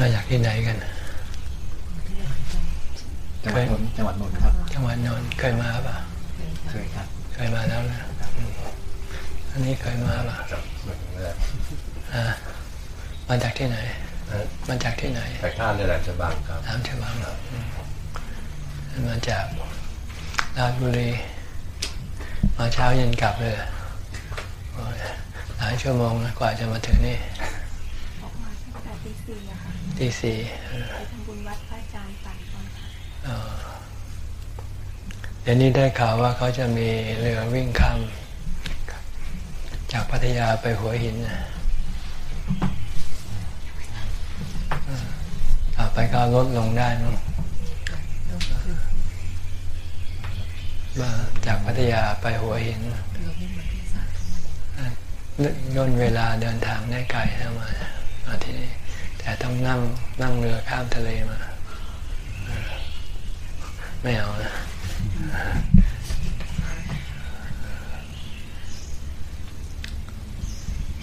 มาจากที่ไหนกันจังหวัดนนท์จังหวัดนนท์ครับ จังหวัดนนท์เคยมาป่ะ เคยครับ เคยมาแล้วนะอืมอันนี้เคยมาป่ะอ่ามาจากที่ไหน มาจากที่ไหนไปข้ามในแหลมฉบังครับน้ำฉบังอืมมาจากราชบุรี มาเช้าเย็นกลับเลยโอ้ยหลายชั่วโมงนะกว่าจะมาถึงนี่ ออกมาตั้งแต่ตีสี่อะค่ะ ตีสี่เออไปทำบุญวัดพระอาจารย์ต่างคนค่ะเอ่อเดี๋ยวนี้ได้ข่าวว่าเขาจะมีเรือวิ่งข้ามจากพัทยาไปหัวหินนะเออต่อไปก็ลดลงได้มั้งมาจากพัทยาไปหัวหินย่นเวลาเดินทางได้ไกลนะมามาที่นี่ แต่ต้องนั่งนั่งเรือข้ามทะเลมา ไม่เอานะ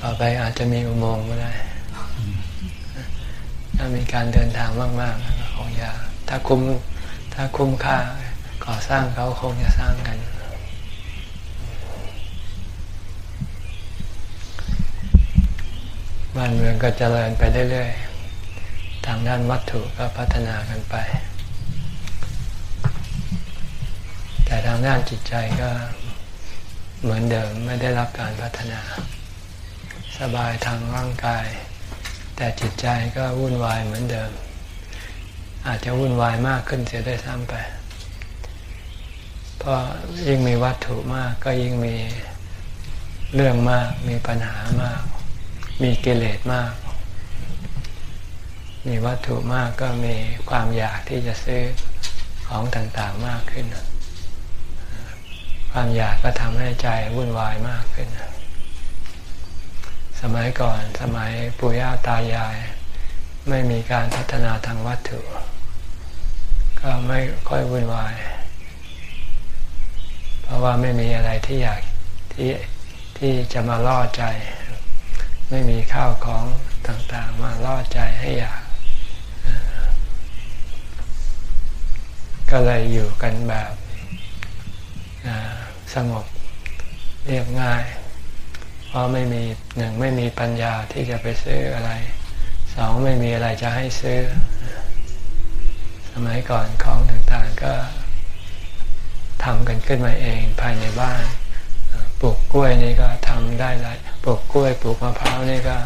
ต่อไปอาจจะมีอุโมงค์ก็ได้ ถ้ามีการเดินทางมากๆก็คงจะถ้าคุ้มถ้าคุ้มค่าก่อสร้างเขาคงจะสร้างกัน บ้านเมืองก็เจริญไปเรื่อยๆ ทางด้านวัตถุก็พัฒนากันไป แต่ทางด้านจิตใจก็เหมือนเดิมไม่ได้รับการพัฒนา สบายทางร่างกาย แต่จิตใจก็วุ่นวายเหมือนเดิม อาจจะวุ่นวายมากขึ้นเสียได้ซ้ำไป เพราะยิ่งมีวัตถุมากก็ยิ่งมีเรื่องมากมีปัญหามาก มีกิเลสมาก มีวัตถุมากก็มีความอยากที่จะซื้อของต่างๆมากขึ้น ความอยากก็ทำให้ใจวุ่นวายมากขึ้น สมัยก่อนสมัยปู่ย่าตายาย ไม่มีการพัฒนาทางวัตถุ ก็ไม่ค่อยวุ่นวาย เพราะว่าไม่มีอะไรที่อยากที่ที่จะมาล่อใจ ไม่มีข้าวของต่างๆ มาล่อใจให้อยาก ก็เลยอยู่กันแบบสงบเรียบง่าย เพราะไม่มีหนึ่งไม่มีปัญญาที่จะไปซื้ออะไร สองไม่มีอะไรจะให้ซื้อ สมัยก่อนของต่างๆก็ทำกันขึ้นมาเองภายในบ้านปลูกกล้วยนี่ก็ทำได้หลายปลูกกล้วยปลูกมะพร้าวนี่ก็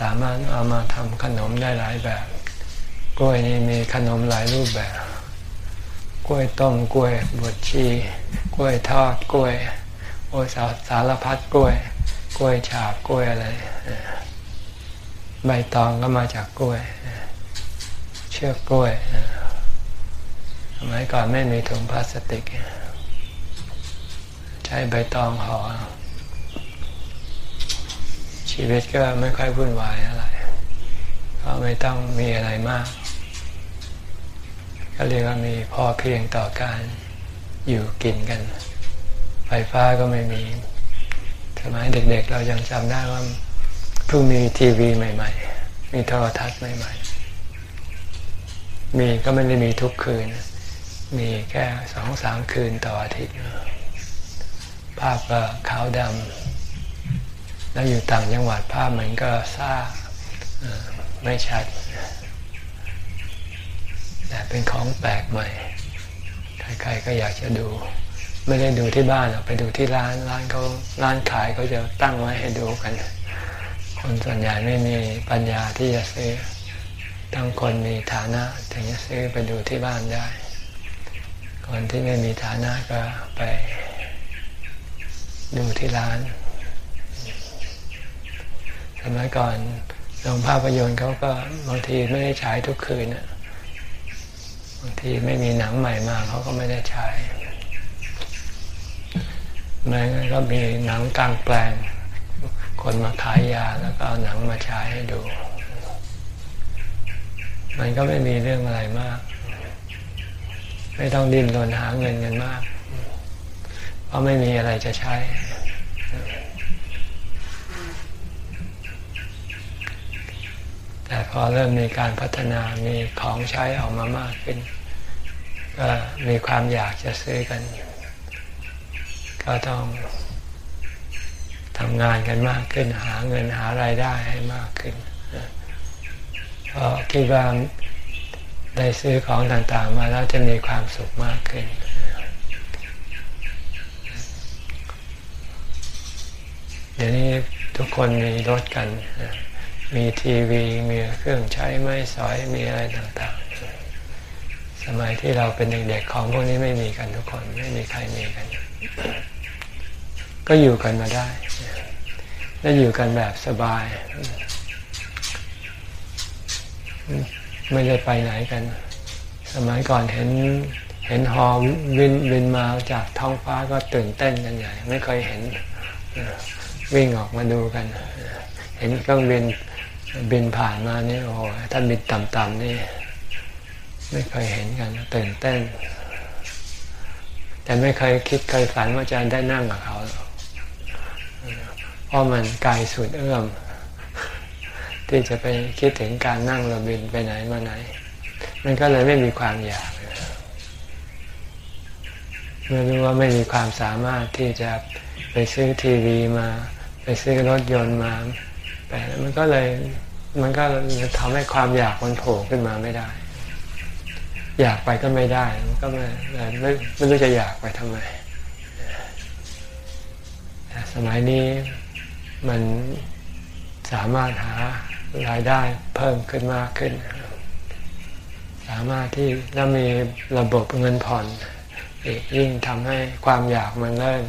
สามารถเอามาทำขนมได้หลายแบบ กล้วยนี่มีขนมหลายรูปแบบ กล้วยต้มกล้วยบดชี กล้วยทอดกล้วย โอสาสารพัดกล้วย กล้วยฉาบกล้วยอะไรใบตองก็มาจากกล้วย เชือกกล้วยสมัยก่อนไม่มีถุงพลาสติก ใช้ใบตองห่อชีวิตก็ไม่ค่อยวุ่นวายอะไรเพราะไม่ต้องมีอะไรมาก ก็เรียกว่ามีพอเพียงต่อการอยู่กินกัน ไฟฟ้าก็ไม่มีสมัยเด็กๆ เรายังจำได้ว่าเพิ่งมีทีวีใหม่ ๆ มีโทรทัศน์ใหม่ ๆ มีก็ไม่ได้มีทุกคืน มีแค่สองสามคืนต่ออาทิตย์ ภาพก็ขาวดำแล้วอยู่ต่างจังหวัดภาพมันก็ซ่าไม่ชัด แต่เป็นของแปลกใหม่ ใครๆก็อยากจะดู ไม่ได้ดูที่บ้านหรอกไปดูที่ร้านร้านเขาร้านขายเขาจะตั้งไว้ให้ดูกัน คนส่วนใหญ่ไม่มีปัญญาที่จะซื้อต้องคนมีฐานะถึงจะซื้อไปดูที่บ้านได้ คนที่ไม่มีฐานะก็ไปดูที่ร้าน สมัยก่อนโรงภาพยนตร์เขาก็บางทีไม่ได้ฉายทุกคืนนะ ทีไม่มีหนังใหม่มาเขาก็ไม่ได้ฉายแม้งั้นก็มีหนังกลางแปลง คนมาขายยาแล้วก็เอาหนังมาฉายให้ดู มันก็ไม่มีเรื่องอะไรมาก ไม่ต้องดิ้นรนหาเงินเงินมาก เพราะไม่มีอะไรจะใช้ แต่พอเริ่มมีการพัฒนามีของใช้ออกมามากขึ้น ก็มีความอยากจะซื้อกันก็ต้องทำงานกันมากขึ้นหาเงินหารายได้ให้มากขึ้นเพราะคิดว่าได้ซื้อของต่างๆ มาแล้วจะมีความสุขมากขึ้น เดี๋ยวนี้ทุกคนมีรถกัน มีทีวีมีเครื่องใช้ไม้สอยมีอะไรต่างๆ สมัยที่เราเป็นเด็กๆของพวกนี้ไม่มีกันทุกคนไม่มีใครมีกัน ก็อยู่กันมาได้ และอยู่กันแบบสบาย ไม่ได้ไปไหนกัน สมัยก่อนเห็นเห็นฮอวินวินมาจากท้องฟ้าก็ตื่นเต้นกันใหญ่ ไม่เคยเห็นวิ่งออกมาดูกัน เห็นเครื่องบิน บินผ่านมานี่โอ้ถ้าบินต่ำๆนี่ไม่เคยเห็นกันตื่นเต้น แต่ไม่เคยคิดเคยฝันว่าจะได้นั่งกับเขาเพราะมันไกลสุดเอื้อม ที่จะไปคิดถึงการนั่งเรือบินไปไหนมาไหน มันก็เลยไม่มีความอยากเมื่อรู้ว่าไม่มีความสามารถที่จะไปซื้อทีวีมา ไปซื้อรถยนต์มาไปมันก็เลย มันก็ทำให้ความอยากมันโผล่ขึ้นมาไม่ได้ อยากไปก็ไม่ได้ มันก็ไม่ไม่ไม่รู้จะอยากไปทำไมสมัยนี้มันสามารถหารายได้เพิ่มขึ้นมากขึ้น สามารถที่แล้วมีระบบเงินผ่อนอีกยิ่งทำให้ความอยากมันเริ่ม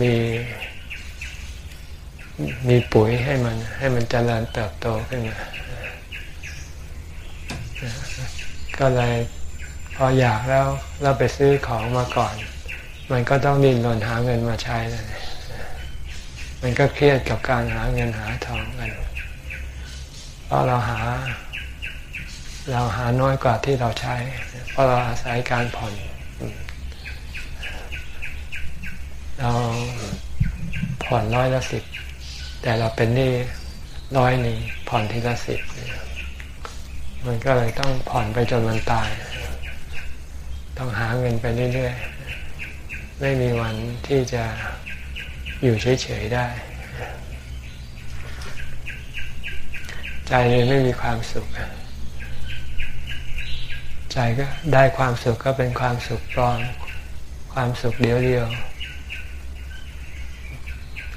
มี มีปุ๋ยให้มัน ให้มันเจริญเติบโตขึ้นมา ก็เลยพออยากแล้วเราไปซื้อของมาก่อน มันก็ต้องดิ้นรนหาเงินมาใช้เลยมันก็เครียดกับการหาเงินหาทองกันเพราะเราหา เราหาน้อยกว่าที่เราใช้ เพราะเราอาศัยการผ่อนเราผ่อนร้อยละสิบ แต่เราเป็นหนี้ร้อยหนึ่งผ่อนทีละสิบมันก็เลยต้องผ่อนไปจนมันตาย ต้องหาเงินไปเรื่อยๆ ไม่มีวันที่จะอยู่เฉยๆได้ ใจเลยไม่มีความสุข ใจก็ได้ความสุขก็เป็นความสุขปลอมความสุขเดียวเดียว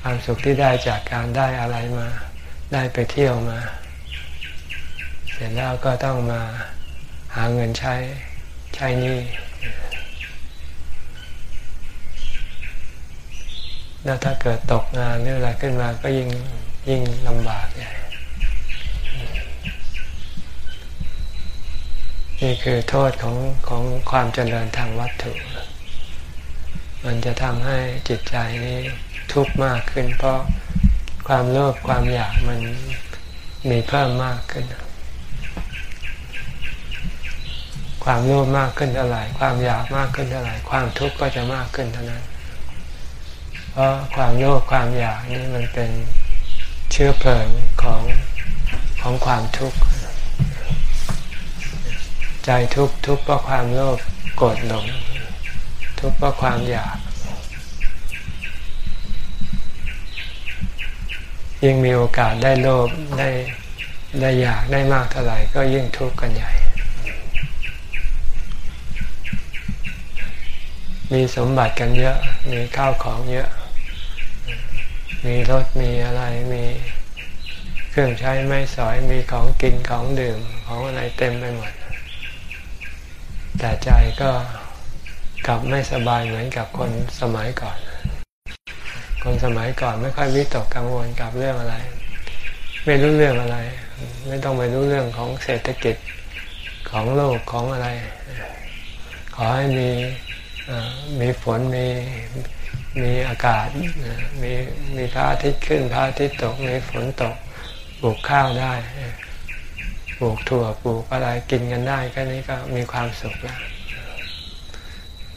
ความสุขที่ได้จากการได้อะไรมา ได้ไปเที่ยวมา เสร็จแล้วก็ต้องมาหาเงินใช้ใช้นี่แล้วถ้าเกิดตกงานหรืออะไรขึ้นมาก็ยิ่งยิ่งลำบากใหญ่นี่คือโทษของของความเจริญทางวัตถุ มันจะทำให้จิตใจนี้ ทุกข์มากขึ้น เพราะความโลภความอยากมันมีเพิ่มมากขึ้น ความโลภมากขึ้นเท่าไหร่ความอยากมากขึ้นเท่าไหร่ความทุกข์ก็จะมากขึ้นเท่านั้น เพราะความโลภความอยากนี่มันเป็นเชื้อเพลิงของของความทุกข์ใจทุกข์ทุกข์เพราะความโลภโกรธหลงทุกข์เพราะความอยาก ยิ่งมีโอกาสได้โลภได้ได้อยากได้มากเท่าไหร่ก็ยิ่งทุกข์กันใหญ่ มีสมบัติกันเยอะ มีข้าวของเยอะ มีรถมีอะไรมีเครื่องใช้ไม่สอยมีของกินของดื่มของอะไรเต็มไปหมด แต่ใจก็กลับไม่สบายเหมือนกับคนสมัยก่อน คนสมัยก่อนไม่ค่อยวิตกกังวลกับเรื่องอะไร ไม่รู้เรื่องอะไร ไม่ต้องไปรู้เรื่องของเศรษฐกิจของโลกของอะไร ขอให้มีมีฝนมีมีอากาศมีมีพระอาทิตย์ขึ้นพระอาทิตย์ตกมีฝนตกปลูกข้าวได้ปลูกถั่วปลูกอะไรกินกันได้แค่นี้ก็มีความสุขแล้ว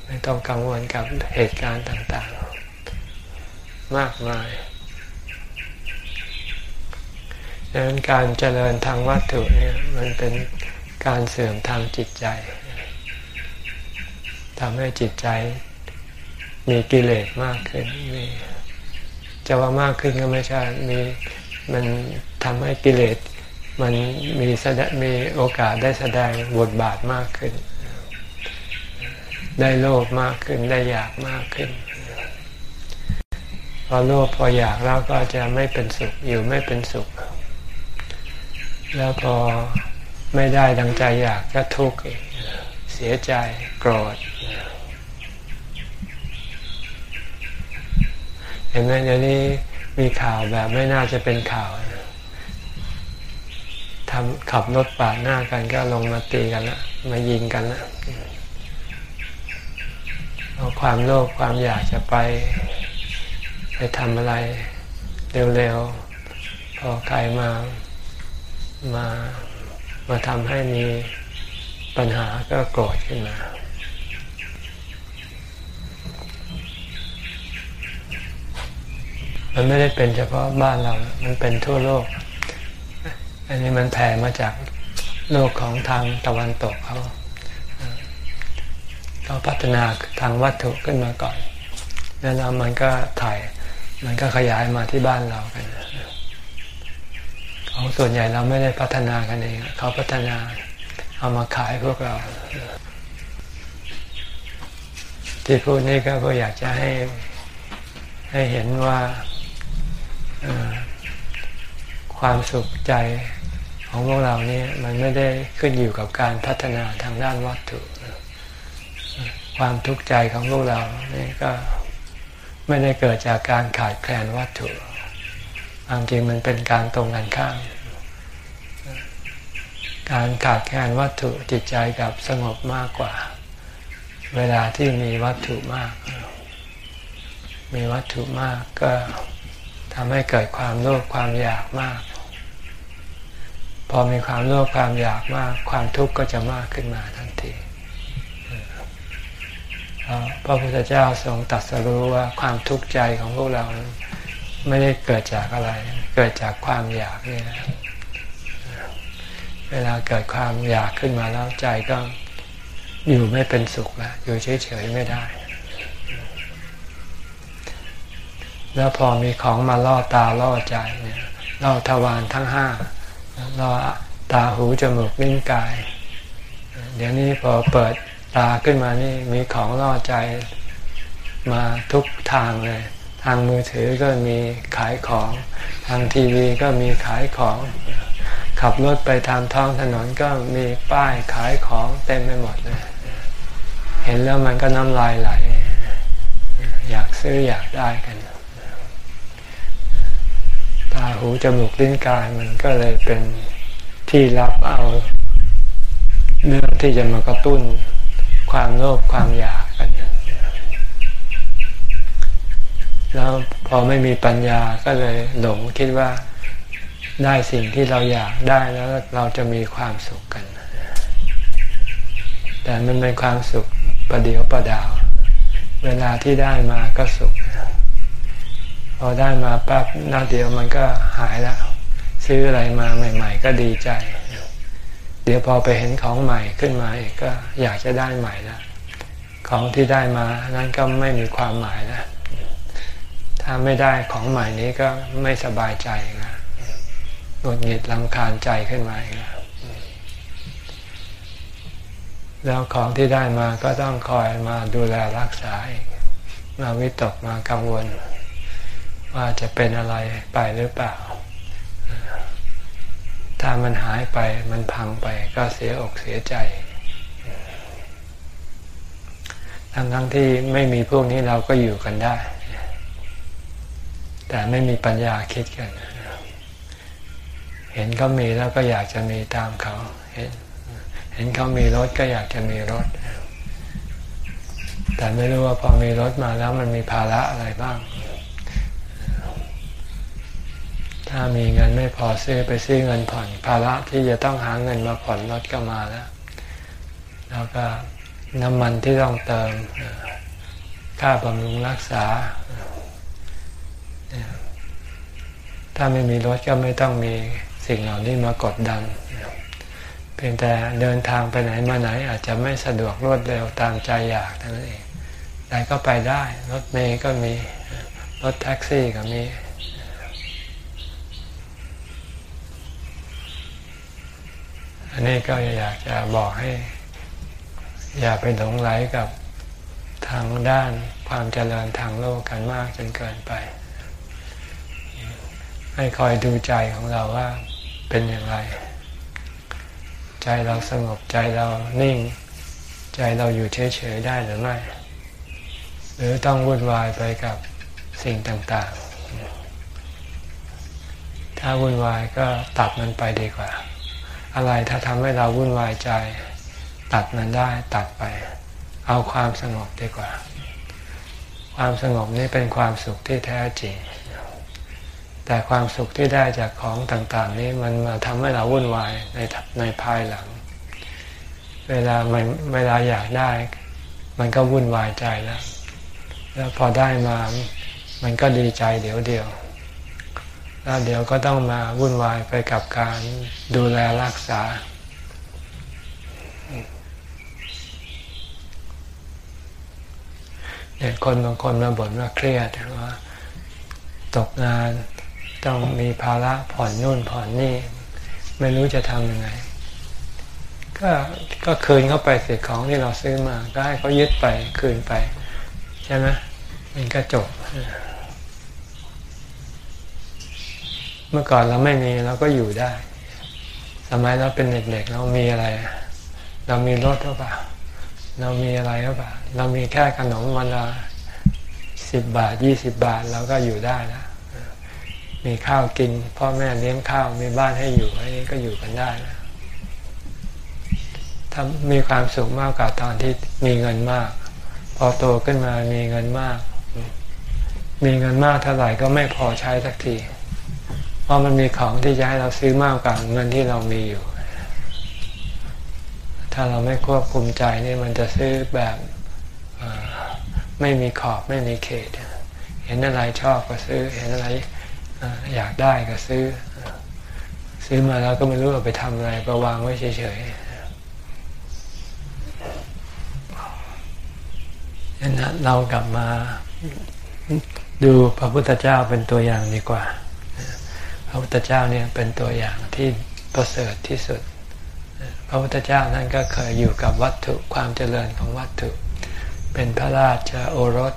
ไม่ต้องกังวลกับเหตุการณ์ต่าง ๆ มากมายดังนั้นการเจริญทางวัตถุเนี่ยมันเป็นการเสื่อมทางจิตใจทำให้จิตใจมีกิเลสมากขึ้นมีจะว่ามากขึ้นก็ไม่ใช่มีมันทำให้กิเลสมันมีแสดงมีโอกาสได้แสดงบทบาทมากขึ้น ได้โลภมากขึ้นได้อยากมากขึ้น พอโลภพออยากแล้วก็จะไม่เป็นสุขอยู่ไม่เป็นสุข แล้วพอไม่ได้ดังใจอยากก็ทุกข์เสียใจโกรธเห็นไหมเดี๋ยวนี้มีข่าวแบบไม่น่าจะเป็นข่าวทำขับรถปาดหน้ากันก็ลงมาตีกันละมายิงกันละเอาความโลภความอยากจะไป ไปทำอะไรเร็วๆ พอใครมามามาทำให้มีปัญหาก็โกรธขึ้นมา มันไม่ได้เป็นเฉพาะบ้านเรา มันเป็นทั่วโลก อันนี้มันแผ่มาจากโลกของทางตะวันตกเขาเขาพัฒนาทางวัตถุขึ้นมาก่อน แล้วมันก็ถ่าย มันก็ขยายมาที่บ้านเรากันของส่วนใหญ่เราไม่ได้พัฒนากันเอง เขาพัฒนาเอามาขายพวกเรา ที่พูดนี่ก็เพื่ออยากจะให้ให้เห็นว่าความสุขใจของพวกเรานี่มันไม่ได้ขึ้นอยู่กับการพัฒนาทางด้านวัตถุ ความทุกข์ใจของพวกเรานี่ก็ ไม่ได้เกิดจากการขาดแคลนวัตถุความจริงมันเป็นการตรงกันข้ามการขาดแคลนวัตถุจิตใจกับสงบมากกว่า เวลาที่มีวัตถุมาก มีวัตถุมากก็ทำให้เกิดความโลภความอยากมาก พอมีความโลภความอยากมาก ความทุกข์ก็จะมากขึ้นมาทันที พระพุทธเจ้าทรงตรัสรู้ว่าความทุกข์ใจของพวกเราไม่ได้เกิดจากอะไร เกิดจากความอยากนี่นะเวลาเกิดความอยากขึ้นมาแล้วใจก็อยู่ไม่เป็นสุขแล้วอยู่เฉยๆไม่ได้ แล้วพอมีของมาล่อตาล่อใจเนี่ยล่อทวารทั้งห้าล่อตาหูจมูกลิ้นกาย เดี๋ยวนี้พอเปิด ตาขึ้นมานี่มีของล่อใจมาทุกทางเลย ทางมือถือก็มีขายของ ทางทีวีก็มีขายของ ขับรถไปทางท้องถนนก็มีป้ายขายของเต็มไปหมดเลยเห็นแล้วมันก็น้ำลายไหล อยากซื้ออยากได้กัน ตาหูจมูกลิ้นกายมันก็เลยเป็นที่รับเอาเรื่องที่จะมากระตุ้น ความโลภความอยากกัน แล้วพอไม่มีปัญญาก็เลยหลงคิดว่าได้สิ่งที่เราอยากได้แล้วเราจะมีความสุขกัน แต่มันเป็นความสุขประเดียวประดาว เวลาที่ได้มาก็สุข พอได้มาปั๊บนาเดียวมันก็หายแล้ว ซื้ออะไรมาใหม่ ๆ ก็ดีใจ เดี๋ยวพอไปเห็นของใหม่ขึ้นมาอีกก็อยากจะได้ใหม่แล้วของที่ได้มานั้นก็ไม่มีความหมายแล้วถ้าไม่ได้ของใหม่นี้ก็ไม่สบายใจนะหงุดหงิดลำคาญใจขึ้นมาอีกแล้วแล้วของที่ได้มาก็ต้องคอยมาดูแลรักษาอีกมาวิตกมากังวล ว่าจะเป็นอะไรไปหรือเปล่า ถ้ามันหายไปมันพังไปก็เสียอกเสียใจ ทั้งทั้งที่ไม่มีพวกนี้เราก็อยู่กันได้ แต่ไม่มีปัญญาคิดกัน เห็นเขามีแล้วก็อยากจะมีตามเขา เห็นเห็นเขามีรถก็อยากจะมีรถ แต่ไม่รู้ว่าพอมีรถมาแล้วมันมีภาระอะไรบ้าง ถ้ามีเงินไม่พอซื้อไปซื้อเงินผ่อน ภาระที่จะต้องหาเงินมาผ่อนรถก็มาแล้ว แล้วก็น้ำมันที่ต้องเติมค่าบำรุงรักษา ถ้าไม่มีรถก็ไม่ต้องมีสิ่งเหล่านี้มากดดัน เพียงแต่เดินทางไปไหนมาไหน อาจจะไม่สะดวกรวดเร็วตามใจอยากเท่านั้นเองแต่ก็ไปได้ รถเมย์ก็มี รถแท็กซี่ก็มี อันนี้ก็อยากจะบอกให้ อย่าไปหลงไหลกับทางด้านความเจริญทางโลกกันมากจนเกินไป ให้คอยดูใจของเราว่าเป็นอย่างไร ใจเราสงบใจเรานิ่ง ใจเราอยู่เฉยๆได้หรือไม่ หรือต้องวุ่นวายไปกับสิ่งต่างๆ ถ้าวุ่นวายก็ตัดมันไปดีกว่า อะไรถ้าทำให้เราวุ่นวายใจ ตัดมันได้ตัดไป เอาความสงบดีกว่า ความสงบนี่เป็นความสุขที่แท้จริง แต่ความสุขที่ได้จากของต่างๆ นี้มันมาทำให้เราวุ่นวายในในภายหลัง เวลามันเวลาอยากได้ มันก็วุ่นวายใจแล้ว แล้วพอได้มา มันก็ดีใจเดี๋ยวเดียว แล้วเดี๋ยวก็ต้องมาวุ่นวายไปกับการดูแลรักษา เนี่ยคนบางคนมาบ่นว่าเครียดว่าตกงานต้องมีภาระผ่อนนู่นผ่อนนี่ ไม่รู้จะทำยังไง ก็ก็คืนเข้าไปสิของที่เราซื้อมา ก็ให้เขายึดไปคืนไป ใช่ไหมมันก็จบ เมื่อก่อนเราไม่มีเราก็อยู่ได้ สมัยเราเป็นเด็กๆเรามีอะไร เรามีรถหรือเปล่า เรามีอะไรหรือเปล่า เรามีแค่ขนมวันละสิบบาทยี่สิบบาทเราก็อยู่ได้แล้วมีข้าวกินพ่อแม่เลี้ยงข้าวมีบ้านให้อยู่อันนี้ก็อยู่กันได้นะถ้ามีความสุขมากกว่าตอนที่มีเงินมาก พอโตขึ้นมามีเงินมาก มีเงินมากเท่าไหร่ก็ไม่พอใช้สักที เพราะมันมีของที่จะให้เราซื้อมากกว่าเงินที่เรามีอยู่ ถ้าเราไม่ควบคุมใจนี่มันจะซื้อแบบไม่มีขอบไม่มีเขต เห็นอะไรชอบก็ซื้อ เห็นอะไรอยากได้ก็ซื้อ ซื้อมาแล้วก็ไม่รู้เอาไปทำอะไรก็วางไว้เฉยๆนั้นเรากลับมาดูพระพุทธเจ้าเป็นตัวอย่างดีกว่า พระพุทธเจ้าเนี่ยเป็นตัวอย่างที่ประเสริฐที่สุด พระพุทธเจ้าท่านก็เคยอยู่กับวัตถุความเจริญของวัตถุ เป็นพระราชโอรส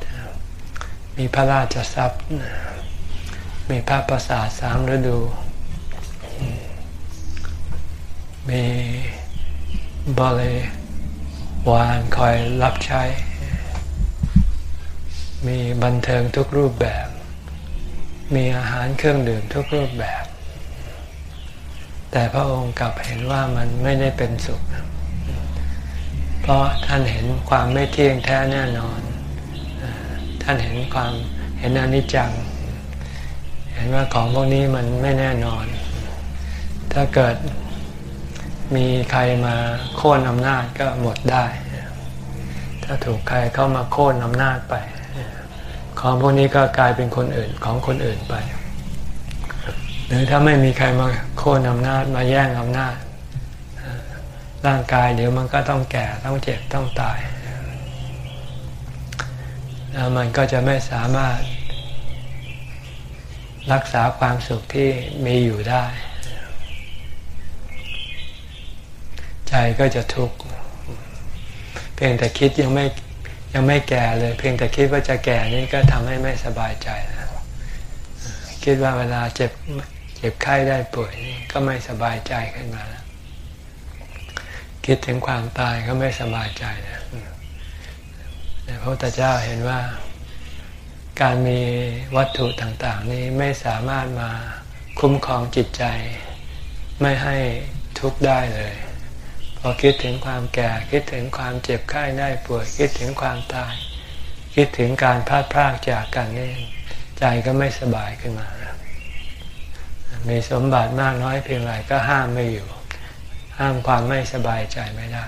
มีพระราชทรัพย์ มีพระประสาทสามฤดู มีบริวารคอยรับใช้ มีบันเทิงทุกรูปแบบ มีอาหารเครื่องดื่มทุกรูปแบบ แต่พระองค์กลับเห็นว่ามันไม่ได้เป็นสุข เพราะท่านเห็นความไม่เที่ยงแท้แน่นอน ท่านเห็นความเห็นอนิจจัง เห็นว่าของพวกนี้มันไม่แน่นอน ถ้าเกิดมีใครมาโค่นอำนาจก็หมดได้ ถ้าถูกใครเข้ามาโค่นอำนาจไป ของพวกนี้ก็กลายเป็นคนอื่นของคนอื่นไป หรือถ้าไม่มีใครมาโค่นอำนาจมาแย่งอำนาจ ร่างกายเดี๋ยวมันก็ต้องแก่ต้องเจ็บต้องตาย แล้วมันก็จะไม่สามารถ รักษาความสุขที่มีอยู่ได้ ใจก็จะทุกข์เพียงแต่คิดยังไม่ ยังไม่แก่เลย เพียงแต่คิดว่าจะแก่นี่ก็ทำให้ไม่สบายใจแล้วคิดว่าเวลาเจ็บเจ็บไข้ได้ป่วยนี่ก็ไม่สบายใจขึ้นมาแล้วคิดถึงความตายก็ไม่สบายใจนะแต่พระพุทธเจ้าเห็นว่าการมีวัตถุต่างๆ นี้ไม่สามารถมาคุ้มครองจิตใจ ไม่ให้ทุกข์ได้เลย พอคิดถึงความแก่ คิดถึงความเจ็บไข้ได้ป่วยคิดถึงความตาย คิดถึงการพลาดพลาดจากกันนี่ใจก็ไม่สบายขึ้นมา มีสมบัติมากน้อยเพียงไรก็ห้ามไม่อยู่ ห้ามความไม่สบายใจไม่ได้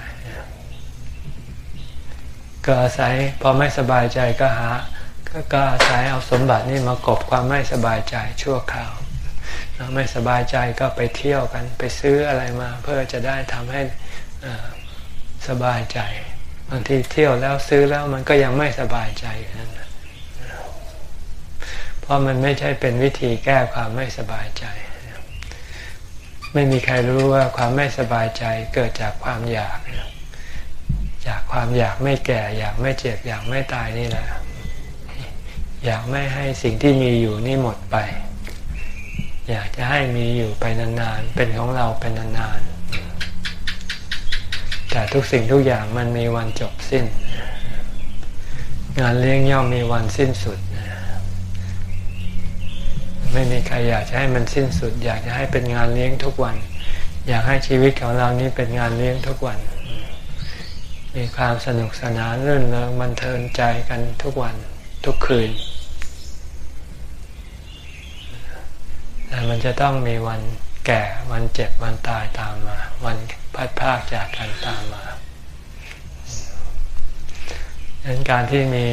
ก็อาศัยพอไม่สบายใจก็หา ก็อาศัยเอาสมบัตินี่มากบความไม่สบายใจชั่วคราวไม่สบายใจก็ไปเที่ยวกัน ไปซื้ออะไรมา เพื่อจะได้ทำให้ สบายใจบางทีเที่ยวแล้วซื้อแล้วมันก็ยังไม่สบายใจนั่นเพราะมันไม่ใช่เป็นวิธีแก้ความไม่สบายใจ ไม่มีใครรู้ว่าความไม่สบายใจเกิดจากความอยากจากความอยากไม่แก่ อยากไม่เจ็บอยากไม่ตายนี่แหละอยากไม่ให้สิ่งที่มีอยู่นี่หมดไป อยากจะให้มีอยู่ไปนานๆ เป็นของเราเป็นนานๆ แต่ทุกสิ่งทุกอย่างมันมีวันจบสิ้น งานเลี้ยงย่อมมีวันสิ้นสุด ไม่มีใครอยากจะให้มันสิ้นสุด อยากจะให้เป็นงานเลี้ยงทุกวัน อยากให้ชีวิตของเรานี้เป็นงานเลี้ยงทุกวัน มีความสนุกสนานรื่นเริงบันเทิงใจกันทุกวันทุกคืนแต่มันจะต้องมีวันแก่วันเจ็บวันตายตามมา วัน พัดพากจากกันตามมาดังนั้นการที่มี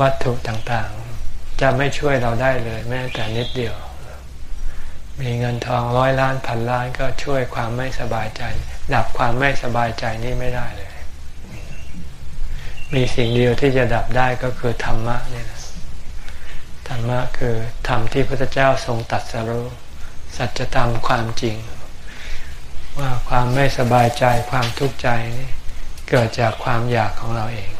วัตถุต่างๆ จะไม่ช่วยเราได้เลยแม้แต่นิดเดียว มีเงินทองร้อยล้านพันล้านก็ช่วยความไม่สบายใจ ดับความไม่สบายใจนี่ไม่ได้เลย มีสิ่งเดียวที่จะดับได้ก็คือธรรมะนี่นะธรรมะคือธรรมที่พระเจ้าทรงตัดสรู้สัจธรรมความจริง ว่าความไม่สบายใจความทุกข์ใจนี่เกิดจากความอยากของเราเอง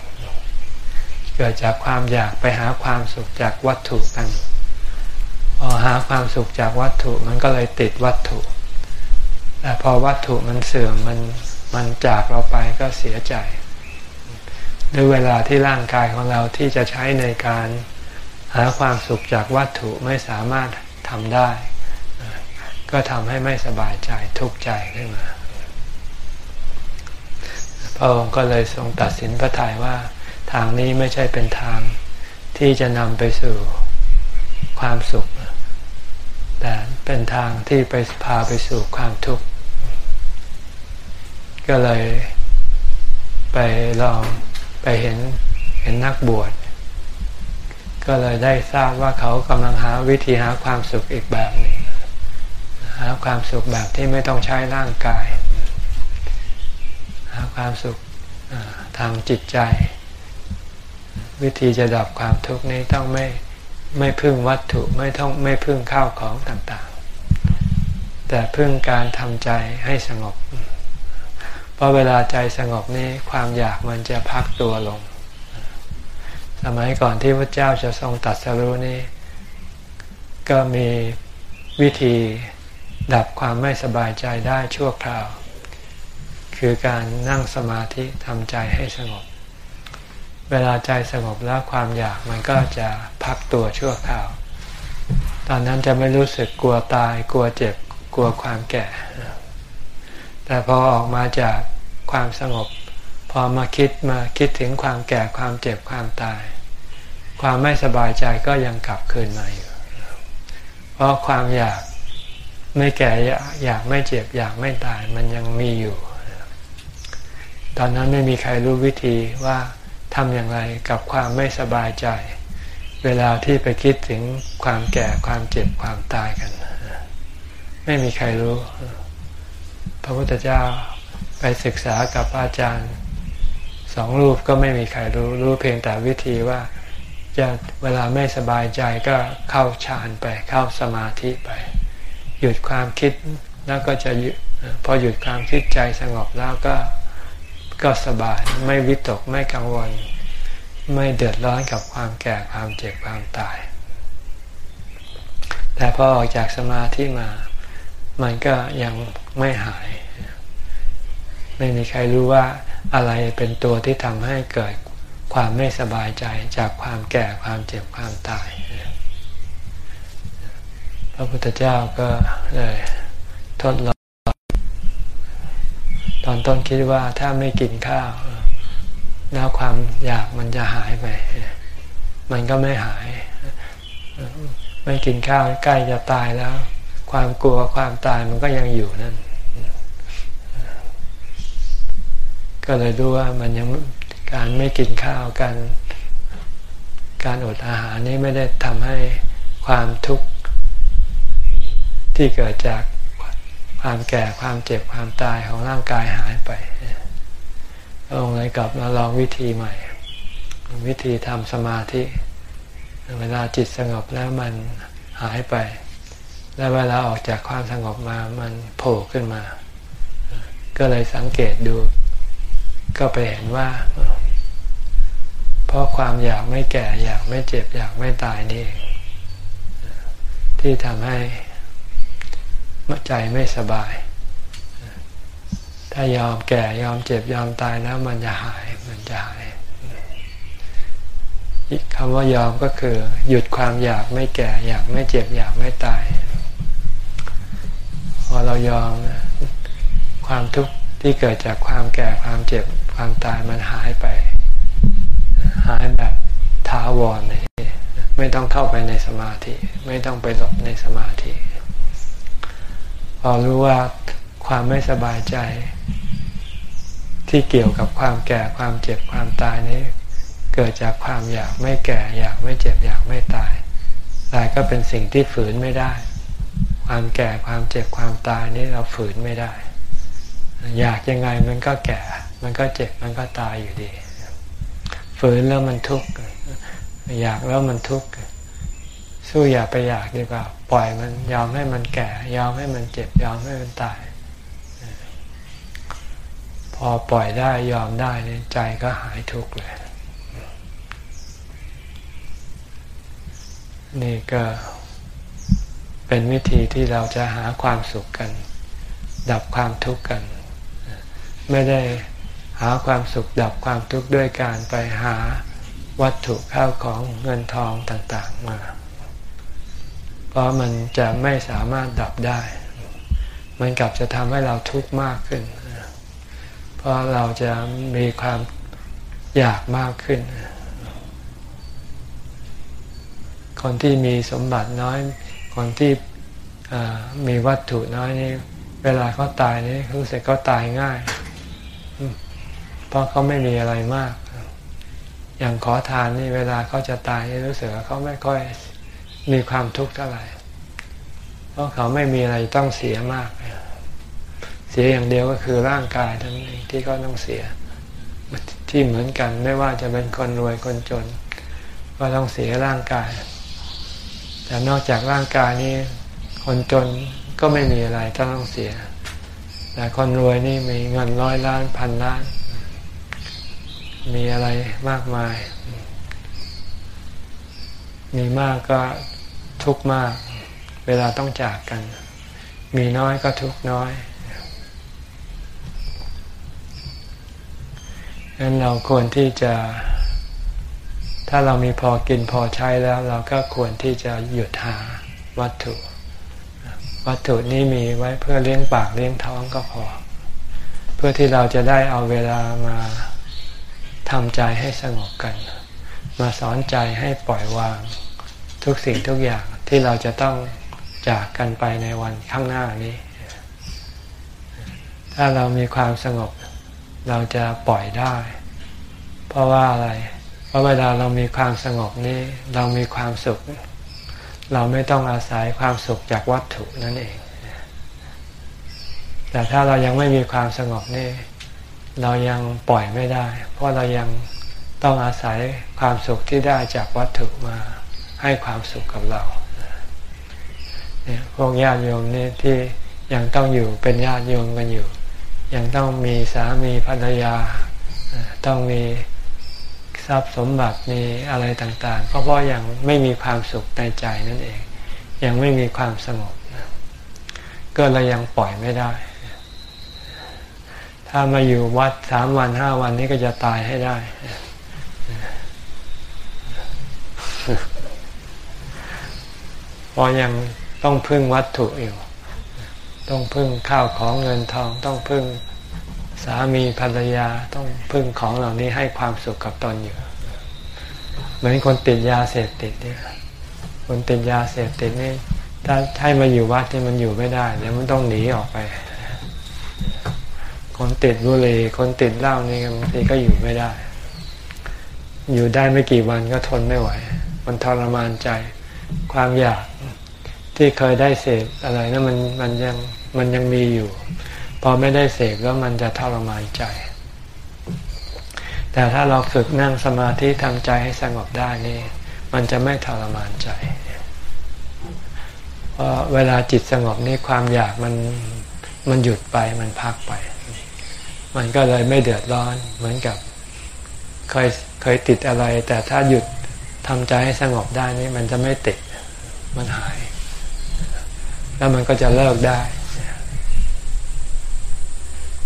เกิดจากความอยากไปหาความสุขจากวัตถุกันพอหาความสุขจากวัตถุมันก็เลยติดวัตถุ แต่พอวัตถุมันเสื่อมมันมันจากเราไปก็เสียใจด้วยเวลาที่ร่างกายของเราที่จะใช้ในการหาความสุขจากวัตถุไม่สามารถทำได้ ก็ทำให้ไม่สบายใจทุกข์ใจขึ้นมา พระองค์ก็เลยทรงตัดสินพระทัยว่าทางนี้ไม่ใช่เป็นทางที่จะนำไปสู่ความสุข แต่เป็นทางที่ไปพาไปสู่ความทุกข์ ก็เลยไปลองไปเห็นเห็นนักบวช ก็เลยได้ทราบว่าเขากำลังหาวิธีหาความสุขอีกแบบหนึ่ง หาความสุขแบบที่ไม่ต้องใช้ร่างกาย หาความสุขทางจิตใจ วิธีจะดับความทุกข์นี้ต้องไม่ไม่พึ่งวัตถุไม่ต้องไม่พึ่งข้าวของต่างๆ แต่พึ่งการทำใจให้สงบ เพราะเวลาใจสงบนี้ความอยากมันจะพักตัวลง สมัยก่อนที่พระเจ้าจะทรงตัดสรู้นี้ ก็มีวิธี ดับความไม่สบายใจได้ชั่วคราว คือการนั่งสมาธิทำใจให้สงบ เวลาใจสงบแล้วความอยากมันก็จะพักตัวชั่วคราว ตอนนั้นจะไม่รู้สึกกลัวตาย กลัวเจ็บกลัวความแก่ แต่พอออกมาจากความสงบ พอมาคิดมาคิดถึงความแก่ความเจ็บความตาย ความไม่สบายใจก็ยังกลับคืนมาอยู่ เพราะความอยาก ไม่แก่อยากไม่เจ็บอยากไม่ตายมันยังมีอยู่ ตอนนั้นไม่มีใครรู้วิธีว่าทำอย่างไรกับความไม่สบายใจ เวลาที่ไปคิดถึงความแก่ความเจ็บความตายกัน ไม่มีใครรู้ พระพุทธเจ้าไปศึกษากับอาจารย์สองรูปก็ไม่มีใครรู้รู้เพียงแต่วิธีว่าจะเวลาไม่สบายใจก็เข้าฌานไปเข้าสมาธิไป หยุดความคิดแล้วก็จะพอหยุดความคิดใจสงบแล้วก็ก็สบายไม่วิตกไม่กังวล ไม่เดือดร้อนกับความแก่ความเจ็บความตาย แต่พอออกจากสมาธิมา มันก็ยังไม่หาย ไม่มีใครรู้ว่าอะไรเป็นตัวที่ทำให้เกิดความไม่สบายใจจากความแก่ความเจ็บความตาย ระพุทธเจ้าก็เลยทดลองตอนต้นคิดว่าถ้าไม่กินข้าว แล้วความอยากมันจะหายไป มันก็ไม่หาย ไม่กินข้าวใกล้จะตายแล้ว ความกลัวความตายมันก็ยังอยู่นั่น ก็เลยดูว่ามันยังการไม่กินข้าวการการอดอาหารนี้ไม่ได้ทำให้ความทุกข์ ที่เกิดจากความแก่ความเจ็บความตายของร่างกายหายไปพระองค์เลยกลับมาลองวิธีใหม่ วิธีทำสมาธิ เวลาจิตสงบแล้วมันหายไป แล้วเวลาออกจากความสงบมามันโผล่ขึ้นมา ก็เลยสังเกตดู ก็ไปเห็นว่า เพราะความอยากไม่แก่อยากไม่เจ็บอยากไม่ตายนี่เองที่ทำให้ ใจไม่สบาย ถ้ายอมแก่ยอมเจ็บยอมตายแล้วมันจะหายมันจะหายคำว่ายอมก็คือ หยุดความอยากไม่แก่ อยากไม่เจ็บอยากไม่ตาย พอเรายอมความทุกข์ที่เกิดจากความแก่ความเจ็บความตายมันหายไป หายแบบท้าวรเลยไม่ต้องเข้าไปในสมาธิ ไม่ต้องไปหลบในสมาธิ พอรู้ว่าความไม่สบายใจ ที่เกี่ยวกับความแก่ความเจ็บความตายนี้ เกิดจากความอยากไม่แก่ อยากไม่เจ็บอยากไม่ตายตายก็เป็นสิ่งที่ฝืนไม่ได้ ความแก่ความเจ็บความตายนี้เราฝืนไม่ได้ อยากยังไงมันก็แก่ มันก็เจ็บมันก็ตายอยู่ดี ฝืนแล้วมันทุกข์อยากแล้วมันทุกข์สู้อย่าไปอยากดีกว่า ปล่อยมันยอมให้มันแก่ ยอมให้มันเจ็บ ยอมให้มันตาย พอปล่อยได้ยอมได้นใจก็หายทุกข์เลย นี่ก็เป็นวิธีที่เราจะหาความสุขกัน ดับความทุกข์กัน ไม่ได้หาความสุขดับความทุกข์ด้วยการไปหาวัตถุข้าวของเงินทองต่าง ๆ มา เพราะมันจะไม่สามารถดับได้ มันกลับจะทำให้เราทุกข์มากขึ้น เพราะเราจะมีความอยากมากขึ้น คนที่มีสมบัติน้อย คนที่มีวัตถุน้อยนี่เวลาเขาตายนี่รู้สึกเขาตายง่าย เพราะเขาไม่มีอะไรมาก อย่างขอทานนี่เวลาเขาจะตายนี่รู้สึกว่าเขาไม่ค่อย มีความทุกข์เท่าไหร่ เพราะเขาไม่มีอะไรต้องเสียมาก เสียอย่างเดียวก็คือร่างกายทั้งนี้ที่เขาต้องเสีย ที่เหมือนกันไม่ว่าจะเป็นคนรวยคนจน ก็ต้องเสียร่างกาย แต่นอกจากร่างกายนี้ คนจนก็ไม่มีอะไรต้องเสีย แต่คนรวยนี่มีเงินร้อยล้านพันล้าน มีอะไรมากมาย มีมากก็ ทุกมาก เวลาต้องจากกัน มีน้อยก็ทุกน้อยงั้นเราควรที่จะ ถ้าเรามีพอกินพอใช้แล้ว เราก็ควรที่จะหยุดหาวัตถุ วัตถุนี้มีไว้เพื่อเลี้ยงปากเลี้ยงท้องก็พอ เพื่อที่เราจะได้เอาเวลามาทำใจให้สงบกัน มาสอนใจให้ปล่อยวาง ทุกสิ่งทุกอย่างที่เราจะต้องจากกันไปในวันข้างหน้านี้ ถ้าเรามีความสงบ เราจะปล่อยได้ เพราะว่าอะไร เพราะเวลาเรามีความสงบนี้เรามีความสุข เราไม่ต้องอาศัยความสุขจากวัตถุนั่นเอง แต่ถ้าเรายังไม่มีความสงบนี่ เรายังปล่อยไม่ได้ เพราะเรายังต้องอาศัยความสุขที่ได้จากวัตถุมา ให้ความสุขกับเราเนี่ยพวกญาติโยมนี่ที่ยังต้องอยู่เป็นญาติโยมกันอยู่ ยังต้องมีสามีภรรยา ต้องมีทรัพย์สมบัติมีอะไรต่างๆเพราะเพราะยังไม่มีความสุขในใจนั่นเอง ยังไม่มีความสงบก็เลยยังปล่อยไม่ได้ ถ้ามาอยู่วัดสามวันห้าวันนี้ก็จะตายให้ได้ ราะยังต้องพึ่งวัตถุอยู่ ต้องพึ่งข้าวของเงินทอง ต้องพึ่งสามีภรรยา ต้องพึ่งของเหล่านี้ให้ความสุขกับตนอยู่ เหมือนคนติดยาเสพติดเนี่ย คนติดยาเสพติดนี่ถ้าให้มาอยู่วัดที่มันอยู่ไม่ได้เดี๋ยวมันต้องหนีออกไป คนติดบุหรี่คนติดเหล้านี่บางทีก็อยู่ไม่ได้ อยู่ได้ไม่กี่วันก็ทนไม่ไหว มันทรมานใจ ความอยากที่เคยได้เสพอะไรนะั้นมันมันยังมันยังมีอยู่ พอไม่ได้เสพแล้วมันจะทรมานใจ แต่ถ้าเราฝึกนั่งสมาธิทำใจให้สงบได้นี่ มันจะไม่ทรมานใจเพราะเวลาจิตสงบนี่ความอยากมันมันหยุดไปมันพักไป มันก็เลยไม่เดือดร้อนเหมือนกับเคยเคยติดอะไร แต่ถ้าหยุด ทำใจให้สงบได้นี่มันจะไม่ติดมันหาย แล้วมันก็จะเลิกได้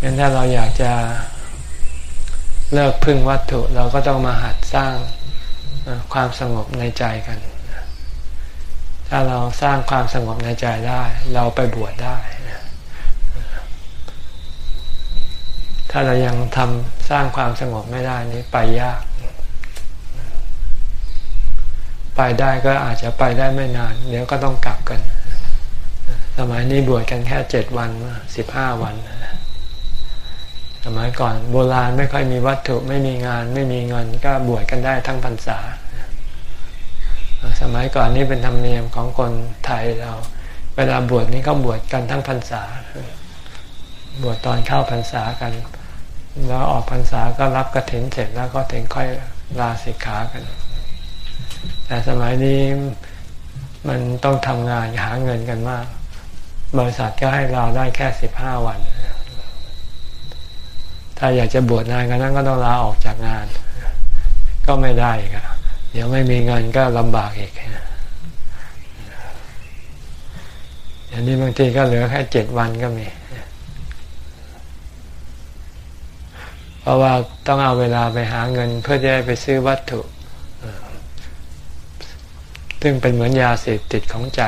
งั้นถ้าเราอยากจะเลิกพึ่งวัตถุ เราก็ต้องมาหัดสร้างความสงบในใจกัน ถ้าเราสร้างความสงบในใจได้ เราไปบวชได้ ถ้าเรายังทำสร้างความสงบไม่ได้นี้ไปยาก ไปได้ก็อาจจะไปได้ไม่นาน เดี๋ยวก็ต้องกลับกัน สมัยนี้บวชกันแค่เจ็ดวันสิบห้าวันสมัยก่อนโบราณไม่ค่อยมีวัตถุไม่มีงาน ไม่มีเงินก็บวชกันได้ทั้งพรรษา สมัยก่อนนี่เป็นธรรมเนียมของคนไทยเรา เวลาบวชนี่ก็บวชกันทั้งพรรษา บวชตอนเข้าพรรษากัน แล้วออกพรรษาก็รับกระถินเสร็จแล้วก็ถึงค่อยลาสิกขากัน แต่สมัยนี้มันต้องทำงานหาเงินกันมาก บริษัทก็ให้เราได้แค่สิบห้าวัน ถ้าอยากจะบวชนานกันนั้นก็ต้องลาออกจากงาน ก็ไม่ได้อีกเดี๋ยวไม่มีเงินก็ลำบากอีกอย่างนี้บางทีก็เหลือแค่เจ็ดวันก็มี เพราะว่าต้องเอาเวลาไปหาเงินเพื่อจะได้ไปซื้อวัตถุ ซึ่งเป็นเหมือนยาเสพติดของใจ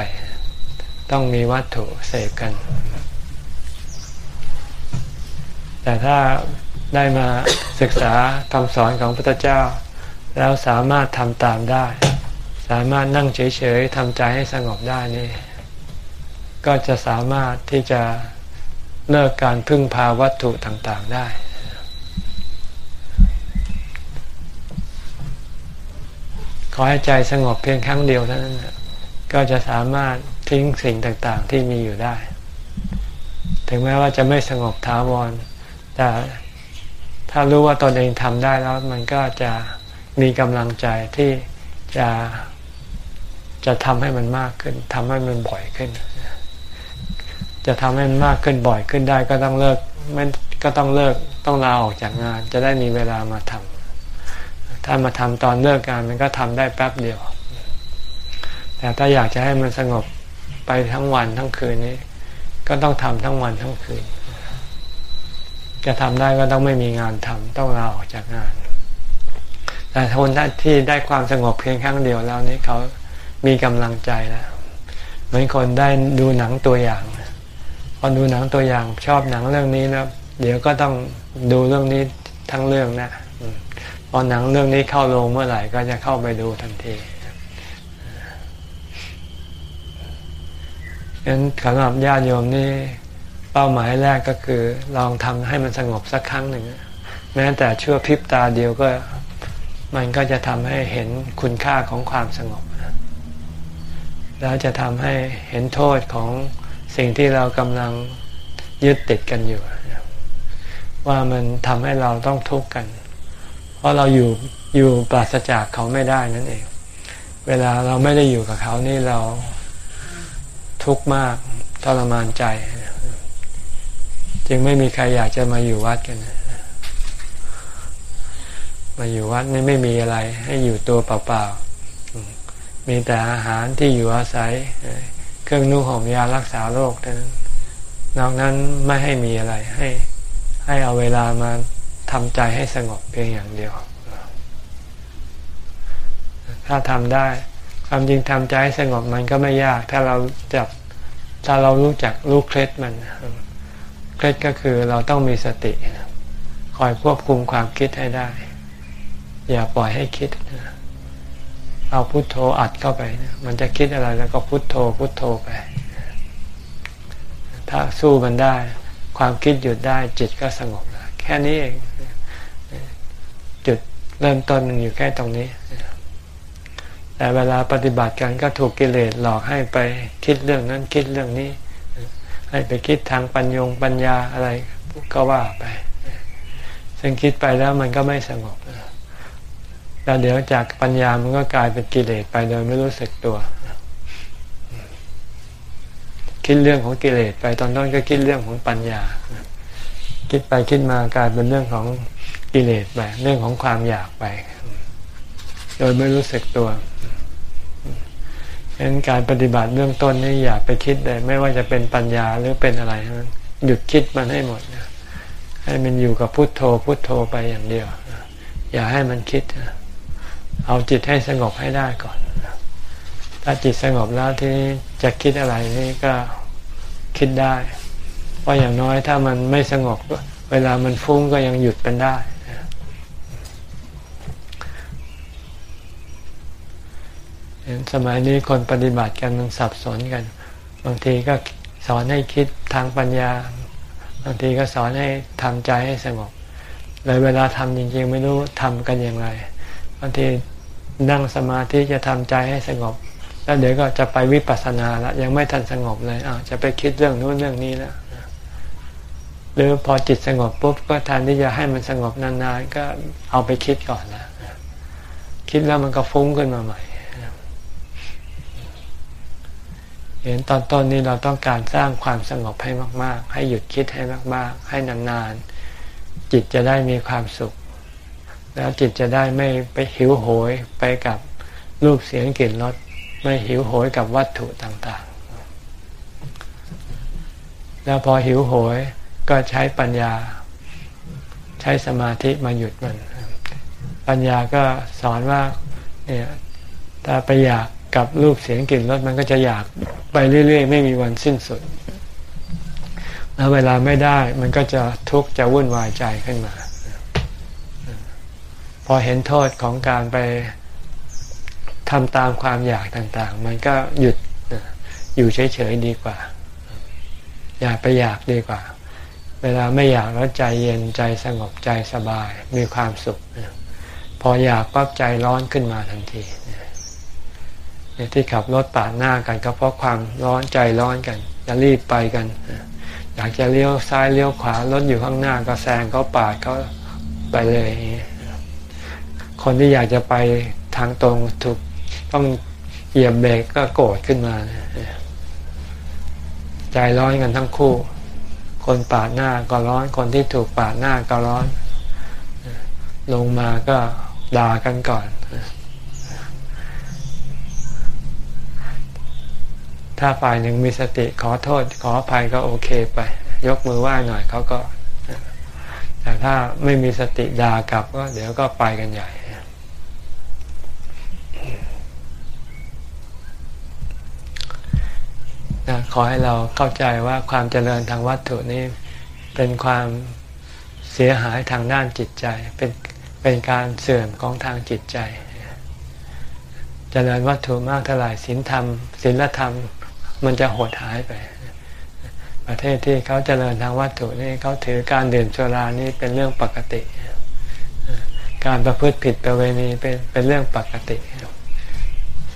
ต้องมีวัตถุเสพกัน แต่ถ้าได้มาศึกษาคำสอนของพระพุทธเจ้า แล้วสามารถทำตามได้ สามารถนั่งเฉยๆทำใจให้สงบได้นี่ ก็จะสามารถที่จะเลิกการพึ่งพาวัตถุต่างๆได้ ขอให้ใจสงบเพียงครั้งเดียวเท่านั้นก็จะสามารถทิ้งสิ่งต่างๆที่มีอยู่ได้ ถึงแม้ว่าจะไม่สงบท้าวร แต่ถ้ารู้ว่าตนเองทำได้แล้ว มันก็จะมีกำลังใจที่จะจะทำให้มันมากขึ้นทำให้มันบ่อยขึ้น จะทำให้มันมากขึ้นบ่อยขึ้นได้ ก็ต้องเลิกไม่ก็ต้องเลิกต้องลาออกจากงาน จะได้มีเวลามาทำ ถ้ามาทำตอนเลิกงานมันก็ทำได้แป๊บเดียว แต่ถ้าอยากจะให้มันสงบไปทั้งวันทั้งคืนนี้ ก็ต้องทำทั้งวันทั้งคืน จะทำได้ก็ต้องไม่มีงานทำต้องลาออกจากงาน แต่คนที่ได้ความสงบเพียงครั้งเดียวแล้วนี้เขามีกำลังใจแล้วเหมือนคนได้ดูหนังตัวอย่างพอดูหนังตัวอย่างชอบหนังเรื่องนี้แล้วเดี๋ยวก็ต้องดูเรื่องนี้ทั้งเรื่องนะ พอหนังเรื่องนี้เข้าลงเมื่อไหร่ก็จะเข้าไปดูทันทีฉะนั้นสำหรับญาติโยมนี่เป้าหมายแรกก็คือ ลองทำให้มันสงบสักครั้งหนึ่งแม้แต่ชั่วพริบตาเดียวก็มันก็จะทำให้เห็นคุณค่าของความสงบ แล้วจะทำให้เห็นโทษของสิ่งที่เรากำลังยึดติดกันอยู่ ว่ามันทำให้เราต้องทุกข์กัน ราะเราอยู่อยู่ปราศจากเขาไม่ได้นั่นเอง เวลาเราไม่ได้อยู่กับเขานี่เราทุกข์มากทรมานใจ จึงไม่มีใครอยากจะมาอยู่วัดกัน มาอยู่วัดนี่ไม่มีอะไร ให้อยู่ตัวเปล่าๆ มีแต่อาหารที่อยู่อาศัย เครื่องนุ่งห่มยารักษาโรคเท่านั้นนอกนั้นไม่ให้มีอะไรให้ให้เอาเวลามา ทำใจให้สงบเพียงอย่างเดียว ถ้าทำได้ความจริงทำใจให้สงบมันก็ไม่ยาก ถ้าเราจับถ้าเรารู้จักรู้เคล็ดมันเคล็ดก็คือเราต้องมีสติ คอยควบคุมความคิดให้ได้ อย่าปล่อยให้คิด เอาพุโทโธอัดเข้าไป มันจะคิดอะไรแล้วก็พุโทโธพุโทโธไป ถ้าสู้มันได้ ความคิดหยุดได้จิตก็สงบแค่นี้เอง เริ่มต้นมันอยู่แค่ตรงนี้ แต่เวลาปฏิบัติกันก็ถูกกิเลสหลอกให้ไปคิดเรื่องนั้นคิดเรื่องนี้ ให้ไปคิดทางปัญญงปัญญาอะไรก็ว่าไป ซึ่งคิดไปแล้วมันก็ไม่สงบแล้วเดี๋ยวจากปัญญามันก็กลายเป็นกิเลสไปโดยไม่รู้สึกตัว คิดเรื่องของกิเลสไปตอนต้นก็คิดเรื่องของปัญญา คิดไปคิดมากลายเป็นเรื่องของ กิเลสไปเรื่องของความอยากไป โดยไม่รู้สึกตัวฉะนั้นการปฏิบัติเรื่องต้นนี่อย่าไปคิดเลย ไม่ว่าจะเป็นปัญญาหรือเป็นอะไรนั้นหยุดคิดมันให้หมดนะให้มันอยู่กับพุทโธพุทโธไปอย่างเดียว อย่าให้มันคิด เอาจิตให้สงบให้ได้ก่อน ถ้าจิตสงบแล้วที่จะคิดอะไรนี่ก็คิดได้ เพราะอย่างน้อยถ้ามันไม่สงบ เวลามันฟุ้งก็ยังหยุดเป็นได้ สมัยนี้คนปฏิบัติกันมันสับสนกัน บางทีก็สอนให้คิดทางปัญญา บางทีก็สอนให้ทำใจให้สงบเลยเวลาทำจริงๆ ไม่รู้ทำกันอย่างไร บางทีนั่งสมาธิจะทำใจให้สงบ แล้วเดี๋ยวก็จะไปวิปัสสนาล้วยังไม่ทันสงบเลยอ้าวจะไปคิดเรื่องนู้นเรื่องนี้แล้วหรือพอจิตสงบปุ๊บก็แทนที่จะให้มันสงบนานๆ ก็เอาไปคิดก่อนนะคิดแล้วมันก็ฟุ้งขึ้นมาใหม่ เห็นตอนต้นนี้เราต้องการสร้างความสงบให้มาก ๆ ให้หยุดคิดให้มาก ๆ ให้นานๆ จิตจะได้มีความสุข แล้วจิตจะได้ไม่ไปหิวโหยไปกับรูปเสียงกลิ่นรสไม่หิวโหยกับวัตถุต่างๆ แล้วพอหิวโหยก็ใช้ปัญญา ใช้สมาธิมาหยุดมัน ปัญญาก็สอนว่าเนี่ยถ้าไปอยาก กับรูปเสียงกลิ่นรสมันก็จะอยากไปเรื่อย ๆ ไม่มีวันสิ้นสุด แล้วเวลาไม่ได้มันก็จะทุกข์จะวุ่นวายใจขึ้นมา พอเห็นโทษของการไปทำตามความอยากต่างๆ มันก็หยุดอยู่เฉยๆดีกว่า อย่าไปอยากดีกว่า เวลาไม่อยากแล้วใจเย็นใจสงบใจสบายมีความสุข พออยากปั๊บใจร้อนขึ้นมาทันที ที่ขับรถปาดหน้ากันก็เพราะความร้อนใจร้อนกันจะรีบไปกัน อยากจะเลี้ยวซ้ายเลี้ยวขวารถอยู่ข้างหน้าก็แซงเขาปาดเขาไปเลย คนที่อยากจะไปทางตรงถูกต้องเหยียบเบรกก็โกรธขึ้นมา ใจร้อนกันทั้งคู่ คนปาดหน้าก็ร้อน คนที่ถูกปาดหน้าก็ร้อน ลงมาก็ด่ากันก่อน ถ้าฝ่ายหนึ่งมีสติขอโทษ ขออภัยก็โอเคไป ยกมือไหว้หน่อยเขาก็ แต่ถ้าไม่มีสติด่ากลับก็เดี๋ยวก็ไปกันใหญ่นะขอให้เราเข้าใจว่าความเจริญทางวัตถุนี้เป็นความเสียหายทางด้านจิตใจ เป็นเป็นการเสื่อมของทางจิตใจ เจริญวัตถุมากเท่าไหร่ศีลธรรมศีลธรรม มันจะหดหายไป ประเทศที่เขาเจริญทางวัตถุนี่เขาถือการดื่มสุรานี่เป็นเรื่องปกติ การประพฤติผิดประเวณีเป็นเป็นเรื่องปกติ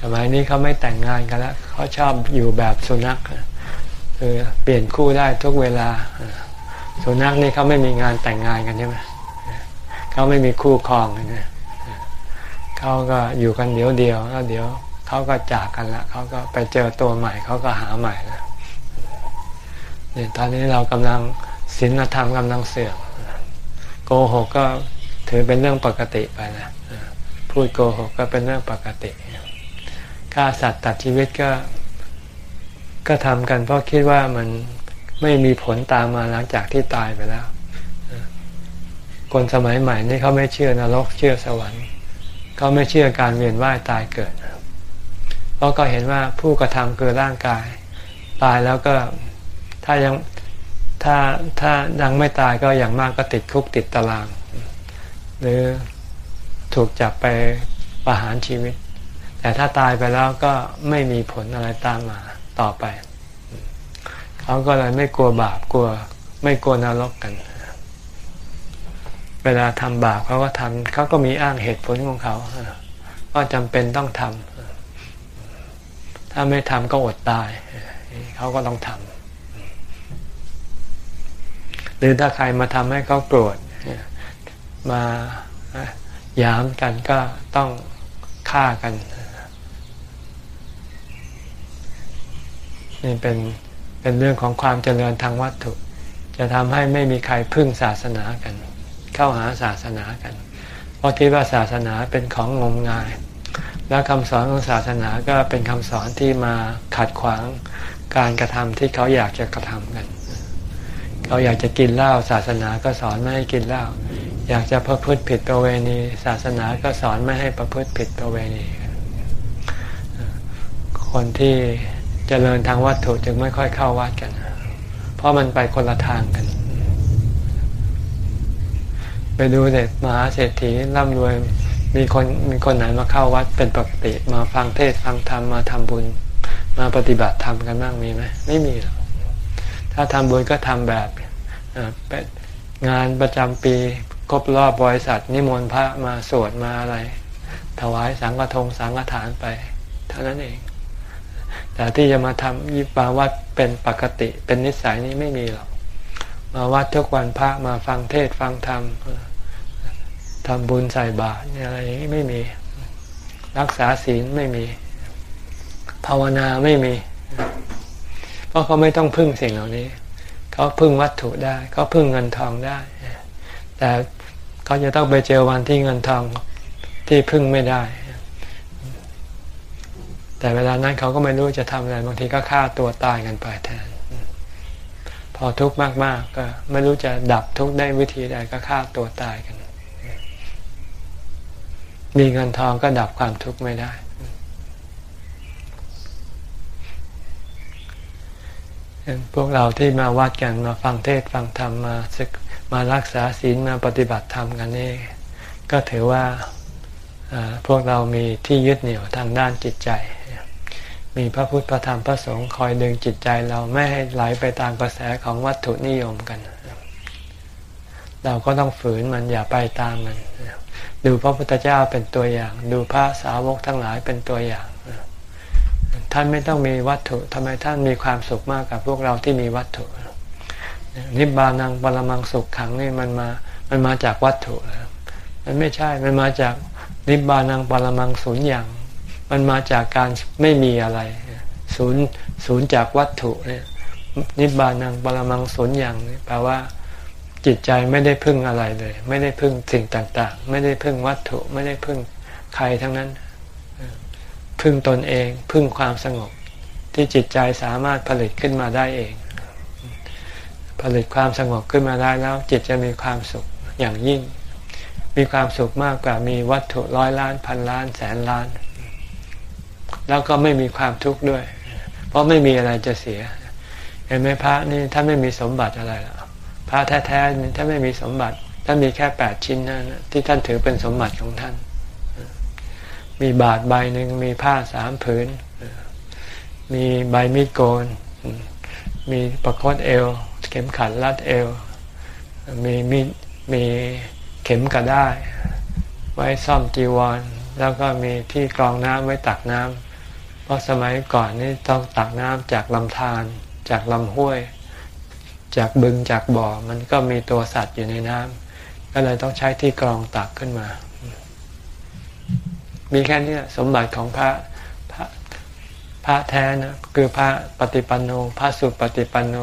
สมัยนี้เขาไม่แต่งงานกันแล้วเขาชอบอยู่แบบสุนัขคือเปลี่ยนคู่ได้ทุกเวลา สุนัขนี่เขาไม่มีงานแต่งงานกันใช่ไหมเขาไม่มีคู่ครองกันเขาก็อยู่กันเดียวเดียวแล้วเดี๋ยว เขาก็จากกันละเขาก็ไปเจอตัวใหม่เขาก็หาใหม่แล้วเนี่ยตอนนี้เรากำลังศีลธรรมกำลังเสื่อมโกหกก็ถือเป็นเรื่องปกติไปนะพูดโกหกก็เป็นเรื่องปกติฆ่าสัตว์ตัดชีวิตก็ ก็ทำกันเพราะคิดว่ามันไม่มีผลตามมาหลังจากที่ตายไปแล้ว คนสมัยใหม่นี่เขาไม่เชื่อนรกเชื่อสวรรค์เขาไม่เชื่อการเวียนว่ายตายเกิด เพราะก็เห็นว่าผู้กระทำคือร่างกาย ตายแล้วก็ถ้ายังถ้าถ้ายังไม่ตายก็อย่างมากก็ติดคุกติดตาราง หรือถูกจับไปประหารชีวิต แต่ถ้าตายไปแล้วก็ไม่มีผลอะไรตามมาต่อไป เขาก็เลยไม่กลัวบาปกลัว ไม่กลัวนรกกัน เวลาทำบาปเขาก็ทำเขาก็มีอ้างเหตุผลของเขาก็จำเป็นต้องทำ ถ้าไม่ทำก็อดตายเขาก็ต้องทำหรือถ้าใครมาทำให้เขาโกรธมายามกันก็ต้องฆ่ากันนี่เป็นเป็นเรื่องของความเจริญทางวัตถุ จะทำให้ไม่มีใครพึ่งศาสนากัน เข้าหาศาสนากัน เพราะคิดว่าศาสนาเป็นของงมงาย แล้วคำสอนของศาสนาก็เป็นคำสอนที่มาขัดขวางการกระทำที่เขาอยากจะกระทำกัน เขาอยากจะกินเหล้าศาสนาก็สอนไม่ให้กินเหล้าอยากจะประพฤติผิดประเวณี ศาสนาก็สอนไม่ให้ประพฤติผิดประเวณี คนที่จเจริญทางวัตถุจึงไม่ค่อยเข้าวัดกัน เพราะมันไปคนละทางกัน ไปดูเด็กมหาเศรษฐีร่ำรวย มีคนมีคนไหนมาเข้าวัดเป็นปกติ มาฟังเทศฟังธรรมมาทำบุญ มาปฏิบัติธรรมกันบ้างมีไหมไม่มีหรอกถ้าทำบุญก็ทำแบบเป็นงานประจำปีครบรอบบริษัท นิมนต์พระมาสวดมาอะไร ถวายสังฆทงสังฆทานไป เท่านั้นเอง แต่ที่จะมาทำยิปาวัดเป็นปกติ เป็นนิสัยนี้ไม่มีหรอกมาวัดทุกวันพระมาฟังเทศฟังธรรม ทำบุญใส่บาตรอะไรอย่างนี้ไม่มี รักษาศีลไม่มี ภาวนาไม่มี เพราะเขาไม่ต้องพึ่งสิ่งเหล่านี้ เขาพึ่งวัตถุได้ เขาพึ่งเงินทองได้ แต่เขาจะต้องไปเจอวันที่เงินทองที่พึ่งไม่ได้ แต่เวลานั้นเขาก็ไม่รู้จะทำอะไร บางทีก็ฆ่าตัวตายกันไปแทนพอทุกข์มาก ๆ ก็ไม่รู้จะดับทุกข์ได้วิธีใดก็ฆ่าตัวตายกัน มีเงินทองก็ดับความทุกข์ไม่ได้ พวกเราที่มาวัดกันมาฟังเทศฟังธรรมมาศึกมารักษาศีลมาปฏิบัติธรรมกันนี่ก็ถือว่าพวกเรามีที่ยึดเหนี่ยวทางด้านจิตใจ มีพระพุทธพระธรรมพระสงฆ์คอยดึงจิตใจเราไม่ให้ไหลไปตามกระแสของวัตถุนิยมกัน เราก็ต้องฝืนมันอย่าไปตามมัน ดูพระพุทธเจ้าเป็นตัวอย่าง ดูพระสาวกทั้งหลายเป็นตัวอย่าง ท่านไม่ต้องมีวัตถุทำไมท่านมีความสุขมากกับพวกเราที่มีวัตถุ นิบานังปรมังสุขขังนี่มันมามันมาจากวัตถุแล้วมันไม่ใช่มันมาจากนิบานังปรมังศูนย์อย่าง มันมาจากการไม่มีอะไรศูนย์ศูนย์จากวัตถุเนี่ยนิบานังปรมังศูนย์อย่างแปลว่า จิตใจไม่ได้พึ่งอะไรเลย ไม่ได้พึ่งสิ่งต่าง ๆ ไม่ได้พึ่งวัตถุไม่ได้พึ่งใครทั้งนั้น พึ่งตนเองพึ่งความสงบ ที่จิตใจสามารถผลิตขึ้นมาได้เอง ผลิตความสงบขึ้นมาได้แล้ว จิตจะมีความสุขอย่างยิ่ง มีความสุขมากกว่ามีวัตถุร้อยล้านพันล้านแสนล้าน แล้วก็ไม่มีความทุกข์ด้วย เพราะไม่มีอะไรจะเสีย เห็นไหมพระนี่ท่านไม่มีสมบัติอะไรหรอก พระแท้ๆนี่ท่านไม่มีสมบัติท่านมีแค่แปดชิ้นนั่นที่ท่านถือเป็นสมบัติของท่าน มีบาทใบหนึ่งมีผ้าสามผืน มีใบมีดโกน มีประคตเอว เข็มขัดรัดเอว มีมีมีเข็มกระได้ไว้ซ่อมจีวร แล้วก็มีที่กรองน้ำไว้ตักน้ำเพราะสมัยก่อนนี่ต้องตักน้ำจากลำธารจากลำห้วย จากบึงจากบ่อ มันก็มีตัวสัตว์อยู่ในน้ำก็เลยต้องใช้ที่กรองตักขึ้นมา มีแค่นี้สมบัติของพระพระพระแท้นะคือพระปฏิปันโน พระสุปฏิปันโน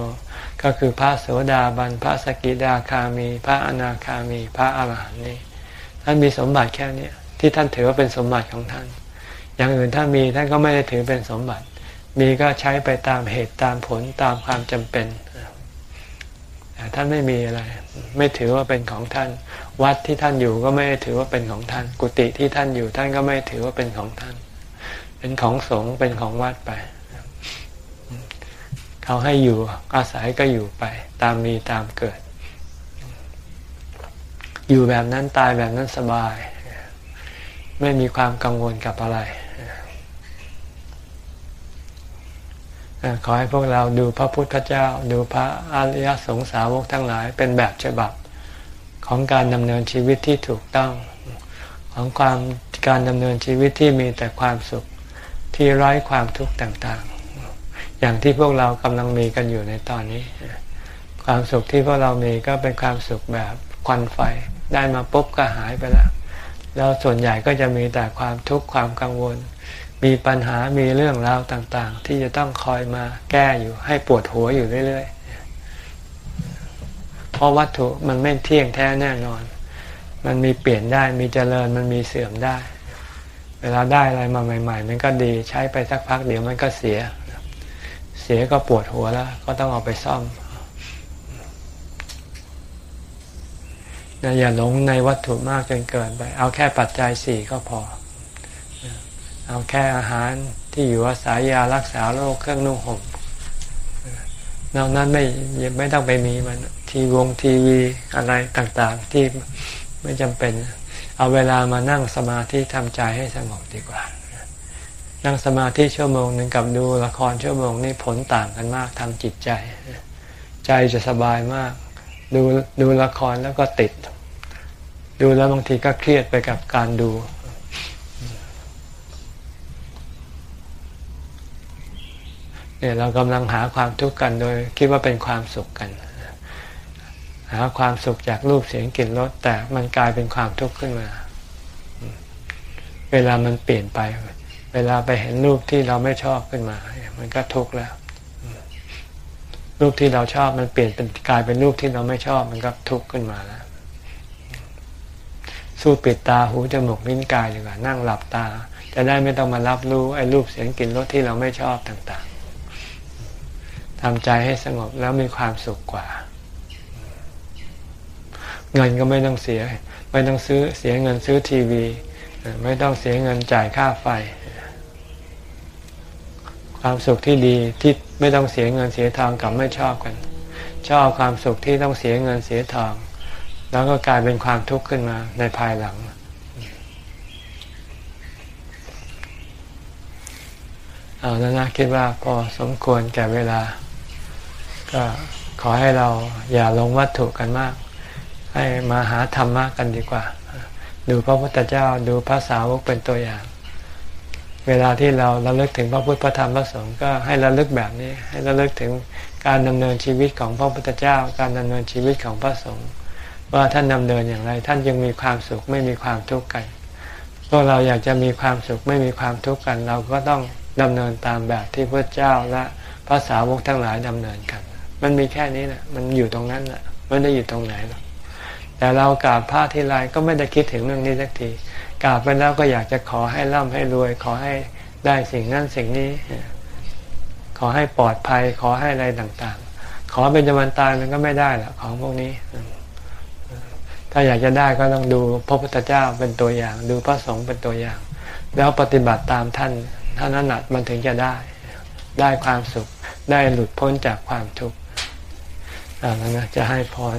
ก็คือพระโสดาบัน พระสกิดาคามี พระอนาคามี พระอาหารหันต์นี่ท่านมีสมบัติแค่นี้ที่ท่านถือว่าเป็นสมบัติของท่าน อย่างอื่นถ้ามีท่านก็ไม่ได้ถือเป็นสมบัติ มีก็ใช้ไปตามเหตุตามผลตามความจำเป็น แต่ท่านไม่มีอะไร ไม่ถือว่าเป็นของท่าน วัดที่ท่านอยู่ก็ไม่ถือว่าเป็นของท่าน กุฏิที่ท่านอยู่ท่านก็ไม่ถือว่าเป็นของท่าน เป็นของสงฆ์เป็นของวัดไป เขาให้อยู่อาศัยก็อยู่ไป ตามมีตามเกิด อยู่แบบนั้นตายแบบนั้นสบาย ไม่มีความกังวลกับอะไร ขอให้พวกเราดูพระพุทธเจ้า ดูพระอริยสงสาวกทั้งหลายเป็นแบบฉบับของการดำเนินชีวิตที่ถูกต้อง ของความการดำเนินชีวิตที่มีแต่ความสุขที่ไร้ความทุกข์ต่างๆ อย่างที่พวกเรากำลังมีกันอยู่ในตอนนี้ ความสุขที่พวกเรามีก็เป็นความสุขแบบควันไฟได้มาปุ๊บก็หายไปแล้วแล้วส่วนใหญ่ก็จะมีแต่ความทุกข์ความกังวล มีปัญหามีเรื่องราวต่าง ๆ ที่จะต้องคอยมาแก้อยู่ให้ปวดหัวอยู่เรื่อยๆเพราะวัตถุมันไม่เที่ยงแท้แน่นอน มันมีเปลี่ยนได้มีเจริญมันมีเสื่อมได้ เวลาได้อะไรมาใหม่ ๆ มันก็ดีใช้ไปสักพักเดี๋ยวมันก็เสีย เสียก็ปวดหัวแล้ว ก็ต้องเอาไปซ่อมอย่าหลงในวัตถุมากจนเกินไป เอาแค่ปัจจัยสี่ก็พอ เอาแค่อาหารที่อยู่อาศัยยารักษาโรคเครื่องนุ่งห่มนอกนั้นไม่ไม่ต้องไปมีมันทีวงทีวีอะไรต่างๆ ที่ไม่จำเป็น เอาเวลามานั่งสมาธิทำใจให้สงบดีกว่า นั่งสมาธิชั่วโมงหนึ่งกับดูละครชั่วโมงนี่ผลต่างกันมากทางจิตใจ ใจจะสบายมาก ดูดูละครแล้วก็ติด ดูแล้วบางทีก็เครียดไปกับการดู เนี่ยเรากำลังหาความทุกข์กันโดยคิดว่าเป็นความสุขกัน หาความสุขจากรูปเสียงกลิ่นรสแต่มันกลายเป็นความทุกข์ขึ้นมา เวลามันเปลี่ยนไป เวลาไปเห็นรูปที่เราไม่ชอบขึ้นมา มันก็ทุกข์แล้ว รูปที่เราชอบมันเปลี่ยนเป็นกลายเป็นรูปที่เราไม่ชอบมันก็ทุกข์ขึ้นมาแล้วสู้ปิดตาหูจมูกลิ้นกายดีกว่านั่งหลับตา จะได้ไม่ต้องมารับรู้ไอ้รูปเสียงกลิ่นรสที่เราไม่ชอบต่างๆ ทำใจให้สงบแล้วมีความสุขกว่า เงินก็ไม่ต้องเสีย ไม่ต้องซื้อเสียเงินซื้อทีวี ไม่ต้องเสียเงินจ่ายค่าไฟ ความสุขที่ดีที่ไม่ต้องเสียเงินเสียทองกับไม่ชอบกัน ชอบความสุขที่ต้องเสียเงินเสียทอง แล้วก็กลายเป็นความทุกข์ขึ้นมาในภายหลังเอาแล้วนะคิดว่าพอสมควรแก่เวลา ก็ขอให้เราอย่าลงวัตถุกันมาก ให้มาหาธรรมะกันดีกว่า ดูพระพุทธเจ้าดูพระสาวกเป็นตัวอย่าง เวลาที่เราระลึกถึงพระพุทธพระธรรมพระสงฆ์ก็ให้ระลึกแบบนี้ ให้ระลึกถึงการดำเนินชีวิตของพระพุทธเจ้า การดำเนินชีวิตของพระสงฆ์ว่าท่านดำเนินอย่างไร ท่านยังมีความสุขไม่มีความทุกข์กันพวกเราอยากจะมีความสุขไม่มีความทุกข์กัน เราก็ต้องดำเนินตามแบบที่พระเจ้าและพระสาวกทั้งหลายดำเนินกัน มันมีแค่นี้แหละมันอยู่ตรงนั้นแหละไม่ได้อยู่ตรงไหนหรอกแต่เรากราบพระทีไรก็ไม่ได้คิดถึงเรื่องนี้สักทีกราบไปแล้วก็อยากจะขอให้ร่ำให้รวย ขอให้ได้สิ่งนั้นสิ่งนี้ ขอให้ปลอดภัย ขอให้อะไรต่างๆ ขอเป็นจมันตายมันก็ไม่ได้หรอกของพวกนี้ ถ้าอยากจะได้ก็ต้องดูพระพุทธเจ้าเป็นตัวอย่าง ดูพระสงฆ์เป็นตัวอย่าง แล้วปฏิบัติตามท่านท่านนั้นมันถึงจะได้ ได้ความสุขได้หลุดพ้นจากความทุกข์ แล้วนะจะให้พร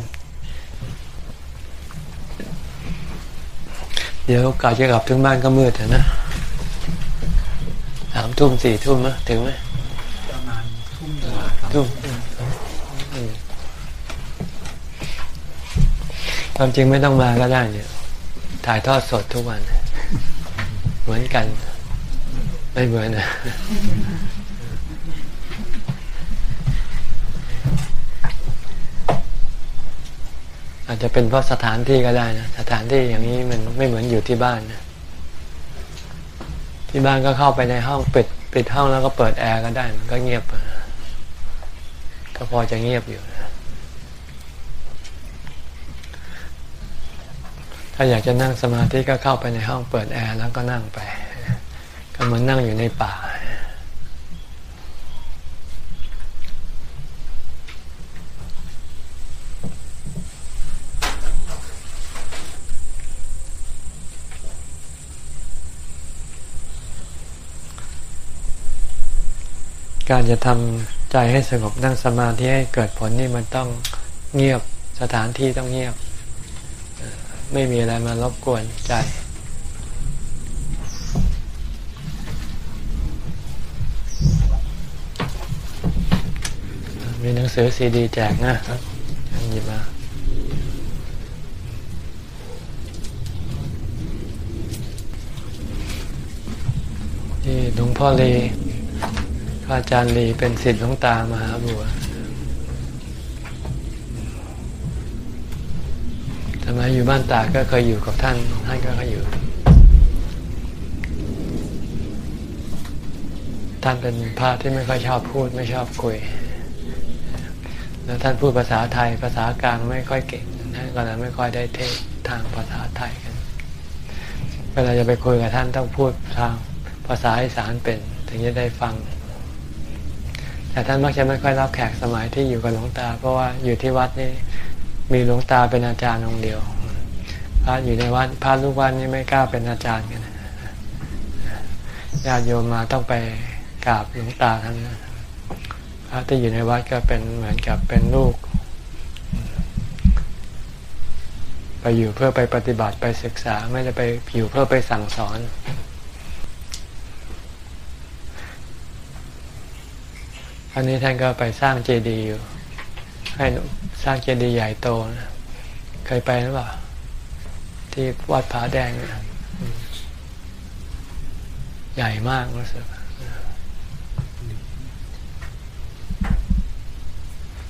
เดี๋ยวกาจะกลับถึงบ้านก็มืดแล้วนะสามทุ่มสี่ทุ่มนะถึงไหมประมาณทุ่มกว่าครับทุ่มความจริงไม่ต้องมาก็ได้เนี่ย ถ่ายทอดสดทุกวัน เหมือนกัน ไม่เหมือนนะ อาจจะเป็นเพราะสถานที่ก็ได้นะสถานที่อย่างนี้มันไม่เหมือนอยู่ที่บ้านนะที่บ้านก็เข้าไปในห้องปิดปิดห้องแล้วก็เปิดแอร์ก็ได้มันก็เงียบก็พอจะเงียบอยู่นะถ้าอยากจะนั่งสมาธิก็เข้าไปในห้องเปิดแอร์แล้วก็นั่งไป ก็เหมือนนั่งอยู่ในป่า การจะทำใจให้สงบนั่งสมาธิให้เกิดผลนี่มันต้องเงียบสถานที่ต้องเงียบ ไม่มีอะไรมารบกวนใจ มีหนังสือซีดีแจกนะครับหยิบมาที่หลวงพ่อเลี พระอาจารย์ลีเป็นศิษย์หลวงตามหาบัวทำไมอยู่บ้านตากก็เคยอยู่กับท่าน ท่านก็เคยอยู่ ท่านเป็นพระที่ไม่ค่อยชอบพูดไม่ชอบคุย แล้วท่านพูดภาษาไทยภาษากลางไม่ค่อยเก่งท่านก็เลยไม่ค่อยได้เทศทางภาษาไทยกันเวลาจะไปคุยกับท่านต้องพูดทางภาษาอีสานเป็น ถึงจะได้ฟัง แต่ท่านมักจะไม่ค่อยรับแขกสมัยที่อยู่กับหลวงตา เพราะว่าอยู่ที่วัดนี่มีหลวงตาเป็นอาจารย์องค์เดียวพระอยู่ในวัดพระลูกวัดนี่ไม่กล้าเป็นอาจารย์กันญาติโยมมาต้องไปกราบหลวงตาทั้งนั้นพระที่อยู่ในวัดก็เป็นเหมือนกับเป็นลูก ไปอยู่เพื่อไปปฏิบัติไปศึกษาไม่ได้ไปอยู่เพื่อไปสั่งสอน อันนี้ท่านก็ไปสร้างเจดีย์อยู่ ให้สร้างเจดีย์ใหญ่โตนะเคยไปหรือเปล่า ที่วัดผาแดงเนี่ยใหญ่มากรู้สึก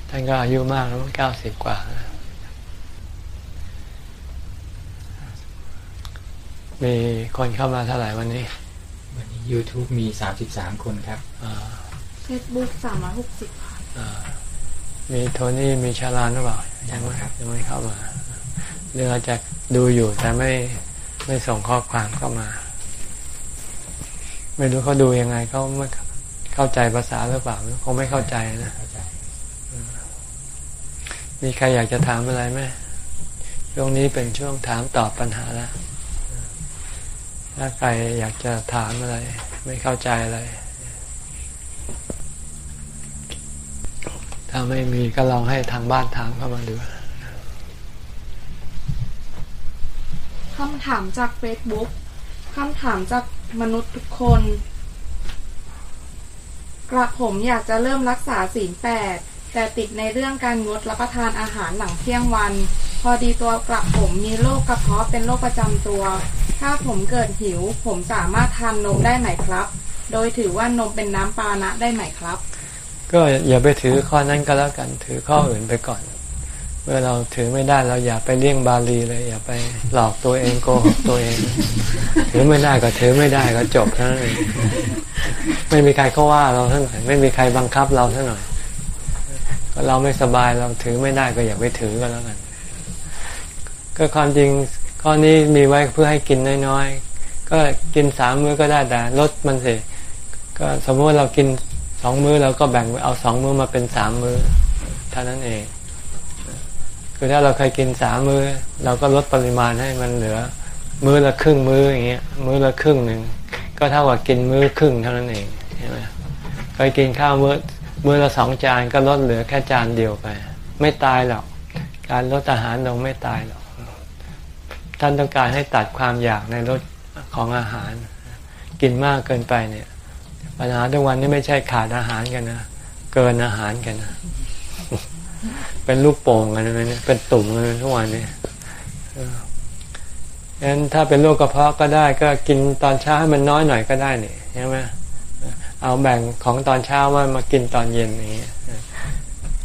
ท่านก็อายุมากแล้วเก้าสิบกว่านะมีคนเข้ามาเท่าไหร่วันนี้ วันนี้ YouTube มี33คนครับอ่า เฟซบุ๊กสามร้อยหกสิบค่ะอ่ามีโทนี่มีชาลานหรือเปล่ายังไม่ครับยังไม่เข้ามาเรื่องอาจจะดูอยู่แต่ไม่ไม่ส่งข้อความเข้ามา ไม่รู้เขาดูยังไงเขาไม่เข้าใจภาษาหรือเปล่าคงไม่เข้าใจนะเข้าใจมีใครอยากจะถามอะไรไหมช่วงนี้เป็นช่วงถามตอบปัญหาแล้วถ้าใครอยากจะถามอะไร ไม่เข้าใจอะไร ถ้าไม่มีก็ลองให้ทางบ้านถามเข้ามาดูคำถามจากเฟซบุ๊กคำถามจากมนุษย์ทุกคน กระผมอยากจะเริ่มรักษาศีลแปดแต่ติดในเรื่องการงดรับประทานอาหารหลังเที่ยงวัน พอดีตัวกระผมมีโรคกระเพาะเป็นโรคประจำตัว ถ้าผมเกิดหิว ผมสามารถทานนมได้ไหมครับ โดยถือว่านมเป็นน้ำปานะได้ไหมครับ ก็อย่าไปถือข้อนั้นก็แล้วกัน ถือข้ออื่นไปก่อน เมื่อเราถือไม่ได้เราอย่าไปเลี่ยงบาลีเลย อย่าไปหลอกตัวเองโกหกตัวเอง ถือไม่ได้ก็ถือไม่ได้ก็จบเท่านั้นเองไม่มีใครเขาว่าเราเท่าไหร่ไม่มีใครบังคับเราเท่าไหร่ก็เราไม่สบายเราถือไม่ได้ก็อย่าไปถือก็แล้วกัน ก็ความจริงข้อนี้มีไว้เพื่อให้กินน้อยๆก็กินสามมื้อก็ได้แต่ลดมันสิก็สมมติเรากิน สองมื้อเราก็แบ่งเอาสองมื้อมาเป็นสามมื้อเท่านั้นเอง คือถ้าเราเคยกินสามมื้อ เราก็ลดปริมาณให้มันเหลือ มื้อละครึ่งมื้ออย่างเงี้ย มื้อละครึ่งหนึ่งก็เท่ากับกินมื้อครึ่งเท่านั้นเองใช่ไหมเคยกินข้าวมื้อมื้อละสองจานก็ลดเหลือแค่จานเดียวไป ไม่ตายหรอก การลดอาหารลงไม่ตายหรอกท่านต้องการให้ตัดความอยากในรสของอาหาร กินมากเกินไปเนี่ย ปัญหาทุกวันนี้ไม่ใช่ขาดอาหารกันนะเกินอาหารกันนะเป็นลูกโป่งกันเลยเนี่ยเป็นตุ่มกันทุกวันนี้งั้นถ้าเป็นโรคกระเพาะก็ได้ ก็กินตอนเช้าให้มันน้อยหน่อยก็ได้นี่ใช่ไหมเอาแบ่งของตอนเช้ามามากินตอนเย็นอย่างเงี้ย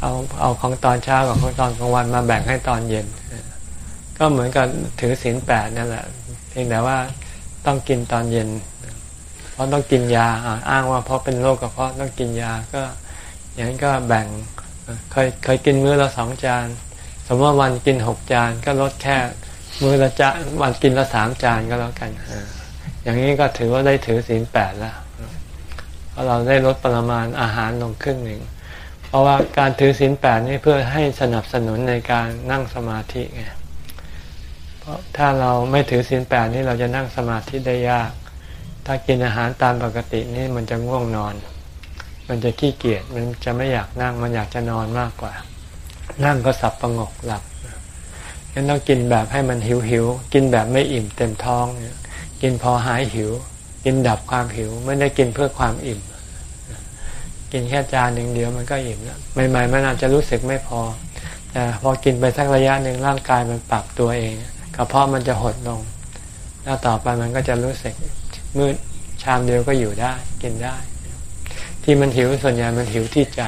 เอาเอาของตอนเช้ากับของตอนกลางวันมาแบ่งให้ตอนเย็น ก็เหมือนกับถือศีลแปดนั่นแหละเพียงแต่ว่าต้องกินตอนเย็น เพราะต้องกินยาอ้างว่าเพราะเป็นโรคกระเพาะต้องกินยาก็อย่างนั้นก็แบ่งเคยเคยกินมื้อละสองจาน สมมติว่าวันกินหกจานก็ลดแค่มื้อละจานวันกินละสามจานก็แล้วกันอย่างนี้ก็ถือว่าได้ถือศีลแปดแล้วเพราะเราได้ลดปริมาณอาหารลงครึ่งหนึ่งเพราะว่าการถือศีลแปดนี่เพื่อให้สนับสนุนในการนั่งสมาธิไงเพราะถ้าเราไม่ถือศีลแปดนี่เราจะนั่งสมาธิได้ยาก ถ้ากินอาหารตามปกตินี่มันจะง่วงนอน มันจะขี้เกียจ มันจะไม่อยากนั่ง มันอยากจะนอนมากกว่า นั่งก็สับประงกหลับงั้นต้องกินแบบให้มันหิวหิว กินแบบไม่อิ่มเต็มท้อง กินพอหายหิว กินดับความหิว ไม่ได้กินเพื่อความอิ่ม กินแค่จานหนึ่งเดียวมันก็อิ่มแล้ว ใหม่ๆมันอาจจะรู้สึกไม่พอ แต่พอกินไปสักระยะหนึ่งร่างกายมันปรับตัวเอง กระเพาะมันจะหดลง แล้วต่อไปมันก็จะรู้สึก มืดชามเดียวก็อยู่ได้กินได้ ที่มันหิวส่วนใหญ่มันหิวที่ใจ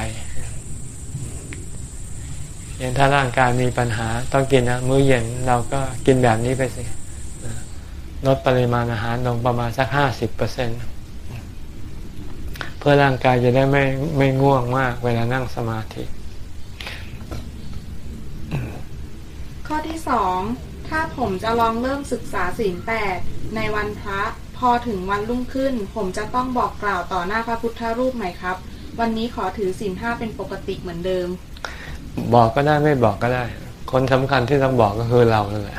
อย่างถ้าร่างกายมีปัญหาต้องกินนะมื้อเย็นเราก็กินแบบนี้ไปสิลดปริมาณอาหารลงประมาณสักห้าสิบเปอร์เซ็นเพื่อร่างกายจะได้ไม่ไม่ง่วงมาก เวลานั่งสมาธิ ข้อที่สองถ้าผมจะลองเริ่มศึกษาศีลแปดในวันพระ พอถึงวันรุ่งขึ้น ผมจะต้องบอกกล่าวต่อหน้าพระพุทธรูปไหมครับ วันนี้ขอถือศีลห้าเป็นปกติเหมือนเดิม บอกก็ได้ไม่บอกก็ได้ คนสำคัญที่ต้องบอกก็คือเรานั่นแหละ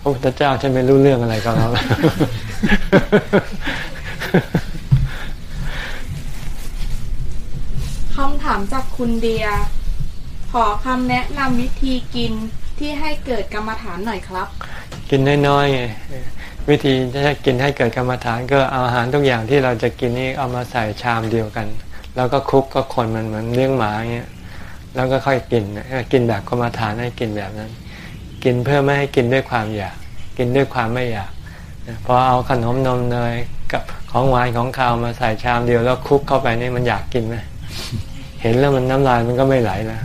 พระพุทธเจ้าฉันไม่รู้เรื่องอะไรกับเราคำถามจากคุณเดีย ขอคำแนะนำวิธีกินที่ให้เกิดกรรมฐานหน่อยครับ กินน้อยๆไง วิธีจะกินให้เกิดกรรมฐานก็เอาอาหารทุกอย่างที่เราจะกินนี่เอามาใส่ชามเดียวกัน แล้วก็คลุกก็คนมันเหมือนเลี้ยงหมาเงี้ยแล้วก็ค่อยกินกินแบบกรรมฐานให้กินแบบนั้น กินเพื่อไม่ให้กินด้วยความอยาก กินด้วยความไม่อยากพอเอาขนมนมเนยกับของหวานของข้าวมาใส่ชามเดียวแล้วคลุกเข้าไปนี่มันอยากกินไหมเห็นแล้วมันน้ำลายมันก็ไม่ไหลแล้ว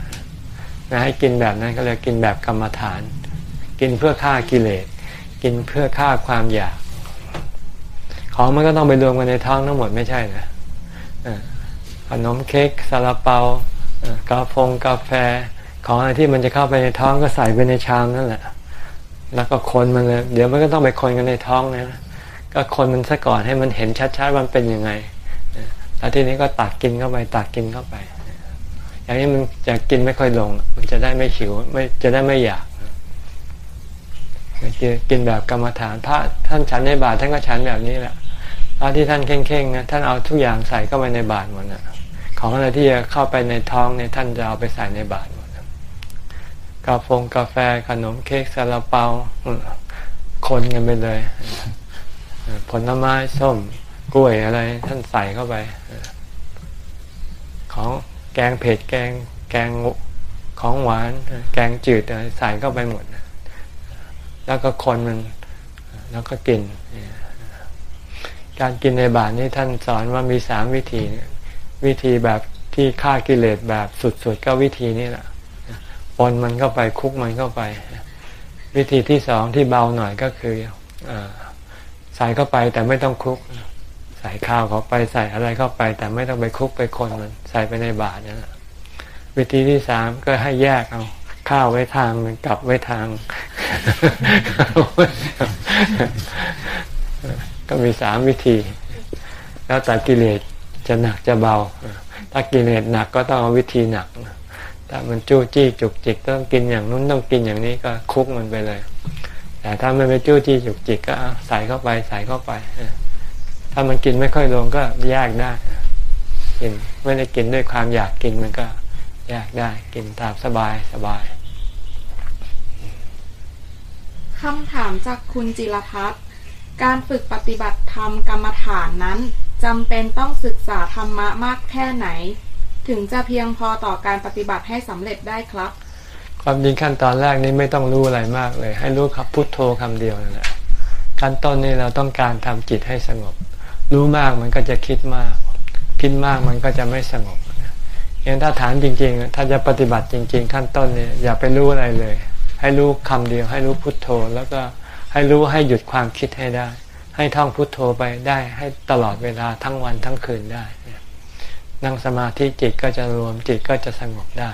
นะให้กินแบบนั้นก็เลยกินแบบกรรมฐาน กินเพื่อฆ่ากิเลส กินเพื่อฆ่าความอยาก ของมันก็ต้องไปรวมกันในท้องทั้งหมดไม่ใช่นะขนมเค้กซาลาเปากาฟงกาแฟ ของอะไรที่มันจะเข้าไปในท้องก็ใส่ไปในชามนั่นแหละ แล้วก็คนมันเลย เดี๋ยวมันก็ต้องไปคนกันในท้องนะก็คนมันซะก่อนให้มันเห็นชัดๆมันเป็นยังไงแล้วทีนี้ก็ตักกินเข้าไปตักกินเข้าไป อย่างนี้มันจะกินไม่ค่อยลง มันจะได้ไม่หิวไม่จะได้ไม่อยาก กินแบบกรรมฐานพระท่านฉันในบาตรท่านก็ฉันแบบนี้แหละพระที่ท่านเข่งๆนะท่านเอาทุกอย่างใส่เข้าไปในบาตรหมดนะของอะไรที่จะเข้าไปในท้องเนี่ยท่านจะเอาไปใส่ในบาตรหมดกาแฟกาแฟขนมเค้กซาลาเปาคนกันไปเลยผลไม้ส้มกล้วยอะไร ท่านใส่เข้าไป ของแกงเผ็ดแกงแกงของหวาน แกงจืดอะไรใส่เข้าไปหมด แล้วก็คนมันแล้วก็กิน การกินในบาทนี้ท่านสอนว่ามีสามวิธี วิธีแบบที่ฆ่ากิเลสแบบสุดๆ ก็วิธีนี้แหละปนมันเข้าไปคุกมันเข้าไป วิธีที่สองที่เบาหน่อยก็คืออใส่เข้าไปแต่ไม่ต้องคุก ใส่ข้าวเข้าไปใส่อะไรเข้าไป แต่ไม่ต้องไปคุกไปคนมัน ใส่ไปในบาทนี่แหละวิธีที่สามก็ให้แยกเอา ข้าวไว้ทางกลับไว้ทาง ก็มีสามวิธี แล้วแต่กิเลสจะหนักจะเบา ถ้ากิเลสหนักก็ต้องเอาวิธีหนักถ้ามันจู้จี้จุกจิกต้องกินอย่างนู้นต้องกินอย่างนี้ก็คุกมันไปเลย แต่ถ้ามันไม่จู้จี้จุกจิกก็ใส่เข้าไปใส่เข้าไปถ้ามันกินไม่ค่อยลงก็แยกได้กินไม่ได้กินด้วยความอยากกินมันก็แยกได้กินตามสบายสบาย คำถามจากคุณจิรพัฒน์การฝึกปฏิบัติธรรมกรรมฐานนั้นจำเป็นต้องศึกษาธรรมะมากแค่ไหน ถึงจะเพียงพอต่อการปฏิบัติให้สำเร็จได้ครับ ความจริงขั้นตอนแรกนี้ไม่ต้องรู้อะไรมากเลย ให้รู้ครับพุทโธคำเดียวนั่นแหละขั้นต้นนี้เราต้องการทำจิตให้สงบ รู้มากมันก็จะคิดมาก คิดมากมันก็จะไม่สงบอย่างถ้าฐานจริง ๆ ถ้าจะปฏิบัติจริง ๆ ขั้นต้นนี้อย่าไปรู้อะไรเลย ให้รู้คำเดียว ให้รู้พุทโธ แล้วก็ให้รู้ให้หยุดความคิดให้ได้ ให้ท่องพุทโธไปได้ให้ตลอดเวลาทั้งวันทั้งคืนได้นั่งสมาธิจิตก็จะรวมจิตก็จะสงบได้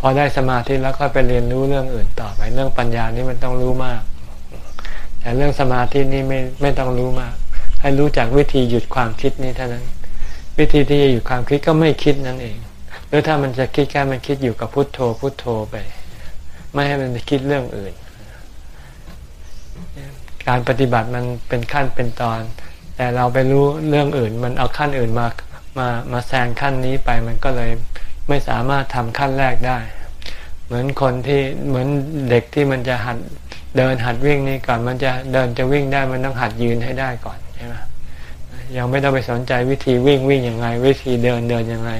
พอได้สมาธิแล้วก็ไปเรียนรู้เรื่องอื่นต่อไป เรื่องปัญญานี่มันต้องรู้มาก แต่เรื่องสมาธินี่ไม่ไม่ต้องรู้มาก ให้รู้จักวิธีหยุดความคิดนี้เท่านั้น วิธีที่จะหยุดความคิดก็ไม่คิดนั่นเอง หรือถ้ามันจะคิดแค่มันคิดอยู่กับพุทโธพุทโธไป ไม่ให้มันไปคิดเรื่องอื่น การปฏิบัติมันเป็นขั้นเป็นตอน แต่เราไปรู้เรื่องอื่น มันเอาขั้นอื่นมามามาแซงขั้นนี้ไปมันก็เลยไม่สามารถทำขั้นแรกได้ เหมือนคนที่เหมือนเด็กที่มันจะหัดเดินหัดวิ่งนี่ก่อนมันจะเดินจะวิ่งได้มันต้องหัดยืนให้ได้ก่อนใช่ไหมยังไม่ต้องไปสนใจวิธีวิ่งวิ่งยังไง วิธีเดินเดินยังไง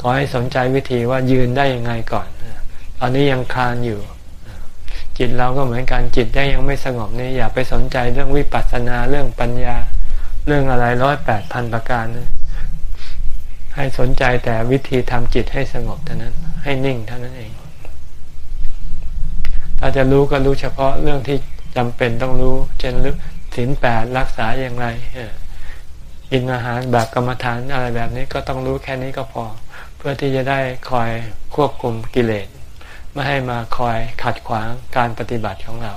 ขอให้สนใจวิธีว่ายืนได้ยังไงก่อน ตอนนี้ยังคลานอยู่ จิตเราก็เหมือนกันจิตได้ยังไม่สงบนี่อย่าไปสนใจเรื่องวิปัสสนาเรื่องปัญญา เรื่องอะไรร้อยแปดพันประการนะให้สนใจแต่วิธีทำจิตให้สงบเท่านั้น ให้นิ่งเท่านั้นเอง ถ้าจะรู้ก็รู้เฉพาะเรื่องที่จำเป็นต้องรู้ เช่นศีลแปดรักษาอย่างไรกินอาหารแบบกรรมฐานอะไรแบบนี้ก็ต้องรู้แค่นี้ก็พอ เพื่อที่จะได้คอยควบคุมกิเลส ไม่ให้มาคอยขัดขวางการปฏิบัติของเรา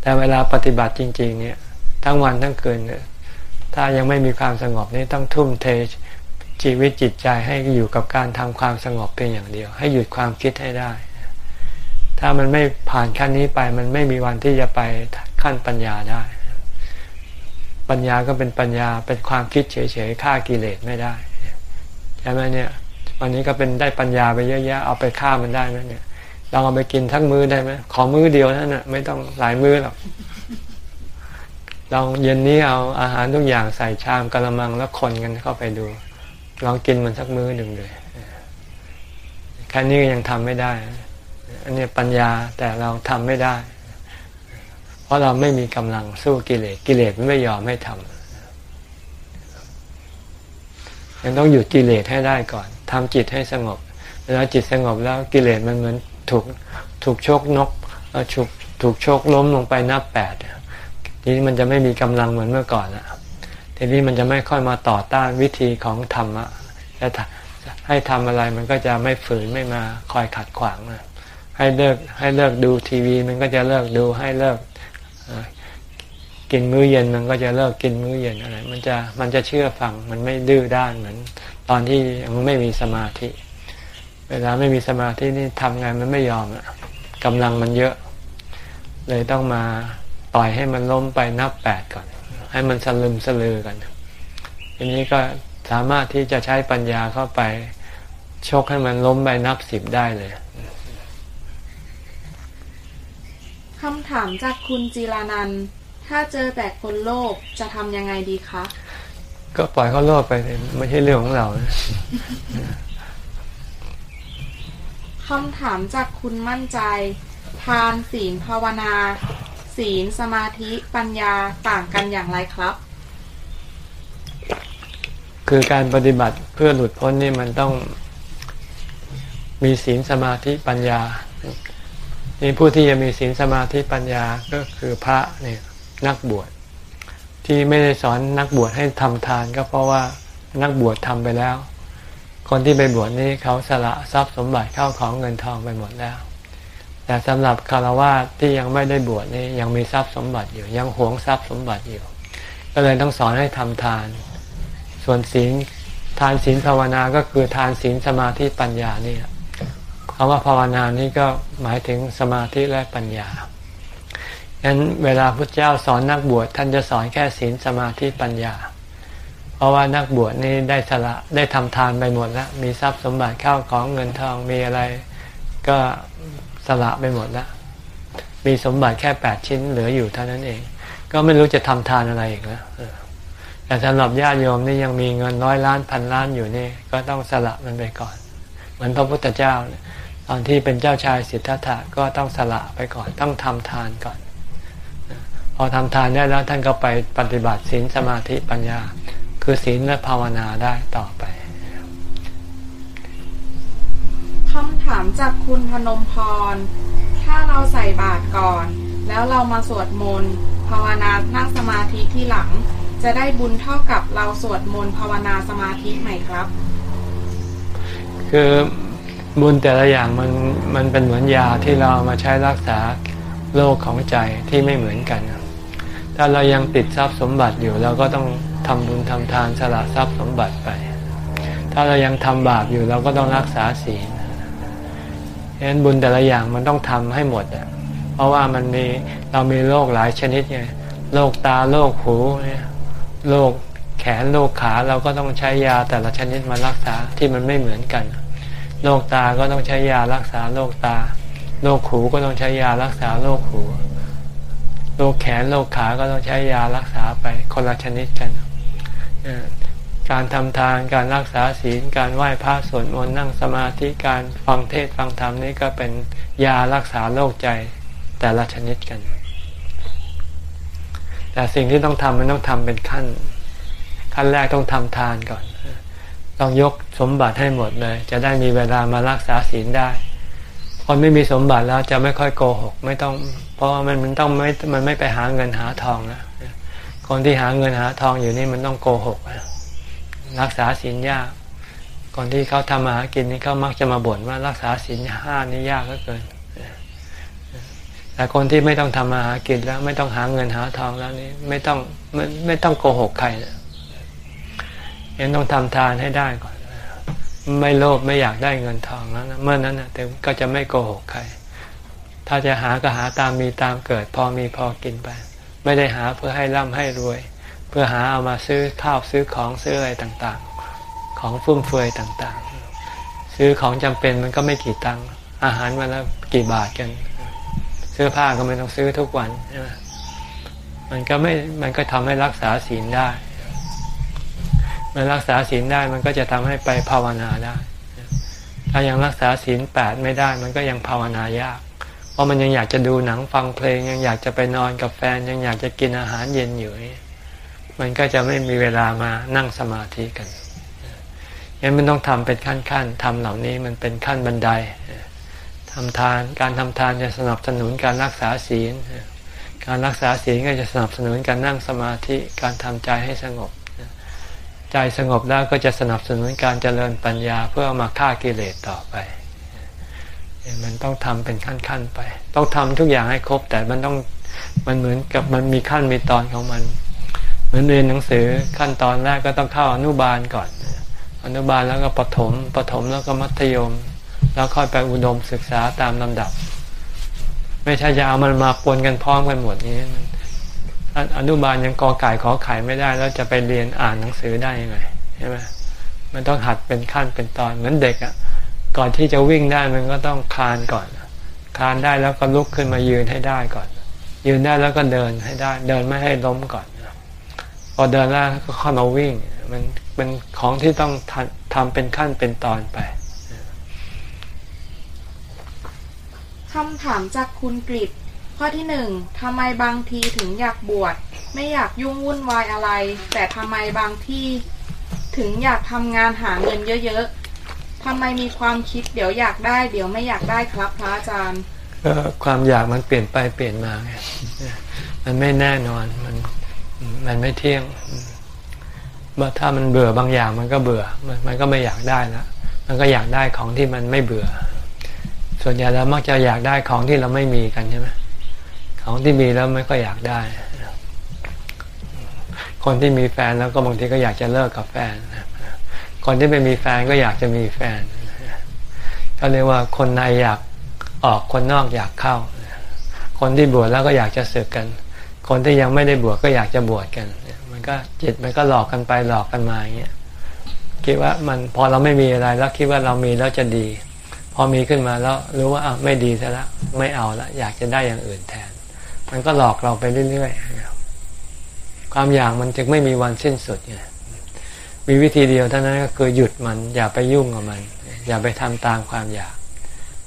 แต่เวลาปฏิบัติจริง ๆ เนี่ย ทั้งวันทั้งคืนเนี่ยถ้ายังไม่มีความสงบนี่ต้องทุ่มเทชีวิตจิตใจให้อยู่กับการทำความสงบเพียงอย่างเดียว ให้หยุดความคิดให้ได้ ถ้ามันไม่ผ่านขั้นนี้ไป มันไม่มีวันที่จะไปขั้นปัญญาได้ ปัญญาก็เป็นปัญญาเป็นความคิดเฉยๆฆ่ากิเลสไม่ได้ใช่ไหมเนี่ย วันนี้ก็เป็นได้ปัญญาไปเยอะแยะเอาไปฆ่ามันได้ไหมเนี่ยเราเอาไปกินทั้งมื้อได้ไหมขอมื้อเดียวนั่นน่ะไม่ต้องหลายมื้อหรอกลองเย็นนี้เอาอาหารทุกอย่างใส่ชามกระมังแล้วคนกันเข้าไปดู ลองกินมันสักมื้อหนึ่งเลยแค่นี้ยังทำไม่ได้ อันนี้ปัญญาแต่เราทำไม่ได้ เพราะเราไม่มีกำลังสู้กิเลสกิเลสไม่ยอมให้ทำ ยังต้องหยุดกิเลสให้ได้ก่อนทำจิตให้สงบ เวลาจิตสงบแล้วกิเลสมันเหมือนถูกถูกโชกนกถูกถูกโชกล้มลงไปนับแปดทีนี้มันจะไม่มีกำลังเหมือนเมื่อก่อนละทีนี้มันจะไม่ค่อยมาต่อต้านวิธีของธรรมะจะให้ทำอะไรมันก็จะไม่ฝืนไม่มาคอยขัดขวางนะให้เลิกให้เลิกดูทีวี มันก็จะเลิกดูให้เลิก กินมื้อเย็นมันก็จะเลิกกินมื้อเย็นอะไร มันจะมันจะเชื่อฟัง มันไม่ดื้อด้านเหมือน ตอนที่ยังไม่มีสมาธิ เวลาไม่มีสมาธินี่ทำงานมันไม่ยอมอะกำลังมันเยอะ เลยต้องมาปล่อยให้มันล้มไปนับแปดก่อน ให้มันสลึมสลือกันทีนี้ก็สามารถที่จะใช้ปัญญาเข้าไปชกให้มันล้มไปนับสิบได้เลยคำถามจากคุณจีรานัน ถ้าเจอแต่คนโลภจะทำยังไงดีคะ ก็ปล่อยเขาโลภไปไม่ใช่เรื่องของเราคำถามจากคุณมั่นใจ ทานศีลภาวนา ศีลสมาธิปัญญาต่างกันอย่างไรครับ คือการปฏิบัติเพื่อหลุดพ้นนี่มันต้องมีศีลสมาธิปัญญานี่ผู้ที่จะมีศีลสมาธิปัญญาก็คือพระเนี่ย นักบวชที่ไม่ได้สอนนักบวชให้ทำทาน ก็เพราะว่านักบวชทำไปแล้ว คนที่ไปบวชนี่เขาสละทรัพย์สมบัติเข้าของเงินทองไปหมดแล้ว แต่สำหรับคารวะที่ยังไม่ได้บวชนี่ยังมีทรัพย์สมบัติอยู่ ยังหวงทรัพย์สมบัติอยู่ ก็เลยต้องสอนให้ทำทาน ส่วนศีลทานศีลภาวนาก็คือทานศีลสมาธิปัญญานี่คำว่าภาวนานี่ก็หมายถึงสมาธิและปัญญา ฉะนั้นเวลาพุทธเจ้าสอนนักบวชท่านจะสอนแค่ศีลสมาธิปัญญา เพราะว่านักบวชนี่ได้สละได้ทำทานไปหมดแล้วมีทรัพย์สมบัติเข้าของเงินทองมีอะไรก็สละไปหมดแล้วมีสมบัติแค่แปดชิ้นเหลืออยู่เท่านั้นเอง ก็ไม่รู้จะทำทานอะไรอีกแล้วแต่สำหรับญาติโยมนี่ยังมีเงินร้อยล้านพันล้านอยู่นี่ก็ต้องสละมันไปก่อน เหมือนพระพุทธเจ้าตอนที่เป็นเจ้าชายสิทธัตถะก็ต้องสละไปก่อน ต้องทำทานก่อน พอทำทานได้แล้วท่านก็ไปปฏิบัติศีลสมาธิปัญญา คือศีลและภาวนาได้ต่อไปคำถามจากคุณพนมพร ถ้าเราใส่บาตรก่อน แล้วเรามาสวดมนต์ภาวนานั่งสมาธิที่หลัง จะได้บุญเท่ากับเราสวดมนต์ภาวนาสมาธิไหมครับ คือบุญแต่ละอย่างมันมันเป็นเหมือนยาที่เรามาใช้รักษาโรคของใจที่ไม่เหมือนกัน ถ้าเรายังติดทรัพย์สมบัติอยู่เราก็ต้องทำบุญทำทานสละทรัพย์สมบัติไป ถ้าเรายังทำบาปอยู่เราก็ต้องรักษาศีลฉะนั้นบุญแต่ละอย่างมันต้องทำให้หมดอะเพราะว่ามันมีเรามีโรคหลายชนิดไงโรคตาโรคหูเนี่ยโรคแขนโรคขาเราก็ต้องใช้ยาแต่ละชนิดมารักษาที่มันไม่เหมือนกันโรคตาก็ต้องใช้ยารักษาโรคตาโรคหูก็ต้องใช้ยารักษาโรคหู โรคแขนโรคขาก็ต้องใช้ยารักษาไปคนละชนิดกันการทำทานการรักษาศีลการไหว้พระสวดมนต์นั่งสมาธิการฟังเทศฟังธรรมนี่ก็เป็นยารักษาโรคใจแต่ละชนิดกัน แต่สิ่งที่ต้องทำมันต้องทำเป็นขั้น ขั้นแรกต้องทำทานก่อน ต้องยกสมบัติให้หมดเลย จะได้มีเวลามารักษาศีลได้ คนไม่มีสมบัติแล้วจะไม่ค่อยโกหก ไม่ต้อง เพราะมันมันต้องไม่มันไม่ไปหาเงินหาทองนะคนที่หาเงินหาทองอยู่นี่มันต้องโกหกรักษาศีลยากคนที่เขาทำมาหากินนี่เขามักจะมาบ่นว่ารักษาศีลห้านี่ยากเหลือเกินแต่คนที่ไม่ต้องทำมาหากินแล้ว ไม่ต้องหาเงินหาทองแล้วนี่ไม่ต้องไม่ไม่ต้องโกหกใครนะยังต้องทำทานให้ได้ก่อน ไม่โลภไม่อยากได้เงินทองแล้วนะเมื่อนั้นนะแต่ก็จะไม่โกหกใคร ถ้าจะหาก็หาตามมีตามเกิด พอมีพอกินไป ไม่ได้หาเพื่อให้ร่ำให้รวย เพื่อหาเอามาซื้อข้าวซื้อของซื้ออะไรต่างๆ ของฟุ่มเฟือยต่างๆ ซื้อของจำเป็นมันก็ไม่กี่ตังค์อาหารมาแล้วกี่บาทกันสื้อผ้าก็ไม่ต้องซื้อทุกวันใช่ไหมมันก็ไม่ มันก็ทำให้รักษาศีลได้ มันรักษาศีลได้มันก็จะทำให้ไปภาวนาได้ ถ้ายังรักษาศีลแปดไม่ได้ มันก็ยังภาวนายาก เพราะมันยังอยากจะดูหนังฟังเพลง ยังอยากจะไปนอนกับแฟน ยังอยากจะกินอาหารเย็นอยู่ มันก็จะไม่มีเวลามานั่งสมาธิกันยังมันต้องทำเป็นขั้นๆทำเหล่านี้มันเป็นขั้นบันไดทำทาน การทำทานจะสนับสนุนการรักษาศีล การรักษาศีลก็จะสนับสนุนการนั่งสมาธิ การทำใจให้สงบ ใจสงบแล้วก็จะสนับสนุนการเจริญปัญญาเพื่อมาฆ่ากิเลสต่อไป มันต้องทำเป็นขั้นๆไป ต้องทำทุกอย่างให้ครบ แต่มันต้องมันเหมือนกับมันมีขั้นมีตอนของมัน เหมือนเรียนหนังสือขั้นตอนแรกก็ต้องเข้าอนุบาลก่อน อนุบาลแล้วก็ปฐมปฐมแล้วก็มัธยม แล้วค่อยไปอุดมศึกษาตามลำดับ ไม่ใช่จะเอามันมาปนกันพร้อมกันหมดนี้ อนุบาลยังกอไก่ขอไข่ไม่ได้แล้วจะไปเรียนอ่านหนังสือได้ยังไงใช่ไหมมันต้องหัดเป็นขั้นเป็นตอนเหมือนเด็กอะ่ะ ก่อนที่จะวิ่งได้มันก็ต้องคลานก่อนคลานได้แล้วก็ลุกขึ้นมายืนให้ได้ก่อน ยืนได้แล้วก็เดินให้ได้ เดินไม่ให้ล้มก่อนพอเดินแล้วก็ค่อยมาวิ่ง มันเป็นของที่ต้องทำเป็นขั้นเป็นตอนไปคำถามจากคุณกริด ข้อที่หนึ่งทำไมบางทีถึงอยากบวชไม่อยากยุ่งวุ่นวายอะไร แต่ทำไมบางที่ถึงอยากทำงานหาเงินเยอะๆทำไมมีความคิดเดี๋ยวอยากได้ เดี๋ยวไม่อยากได้ครับพระอาจารย์ก็ความอยากมันเปลี่ยนไปเปลี่ยนมาไงมันไม่แน่นอนมันมันไม่เที่ยงถ้ามันเบื่อบางอย่างมันก็เบื่อ มันมันก็ไม่อยากได้ล้วมันก็อยากได้ของที่มันไม่เบื่อ ส่วนใหญ่เรามักจะอยากได้ของที่เราไม่มีกันใช่ไหม ของที่มีแล้วไม่ก็อยากได้ คนที่มีแฟนแล้วก็บางทีก็อยากจะเลิกกับแฟน คนที่ไม่มีแฟนก็อยากจะมีแฟน ก็เรียกว่าคนในอยากออกคนนอกอยากเข้า คนที่บวชแล้วก็อยากจะสึกกัน คนที่ยังไม่ได้บวชก็อยากจะบวชกัน มันก็จิตมันก็หลอกกันไปหลอกกันมาอย่างเงี้ยคิดว่ามันพอเราไม่มีอะไรแล้วคิดว่าเรามีแล้วจะดี พอมีขึ้นมาแล้วรู้ว่าอะไม่ดีซะละไม่เอาละอยากจะได้อย่างอื่นแทน มันก็หลอกเราไปเรื่อยๆความอยากมันจึงไม่มีวันสิ้นสุดไงมีวิธีเดียวเท่านั้นก็คือหยุดมัน อย่าไปยุ่งกับมัน อย่าไปทำตามความอยาก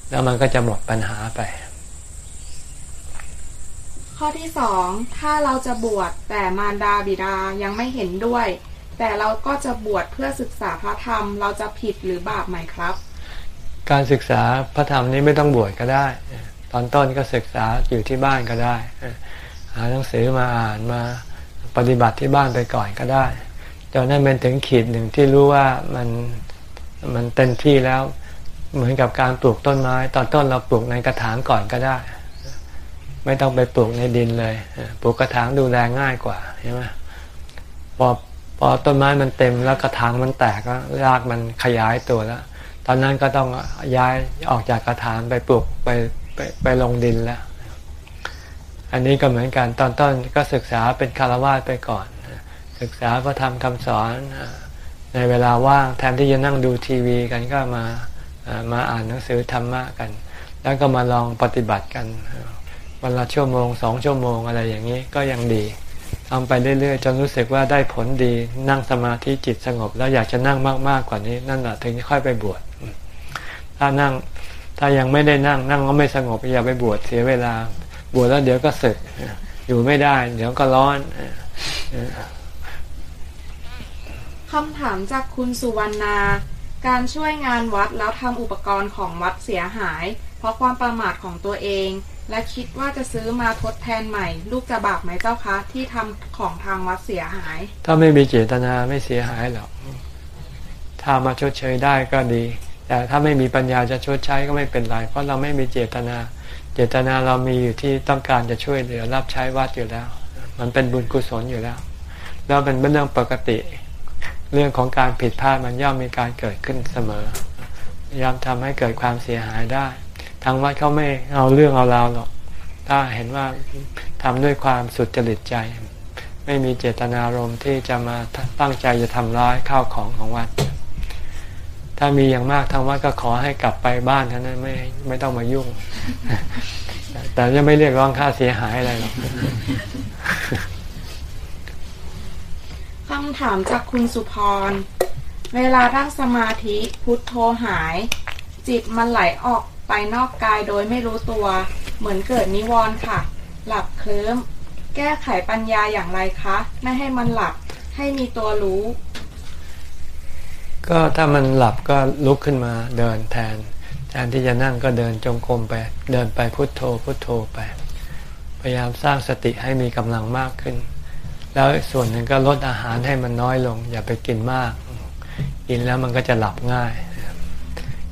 แล้วมันก็จะหมดปัญหาไป ข้อที่สองถ้าเราจะบวชแต่มารดาบิดายังไม่เห็นด้วย แต่เราก็จะบวชเพื่อศึกษาพระธรรม เราจะผิดหรือ บาปไหมครับ การศึกษาพระธรรมนี้ไม่ต้องบวชก็ได้ ตอนต้นก็ศึกษาอยู่ที่บ้านก็ได้ หาหนังสือมาอ่านมาปฏิบัติที่บ้านไปก่อนก็ได้จนนั้นเป็นถึงขีดหนึ่งที่รู้ว่ามันมันเต็มที่แล้วเหมือนกับการปลูกต้นไม้ ตอนต้นเราปลูกในกระถางก่อนก็ได้ ไม่ต้องไปปลูกในดินเลยปลูกกระถางดูแลง่ายกว่าใช่ไหมพอพอต้นไม้มันเต็มแล้วกระถางมันแตกแล้วรากมันขยายตัวแล้ว ตอนนั้นก็ต้องย้ายออกจากกระถางไปปลูกไป ไปไปลงดินแล้ว อันนี้ก็เหมือนกันตอนต้นก็ศึกษาเป็นคารวะไปก่อน ศึกษาพระธรรมคำสอนในเวลาว่างแทนที่จะนั่งดูทีวีกันก็มามาอ่านหนังสือธรรมะกัน แล้วก็มาลองปฏิบัติกันวันละชั่วโมงสองชั่วโมงอะไรอย่างนี้ก็ยังดีทำไปเรื่อยๆจนรู้สึกว่าได้ผลดีนั่งสมาธิจิตสงบ แล้วอยากจะนั่งมากๆกว่านี้ นั่นแหละถึงจะค่อยไปบวชถ้านั่ง ถ้ายังไม่ได้นั่งนั่งก็ไม่สงบอย่าไปบวชเสียเวลา บวชแล้วเดี๋ยวก็สึก อยู่ไม่ได้ เดี๋ยวก็ร้อนคำถามจากคุณสุวรรณา การช่วยงานวัดแล้วทำอุปกรณ์ของวัดเสียหาย เพราะความประมาทของตัวเอง และคิดว่าจะซื้อมาทดแทนใหม่ ลูกจะบาปไหมเจ้าคะ ที่ทำของทางวัดเสียหาย ถ้าไม่มีเจตนาไม่เสียหายหรอกถ้ามาชดเชยได้ก็ดี แต่ถ้าไม่มีปัญญาจะชดใช้ก็ไม่เป็นไร เพราะเราไม่มีเจตนา เจตนาเรามีอยู่ที่ต้องการจะช่วยเหลือรับใช้วัดอยู่แล้ว มันเป็นบุญกุศลอยู่แล้ว แล้วเป็นเรื่องปกติ เรื่องของการผิดพลาดมันย่อมมีการเกิดขึ้นเสมอย่อมทำให้เกิดความเสียหายได้ ทางวัดเขาไม่เอาเรื่องเอาราวหรอก ถ้าเห็นว่าทำด้วยความสุดจริตใจ ไม่มีเจตนารมณ์ที่จะมาตั้งใจจะทำร้ายข้าวของของวัด ถ้ามีอย่างมากทางวัดก็ขอให้กลับไปบ้านเท่านั้นไม่ไม่ต้องมายุ่ง แต่จะไม่เรียกร้องค่าเสียหายอะไรหรอกคำถามจากคุณสุพร เวลานั่งสมาธิพุทโธหาย จิตมันไหลออกไปนอกกายโดยไม่รู้ตัว เหมือนเกิดนิวรณ์ค่ะ หลับเคลิ้มแก้ไขปัญญาอย่างไรคะ ไม่ให้มันหลับให้มีตัวรู้ ก็ถ้ามันหลับก็ลุกขึ้นมาเดินแทน แทนที่จะนั่งก็เดินจงกรมไป เดินไปพุทโธพุทโธไป พยายามสร้างสติให้มีกำลังมากขึ้น แล้วส่วนหนึ่งก็ลดอาหารให้มันน้อยลง อย่าไปกินมาก กินแล้วมันก็จะหลับง่าย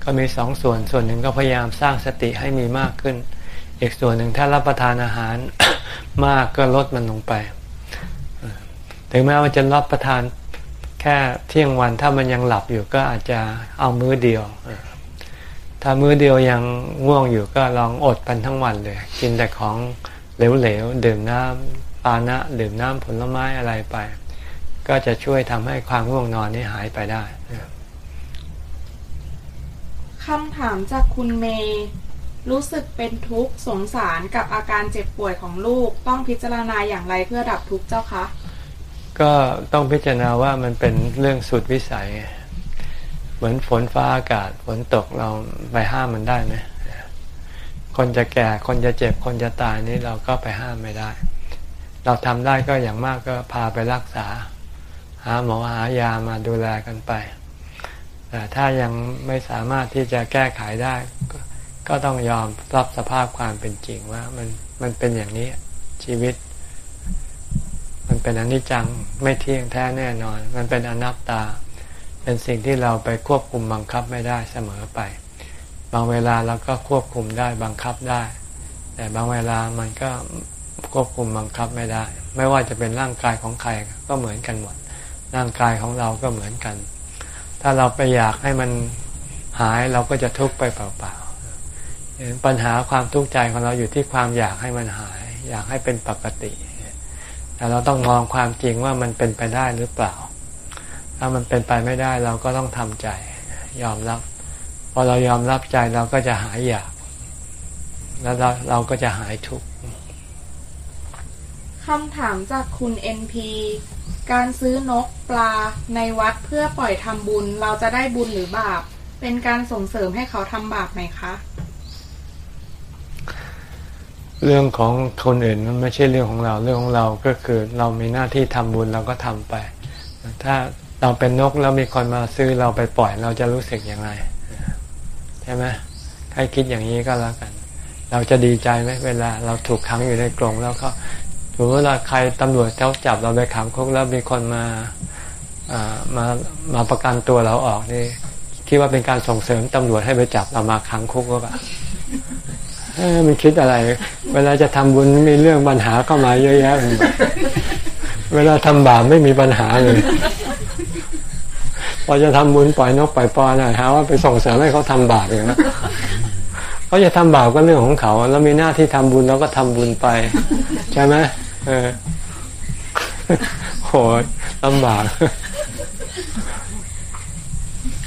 ก็มีสองส่วนส่วนหนึ่งก็พยายามสร้างสติให้มีมากขึ้น อีกส่วนหนึ่งถ้ารับประทานอาหารมากก็ลดมันลงไป ถึงแม้ว่าจะรับประทาน แค่เที่ยงวันถ้ามันยังหลับอยู่ก็อาจจะเอามื้อเดียว ถ้ามื้อเดียวยังง่วงอยู่ก็ลองอดกันทั้งวันเลย กินแต่ของเหลวๆดื่มน้ำปานะดื่มน้ำผลไม้อะไรไป ก็จะช่วยทำให้ความง่วงนอนนี้หายไปได้คำถามจากคุณเมย์รู้สึกเป็นทุกข์สงสารกับอาการเจ็บป่วยของลูกต้องพิจารณาอย่างไรเพื่อดับทุกข์เจ้าคะ ก็ต้องพิจารณาว่ามันเป็นเรื่องสุดวิสัย เหมือนฝนฟ้าอากาศฝนตกเราไปห้ามมันได้ไหมคนจะแก่คนจะเจ็บคนจะตายนี่เราก็ไปห้ามไม่ได้ เราทำได้ก็อย่างมากก็พาไปรักษา หาหมอหายามาดูแลกันไปแต่ถ้ายังไม่สามารถที่จะแก้ไขได้ ก็ก็ต้องยอมรับสภาพความเป็นจริงว่ามันมันเป็นอย่างนี้ชีวิต มันเป็นอนิจจังไม่เที่ยงแท้แน่นอน มันเป็นอนัตตา เป็นสิ่งที่เราไปควบคุมบังคับไม่ได้เสมอไป บางเวลาเราก็ควบคุมได้บังคับได้ แต่บางเวลามันก็ควบคุมบังคับไม่ได้ ไม่ว่าจะเป็นร่างกายของใครก็เหมือนกันหมด ร่างกายของเราก็เหมือนกัน ถ้าเราไปอยากให้มันหายเราก็จะทุกข์ไปเปล่าๆปัญหาความทุกข์ใจของเราอยู่ที่ความอยากให้มันหาย อยากให้เป็นปกติ แต่เราต้องมองความจริงว่ามันเป็นไปได้หรือเปล่า ถ้ามันเป็นไปไม่ได้เราก็ต้องทำใจ ยอมรับ พอเรายอมรับใจเราก็จะหายอยาก แล้วเราเราก็จะหายทุกข์คำถามจากคุณ NP การซื้อนกปลาในวัดเพื่อปล่อยทำบุญ เราจะได้บุญหรือบาป เป็นการส่งเสริมให้เขาทำบาปไหมคะ เรื่องของคนอื่นมันไม่ใช่เรื่องของเราเรื่องของเราก็คือเรามีหน้าที่ทำบุญเราก็ทำไป ถ้าเราเป็นนกแล้วมีคนมาซื้อเราไปปล่อยเราจะรู้สึกยังไงใช่ไหมให้คิดอย่างนี้ก็แล้วกัน เราจะดีใจไหมเวลาเราถูกขังอยู่ในกรงแล้วเขาถือว่าเราใครตำรวจเขาจับเราไปขังคุกแล้วมีคนมาอ่ามามาประกันตัวเราออกนี่คิดว่าเป็นการส่งเสริมตำรวจให้ไปจับเรามาขังคุกหรือเปล่า มันคิดอะไร เวลาจะทำบุญมีเรื่องปัญหาเข้ามาเยอะแยะเวลาทำบาปไม่มีปัญหาเลย พอจะทำบุญปล่อยนกปล่อยปลาหน่อยหาว่าไปส่งเสริมให้เขาทำบาปอย่างนั้นเขาจะทำบาปก็เรื่องของเขาแล้วมีหน้าที่ทำบุญเราก็ทำบุญไป ใช่ไหมเออโหลำบาก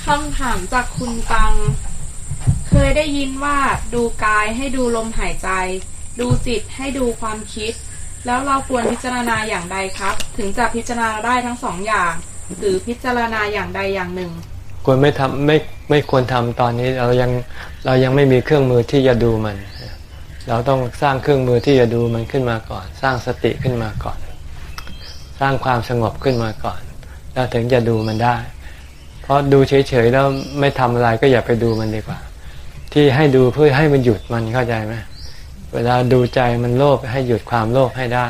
คำถามจากคุณตัง เคยได้ยินว่าดูกายให้ดูลมหายใจ ดูจิตให้ดูความคิด แล้วเราควรพิจารณาอย่างใดครับ ถึงจะพิจารณาได้ทั้งสองอย่าง หรือพิจารณาอย่างใดอย่างหนึ่ง ควรไม่ทำไม่ไม่ควรทำตอนนี้เรายังเรายังไม่มีเครื่องมือที่จะดูมัน เราต้องสร้างเครื่องมือที่จะดูมันขึ้นมาก่อน สร้างสติขึ้นมาก่อน สร้างความสงบขึ้นมาก่อน แล้วถึงจะดูมันได้ เพราะดูเฉยๆแล้วไม่ทำอะไรก็อย่าไปดูมันดีกว่า ที่ให้ดูเพื่อให้มันหยุดมันเข้าใจไหมเวลาดูใจมันโลภให้หยุดความโลภให้ได้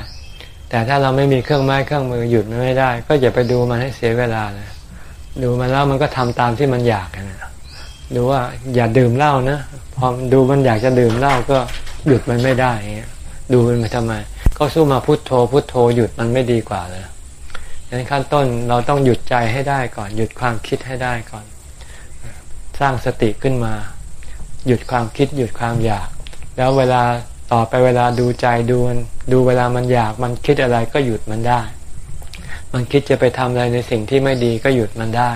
แต่ถ้าเราไม่มีเครื่องไม้เครื่องมือหยุดมันไม่ได้ ก็อย่าไปดูมันให้เสียเวลาเลยดูมันแล้วมันก็ทำตามที่มันอยากนะดูว่าอย่าดื่มเหล้านะพอดูมันอยากจะดื่มเหล้าก็หยุดมันไม่ได้เงี้ยดูมันไปทำไม ก็สู้มาพุโทโธพุโทโธหยุดมันไม่ดีกว่าเลยดังนั้นขั้นต้นเราต้องหยุดใจให้ได้ก่อน หยุดความคิดให้ได้ก่อน สร้างสติขึ้นมา หยุดความคิดหยุดความอยาก แล้วเวลาต่อไปเวลาดูใจดูมันดูเวลามันอยากมันคิดอะไรก็หยุดมันได้ มันคิดจะไปทำอะไรในสิ่งที่ไม่ดีก็หยุดมันได้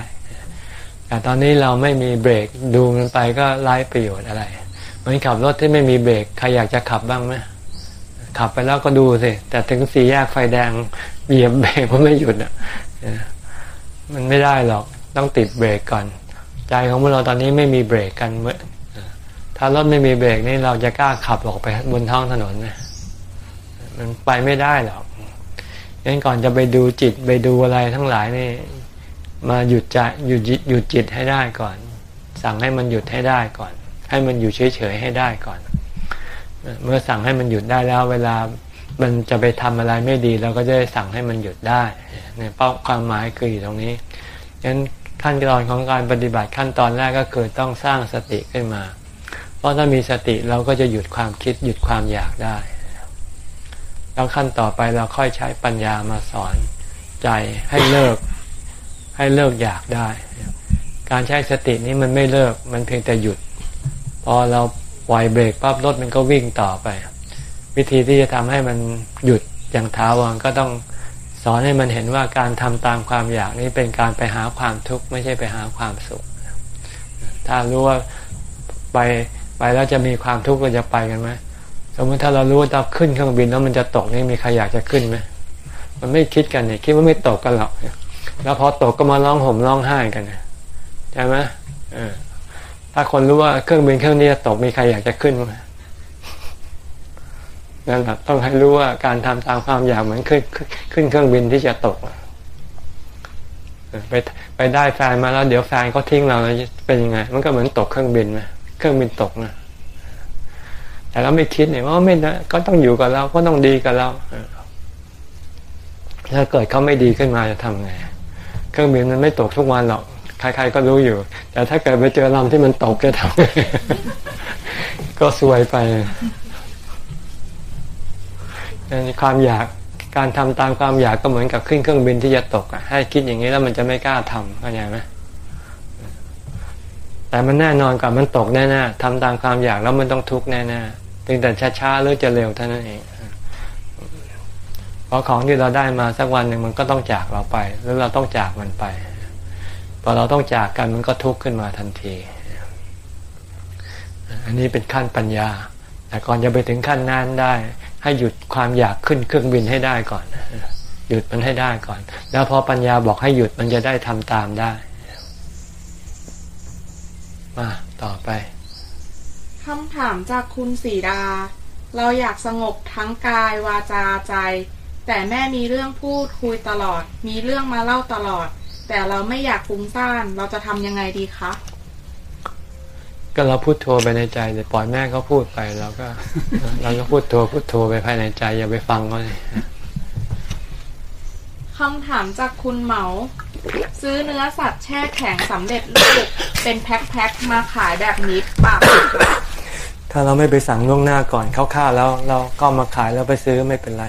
แต่ตอนนี้เราไม่มีเบรกดูมันไปก็ไร้ประโยชน์อะไรเหมือนขับรถที่ไม่มีเบรกใครอยากจะขับบ้างไหมขับไปแล้วก็ดูสิแต่ถึงสี่แยกไฟแดงเหยียบเบรกมันไม่หยุดอะมันไม่ได้หรอกต้องติดเบรกก่อน ใจของพวกเราตอนนี้ไม่มีเบรกกันเมื่อ ถ้ารถไม่มีเบรกนี่เราจะกล้าขับออกไปบนท้องถนนไหมมันไปไม่ได้หรอกงั้นก่อนจะไปดูจิตไปดูอะไรทั้งหลายนี่ มาหยุดใจหยุดหยุดจิตให้ได้ก่อน สั่งให้มันหยุดให้ได้ก่อน ให้มันอยู่เฉยๆให้ได้ก่อน เมื่อสั่งให้มันหยุดได้แล้ว เวลามันจะไปทำอะไรไม่ดีเราก็จะสั่งให้มันหยุดได้เนี่ยเป้าความหมายคืออยู่ตรงนี้งั้นขั้นตอนของการปฏิบัติขั้นตอนแรกก็คือต้องสร้างสติขึ้นมา ราะถ้ามีสติเราก็จะหยุดความคิดหยุดความอยากได้ แล้วขั้นต่อไปเราค่อยใช้ปัญญามาสอนใจให้เลิก ให้เลิกอยากได้ การใช้สตินี้มันไม่เลิกมันเพียงแต่หยุด พอเราปล่อยเบรกปั๊บรถมันก็วิ่งต่อไป วิธีที่จะทำให้มันหยุดอย่างท้าวรก็ต้องสอนให้มันเห็นว่าการทำตามความอยากนี้เป็นการไปหาความทุกข์ไม่ใช่ไปหาความสุข ถ้ารู้ว่าไป ไปแล้วจะมีความทุกข์เราจะไปกันไหมสมมติถ้าเรารู้ว่าจะขึ้นเครื่องบินแล้วมันจะตกนี่มีใครอยากจะขึ้นไหมมันไม่คิดกันเนี่ยคิดว่าไม่ตกกันหรอกแล้วพอตกก็มาร้องห่มร้องไห้กันใช่ไหมถ้าคนรู้ว่าเครื่องบินเครื่องนี้จะตกมีใครอยากจะขึ้นไหมนั่นแหละต้องให้รู้ว่าการทำตามความอยากเหมือนขึ้นขึ้นเครื่องบินที่จะตกไปไปได้แฟนมาแล้วเดี๋ยวแฟนก็ทิ้งเราแล้วเป็นยังไง มันก็เหมือนตกเครื่องบินไหม รื่องบินตกนะแต่เราไม่คิดเนี่ยว่าไม่นะก็ต้องอยู่กับเราก็ต้องดีกับเราถ้าเกิดเขาไม่ดีขึ้นมาจะทำไงเครื่องบินมันไม่ตกทุกวันหรอกใครๆก็รู้อยู่ แต่ถ้าเกิดไปเจอลำที่มันตกจะทำก็ซวยไปความอยากการทำตามความอยากก็เหมือนกับขึ้นเครื่องบินที่จะตกอะให้คิดอย่างนี้แล้วมันจะไม่กล้าทำเข้าใจไหม แต่มันแน่นอนกับมันตกแน่ๆทำตามความอยากแล้วมันต้องทุกข์แน่ๆเพียงแต่ช้าๆหรือจะเร็วเท่านั้นเองเพราะของที่เราได้มาสักวันหนึ่งมันก็ต้องจากเราไปแล้วเราต้องจากมันไปพอเราต้องจากกันมันก็ทุกข์ขึ้นมาทันที อันนี้เป็นขั้นปัญญา แต่ก่อนจะไปถึงขั้นนั้นได้ ให้หยุดความอยากขึ้นเครื่องบินให้ได้ก่อน หยุดมันให้ได้ก่อน แล้วพอปัญญาบอกให้หยุดมันจะได้ทำตามได้ มาต่อไปคำถามจากคุณสีดา เราอยากสงบทั้งกายวาจาใจ แต่แม่มีเรื่องพูดคุยตลอด มีเรื่องมาเล่าตลอด แต่เราไม่อยากฟุ้งซ่านเราจะทำยังไงดีคะก็เราพูดโทรไปในใจแต่ปล่อยแม่เขาพูดไปเราก็เราก็พูดโทรพูดโทรไปภายในใจอย่าไปฟังเขาเลย คำถามจากคุณเหมา ซื้อเนื้อสัตว์แช่แข็งสำเร็จรูปเป็นแพ็คๆมาขายแบบนี้ปะถ้าเราไม่ไปสั่งล่วงหน้าก่อนเข้าแล้วเราก็มาขายแล้วไปซื้อไม่เป็นไร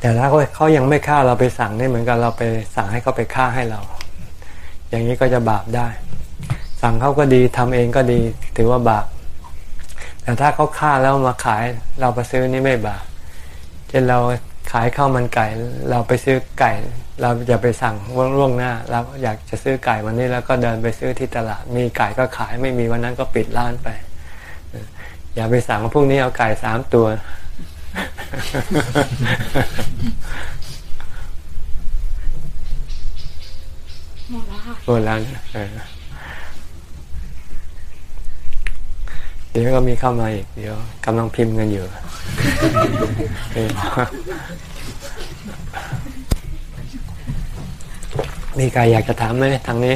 แต่ถ้าเขายังไม่ฆ่าเราไปสั่งนี่เหมือนกันเราไปสั่งให้เขาไปฆ่าให้เรา อย่างนี้ก็จะบาปได้ สั่งเขาก็ดีทำเองก็ดีถือว่าบาปแต่ถ้าเขาฆ่าแล้วมาขายเราไปซื้อนี่ไม่บาปเช่นเรา ขายข้าวมันไก่ เราไปซื้อไก่ เราอย่าไปสั่งล่วงหน้าเราอยากจะซื้อไก่วันนี้แล้วก็เดินไปซื้อที่ตลาด มีไก่ก็ขายไม่มีวันนั้นก็ปิดร้านไป อย่าไปสั่งว่าพรุ่งนี้เอาไก่สามตัว หมดแล้วค่ะหมดแล้ว ดี๋ยวก็มีเข้ามาอีก เดี๋ยวกำลังพิมพ์กันอยู่มีใครอยากจะถามไหมทางนี้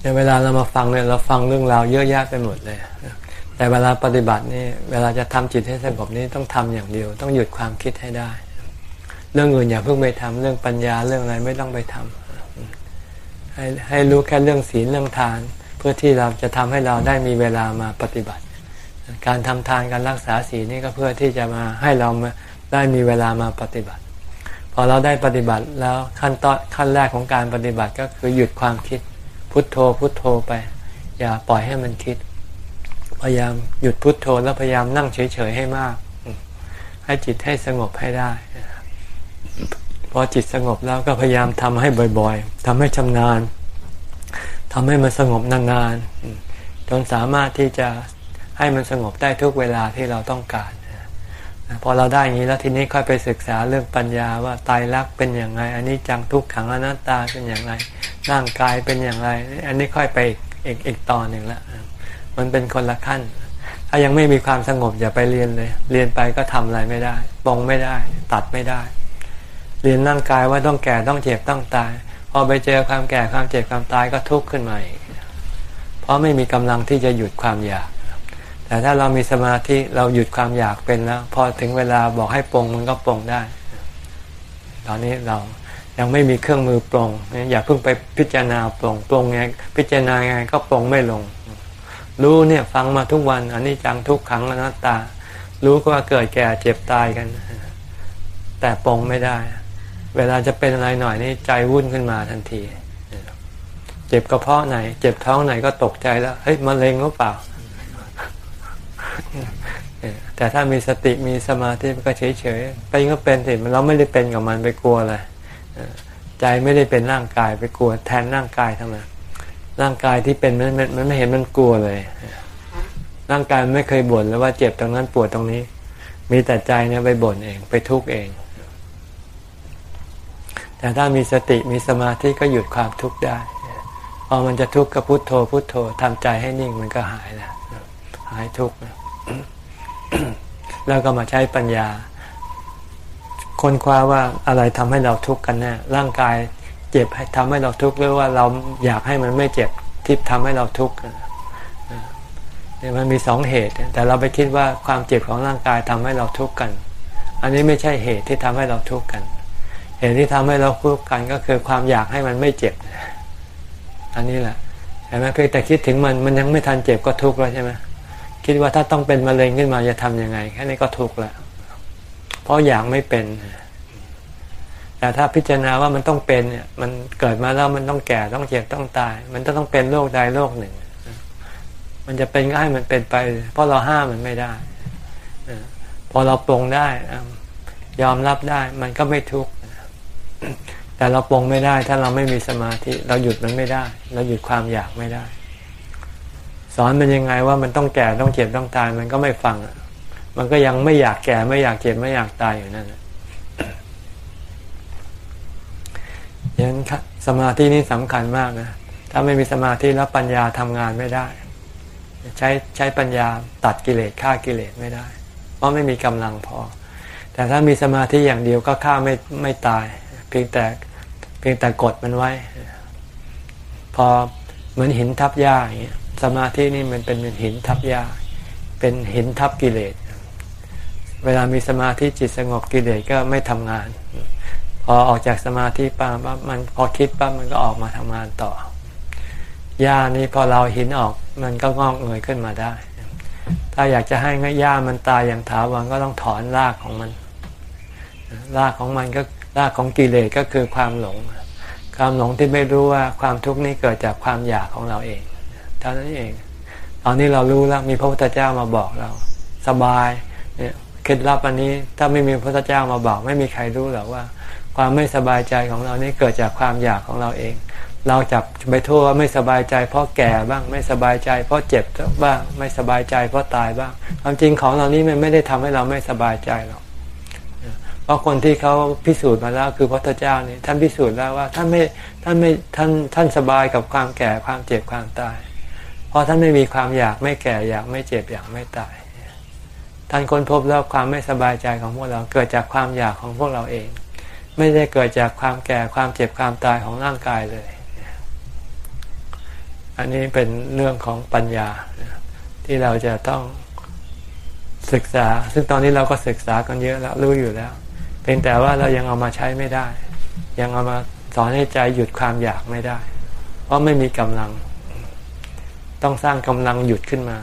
ในเวลาเรามาฟังเนี่ยเราฟังเรื่องราวเยอะแยะไปหมดเลย แต่เวลาปฏิบัตินี่เวลาจะทำจิตให้สงบนี่ต้องทำอย่างเดียว ต้องหยุดความคิดให้ได้ เรื่องอื่นอย่าเพิ่งไปทำเรื่องปัญญาเรื่องอะไรไม่ต้องไปทำ ให้ให้รู้แค่เรื่องศีลเรื่องทาน เพื่อที่เราจะทำให้เราได้มีเวลามาปฏิบัติ การทำทานการรักษาศีลนี่ก็เพื่อที่จะมาให้เรามาได้มีเวลามาปฏิบัติ พอเราได้ปฏิบัติแล้วขั้นตอนขั้นแรกของการปฏิบัติก็คือหยุดความคิดพุทโธพุทโธไป อย่าปล่อยให้มันคิด พยายามหยุดพุทโธแล้วพยายามนั่งเฉยๆให้มาก ให้จิตให้สงบให้ได้ พอจิตสงบแล้วก็พยายามทำให้บ่อยๆทำให้ชำนาญทำให้มันสงบนานๆจนสามารถที่จะให้มันสงบได้ทุกเวลาที่เราต้องการพอเราได้อย่างนี้แล้วทีนี้ค่อยไปศึกษาเรื่องปัญญาว่าตายรักเป็นอย่างไรอันนี้จังทุกขังอนัตตาเป็นอย่างไรร่างกายเป็นอย่างไร อันนี้ค่อยไปอีกอีกตอนหนึ่งละมันเป็นคนละขั้น ถ้ายังไม่มีความสงบอย่าไปเรียนเลย เรียนไปก็ทำอะไรไม่ได้ปองไม่ได้ ตัดไม่ได้ เรียนร่างกายว่าต้องแก่ต้องเจ็บต้องตาย พอไปเจอความแก่ความเจ็บความตายก็ทุกข์ขึ้นมาอีกเพราะไม่มีกำลังที่จะหยุดความอยาก แต่ถ้าเรามีสมาธิเราหยุดความอยากเป็นแล้ว พอถึงเวลาบอกให้ปรงมันก็ปรงได้ ตอนนี้เรายังไม่มีเครื่องมือปรงอย่าเพิ่งไปพิจารณาปรงปรงไงพิจารณาไงก็ปรงไม่ลง รู้เนี่ยฟังมาทุกวันอันนี้จังทุกขังอนัตตา รู้ก็ว่าเกิดแก่เจ็บตายกัน แต่ปรงไม่ได้ เวลาจะเป็นอะไรหน่อยนี่ใจวุ่นขึ้นมาทันที เจ็บกระเพาะไหน เจ็บท้องไหนก็ตกใจแล้วเฮ้ยมะเร็งหรือเปล่า แต่ถ้ามีสติมีสมาธิมันก็เฉยเฉยเป็นก็เป็นสิเราไม่ได้เป็นกับมันไปกลัวอะไรใจไม่ได้เป็นร่างกายไปกลัว แทนร่างกายทำไมร่างกายที่เป็นมันมันไม่เห็นมันกลัวเลย ร่างกายไม่เคยบ่นเลยว่าเจ็บตรงนั้นปวดตรงนี้ มีแต่ใจเนี่ยไปบ่นเอง ไปทุกข์เอง แต่ถ้ามีสติมีสมาธิก็หยุดความทุกข์ได้พอมันจะทุกข์ก็พุโทโธ พุโทโธทำใจให้นิ่งมันก็หายแล้วหายทุกข์แล้วก็มาใช้ปัญญา ค้นคว้าว่าอะไรทำให้เราทุกข์กันแน่ร่างกายเจ็บทำให้เราทุกข์หรือว่าเราอยากให้มันไม่เจ็บที่ทำให้เราทุกข์เนี่ยมันมีสองเหตุ แต่เราไปคิดว่าความเจ็บของร่างกายทำให้เราทุกข์กัน อันนี้ไม่ใช่เหตุที่ทำให้เราทุกข์กัน เหตุที่ทำให้เราทุกข์กันก็คือความอยากให้มันไม่เจ็บ อันนี้แหละใช่ไหมเพียงแต่คิดถึงมันมันยังไม่ทันเจ็บก็ทุกข์แล้วใช่ไหมคิดว่าถ้าต้องเป็นมะเร็งขึ้นมาจะทำยังไงแค่นี้ก็ทุกข์แล้ว เพราะอยางไม่เป็น แต่ถ้าพิจารณาว่ามันต้องเป็นเนี่ย มันเกิดมาแล้วมันต้องแก่ต้องเจ็บต้องตาย มันจะต้องเป็นโรคใดโรคหนึ่ง มันจะเป็นก็ให้มันเป็นไป เพราะเราห้ามมันไม่ได้พอเราปรงได้ยอมรับได้ มันก็ไม่ทุกข์ แต่เราปรงไม่ได้ ถ้าเราไม่มีสมาธิ เราหยุดมันไม่ได้ เราหยุดความอยากไม่ได้ สอนมันยังไงว่ามันต้องแก่ต้องเจ็บต้องตายมันก็ไม่ฟังมันก็ยังไม่อยากแก่ไม่อยากเจ็บไม่อยากตายอยู่นั่นยันสมาธินี่สำคัญมากนะถ้าไม่มีสมาธิแล้วปัญญาทำงานไม่ได้ ใช้ใช้ปัญญาตัดกิเลสฆ่ากิเลสไม่ได้ เพราะไม่มีกำลังพอ แต่ถ้ามีสมาธิอย่างเดียวก็ฆ่าไม่ไม่ตาย เพียงแต่ เพียงแต่กดมันไว้ พอเหมือนหินทับหญ้าอย่างเงี้ยสมาธินี่มันเป็นหินทับยาเป็นหินทับกิเลส เวลามีสมาธิจิตสงบกิเลสก็ไม่ทำงาน พอออกจากสมาธิปั๊บมันพอคิดปั๊บมันก็ออกมาทำงานต่อหญ้านี้พอเราหินออกมันก็งอกเงยขึ้นมาได้ ถ้าอยากจะให้หญ้ามันตายอย่างถาวรก็ต้องถอนรากของมัน รากของมันก็ รากของกิเลสก็คือความหลง ความหลงที่ไม่รู้ว่าความทุกข์นี้เกิดจากความอยากของเราเองเท่านั้นเอง ตอนนี้เรารู้แล้วมีพระพุทธเจ้ามาบอกเรา สบายเนี่ยเคล็ดลับอันนี้ถ้าไม่มีพระพุทธเจ้ามาบอก ไม่มีใครรู้หรอกว่า ความไม่สบายใจของเรานี่เกิดจากความอยากของเราเอง เราจับไปโทษว่าไม่สบายใจ เพราะแก่บ้างไม่สบายใจ เพราะเจ็บบ้างไม่สบายใจเพราะตายบ้างความจริงของเรานี้มันไม่ได้ทำให้เราไม่สบายใจหรอก เพราะคนที่เขาพิสูจน์มาแล้วคือพระพุทธเจ้านี่ท่านพิสูจน์แล้วว่าท่านไม่ท่านไม่ท่านท่านสบายกับความแก่ความเจ็บความตาย เพราะท่านไม่มีความอยากไม่แก่อยากไม่เจ็บอยากไม่ตาย ท่านค้นพบแล้วความไม่สบายใจของพวกเราเกิดจากความอยากของพวกเราเอง ไม่ได้เกิดจากความแก่ความเจ็บความตายของร่างกายเลย อันนี้เป็นเรื่องของปัญญาที่เราจะต้องศึกษา ซึ่งตอนนี้เราก็ศึกษากันเยอะแล้วรู้อยู่แล้ว เพียงแต่ว่าเรายังเอามาใช้ไม่ได้ ยังเอามาสอนให้ใจหยุดความอยากไม่ได้ เพราะไม่มีกำลัง ต้องสร้างกำลังหยุดขึ้นมา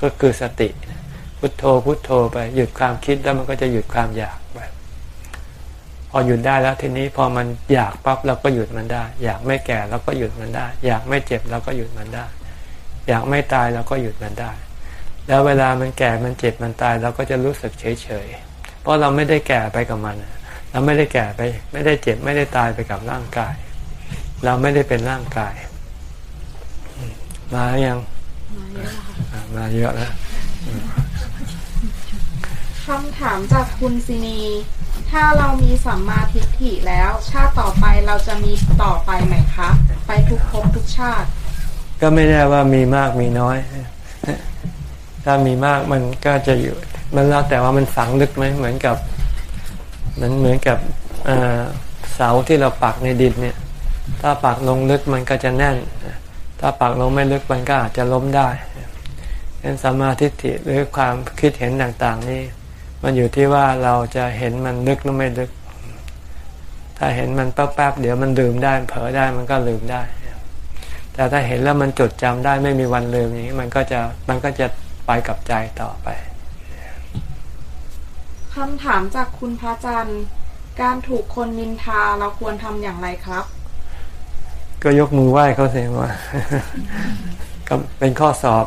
ก็คือสติ พุทโธพุทโธไปหยุดความคิดแล้วมันก็จะหยุดความอยากไปพอหยุดได้แล้วทีนี้พอมันอยากปั๊บเราก็หยุดมันได้ อยากไม่แก่เราก็หยุดมันได้ อยากไม่เจ็บเราก็หยุดมันได้ อยากไม่ตายเราก็หยุดมันได้ แล้วเวลามันแก่มันเจ็บมันตายเราก็จะรู้สึกเฉยเฉย เพราะเราไม่ได้แก่ไปกับมัน เราไม่ได้แก่ไป ไม่ได้เจ็บไม่ได้ตายไปกับร่างกาย เราไม่ได้เป็นร่างกาย มายังมาเยอะแล้วคำถามจากคุณซินี ถ้าเรามีสัมมาทิฏฐิแล้ว ชาติต่อไปเราจะมีต่อไปไหมคะ ไปทุกภพทุกชาติ ก็ไม่ได้ว่ามีมากมีน้อย ถ้ามีมากมันก็จะอยู่ มันแล้วแต่ว่ามันฝังลึกไหมเหมือนกับมันเหมือนกับเสาที่เราปักในดินเนี่ย ถ้าปักลงลึกมันก็จะแน่น ถ้าปักลงไม่ลึกมันก็อาจจะล้มได้เป็นสมาธิิหรือความคิดเห็นต่างๆนี่มันอยู่ที่ว่าเราจะเห็นมันลึกหรือไม่ลึก ถ้าเห็นมันแป๊บๆเดี๋ยวมันลืมได้เผลอได้มันก็ลืมได้ แต่ถ้าเห็นแล้วมันจดจำได้ไม่มีวันลืมอย่างนี้มันก็จะมันก็จะ ไปกับใจต่อไปคำถามจากคุณพระจันทร์ การถูกคนนินทาเราควรทำอย่างไรครับ ก็ยกมือไหว้เขาเสียว่าก็เป็นข้อสอบ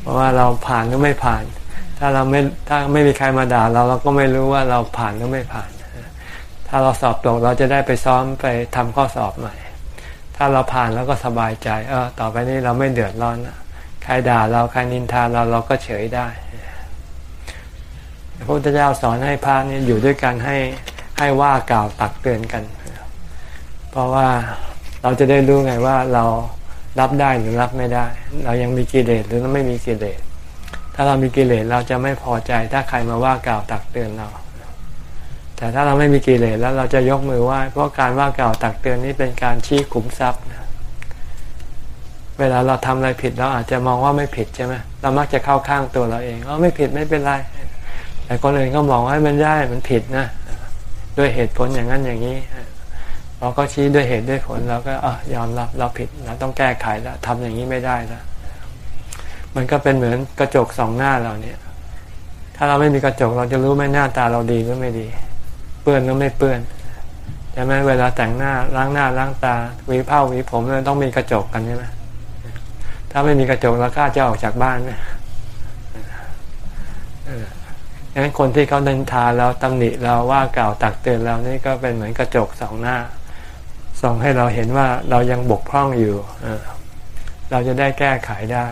เพราะว่าเราผ่านหรือไม่ผ่าน ถ้าเราไม่ถ้าไม่มีใครมาด่าเราเราก็ไม่รู้ว่าเราผ่านหรือไม่ผ่าน ถ้าเราสอบตกเราจะได้ไปซ้อมไปทำข้อสอบใหม่ ถ้าเราผ่านแล้วก็สบายใจ เออต่อไปนี้เราไม่เดือดร้อน ใครด่าเราใครนินทาเราเราก็เฉยได้พระพุทธเจ้าสอนให้พระนี่อยู่ด้วยกันให้ให้ว่ากล่าวตักเตือนกัน เพราะว่าเราจะได้รู้ไงว่าเรารับได้หรือรับไม่ได้ เรายังมีกิเลสหรือไม่มีกิเลส ถ้าเรามีกิเลสเราจะไม่พอใจ ถ้าใครมาว่ากล่าวตักเตือนเรา แต่ถ้าเราไม่มีกิเลสแล้วเราจะยกมือไหว้เพราะการว่ากล่าวตักเตือนนี้เป็นการชี้ขุมทรัพย์ เวลาเราทำอะไรผิดเราอาจจะมองว่าไม่ผิดใช่ไหมเรามักจะเข้าข้างตัวเราเองอ๋อไม่ผิดไม่เป็นไร แต่คนอื่นก็มองว่ามันได้มันผิดนะ ด้วยเหตุผลอย่างนั้นอย่างนี้พอเขาชี้ด้วยเหตุด้วยผลเราก็อยอมรับเราผิดเราต้องแก้ไขแล้วทำอย่างนี้ไม่ได้แล้วมันก็เป็นเหมือนกระจกสองหน้าเราเนี่ย ถ้าเราไม่มีกระจกเราจะรู้ไหมหน้าตาเราดีหรือไม่ดี เปื้อนหรือไม่เปื้อนใช่ไหมเวลาแต่งหน้าล้างหน้าล้างตาหวีผ้าหวีผมเราต้องมีกระจกกันใช่ไหม ถ้าไม่มีกระจกเรากล้าจะออกจากบ้านไหมดังนั้นคนที่เขาดินทาเราตำหนิเราว่ากล่าวตักเตือนเรานี่ก็เป็นเหมือนกระจกสองหน้าส่องให้เราเห็นว่าเรายังบกพร่องอยู่เราจะได้แก้ไขได้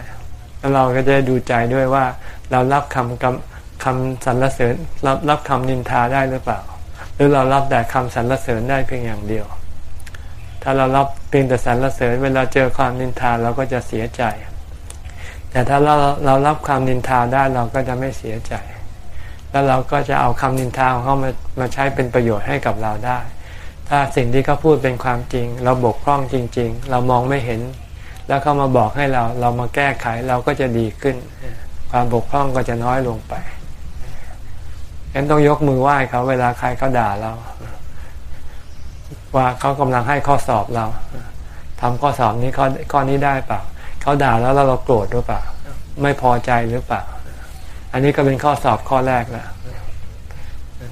แล้วเราก็จะดูใจด้วยว่า เรารับคำคำคำสรรเสริญ รับรับคำนินทาได้หรือเปล่า หรือเรารับแต่คำสรรเสริญได้เพียงอย่างเดียว ถ้าเรารับเพียงแต่สรรเสริญเวลาเจอความนินทาเราก็จะเสียใจ แต่ถ้าเราเรารับความนินทาได้เราก็จะไม่เสียใจ แล้วเราก็จะเอาคำนินทาของเขามามาใช้เป็นประโยชน์ให้กับเราได้ ถ้าสิ่งที่เขาพูดเป็นความจริง เราบกพร่องจริง ๆ เรามองไม่เห็น แล้วเขามาบอกให้เราเรามาแก้ไขเราก็จะดีขึ้น ความบกพร่องก็จะน้อยลงไปฉะนั้นต้องยกมือไหว้เขาเวลาใครเขาด่าเรา ว่าเขากำลังให้ข้อสอบเราทำข้อสอบนี้ข้อข้อนี้ได้เปล่าเขาด่าแล้วเราโกรธหรือเปล่า ไม่พอใจหรือเปล่า อันนี้ก็เป็นข้อสอบข้อแรกแล้ว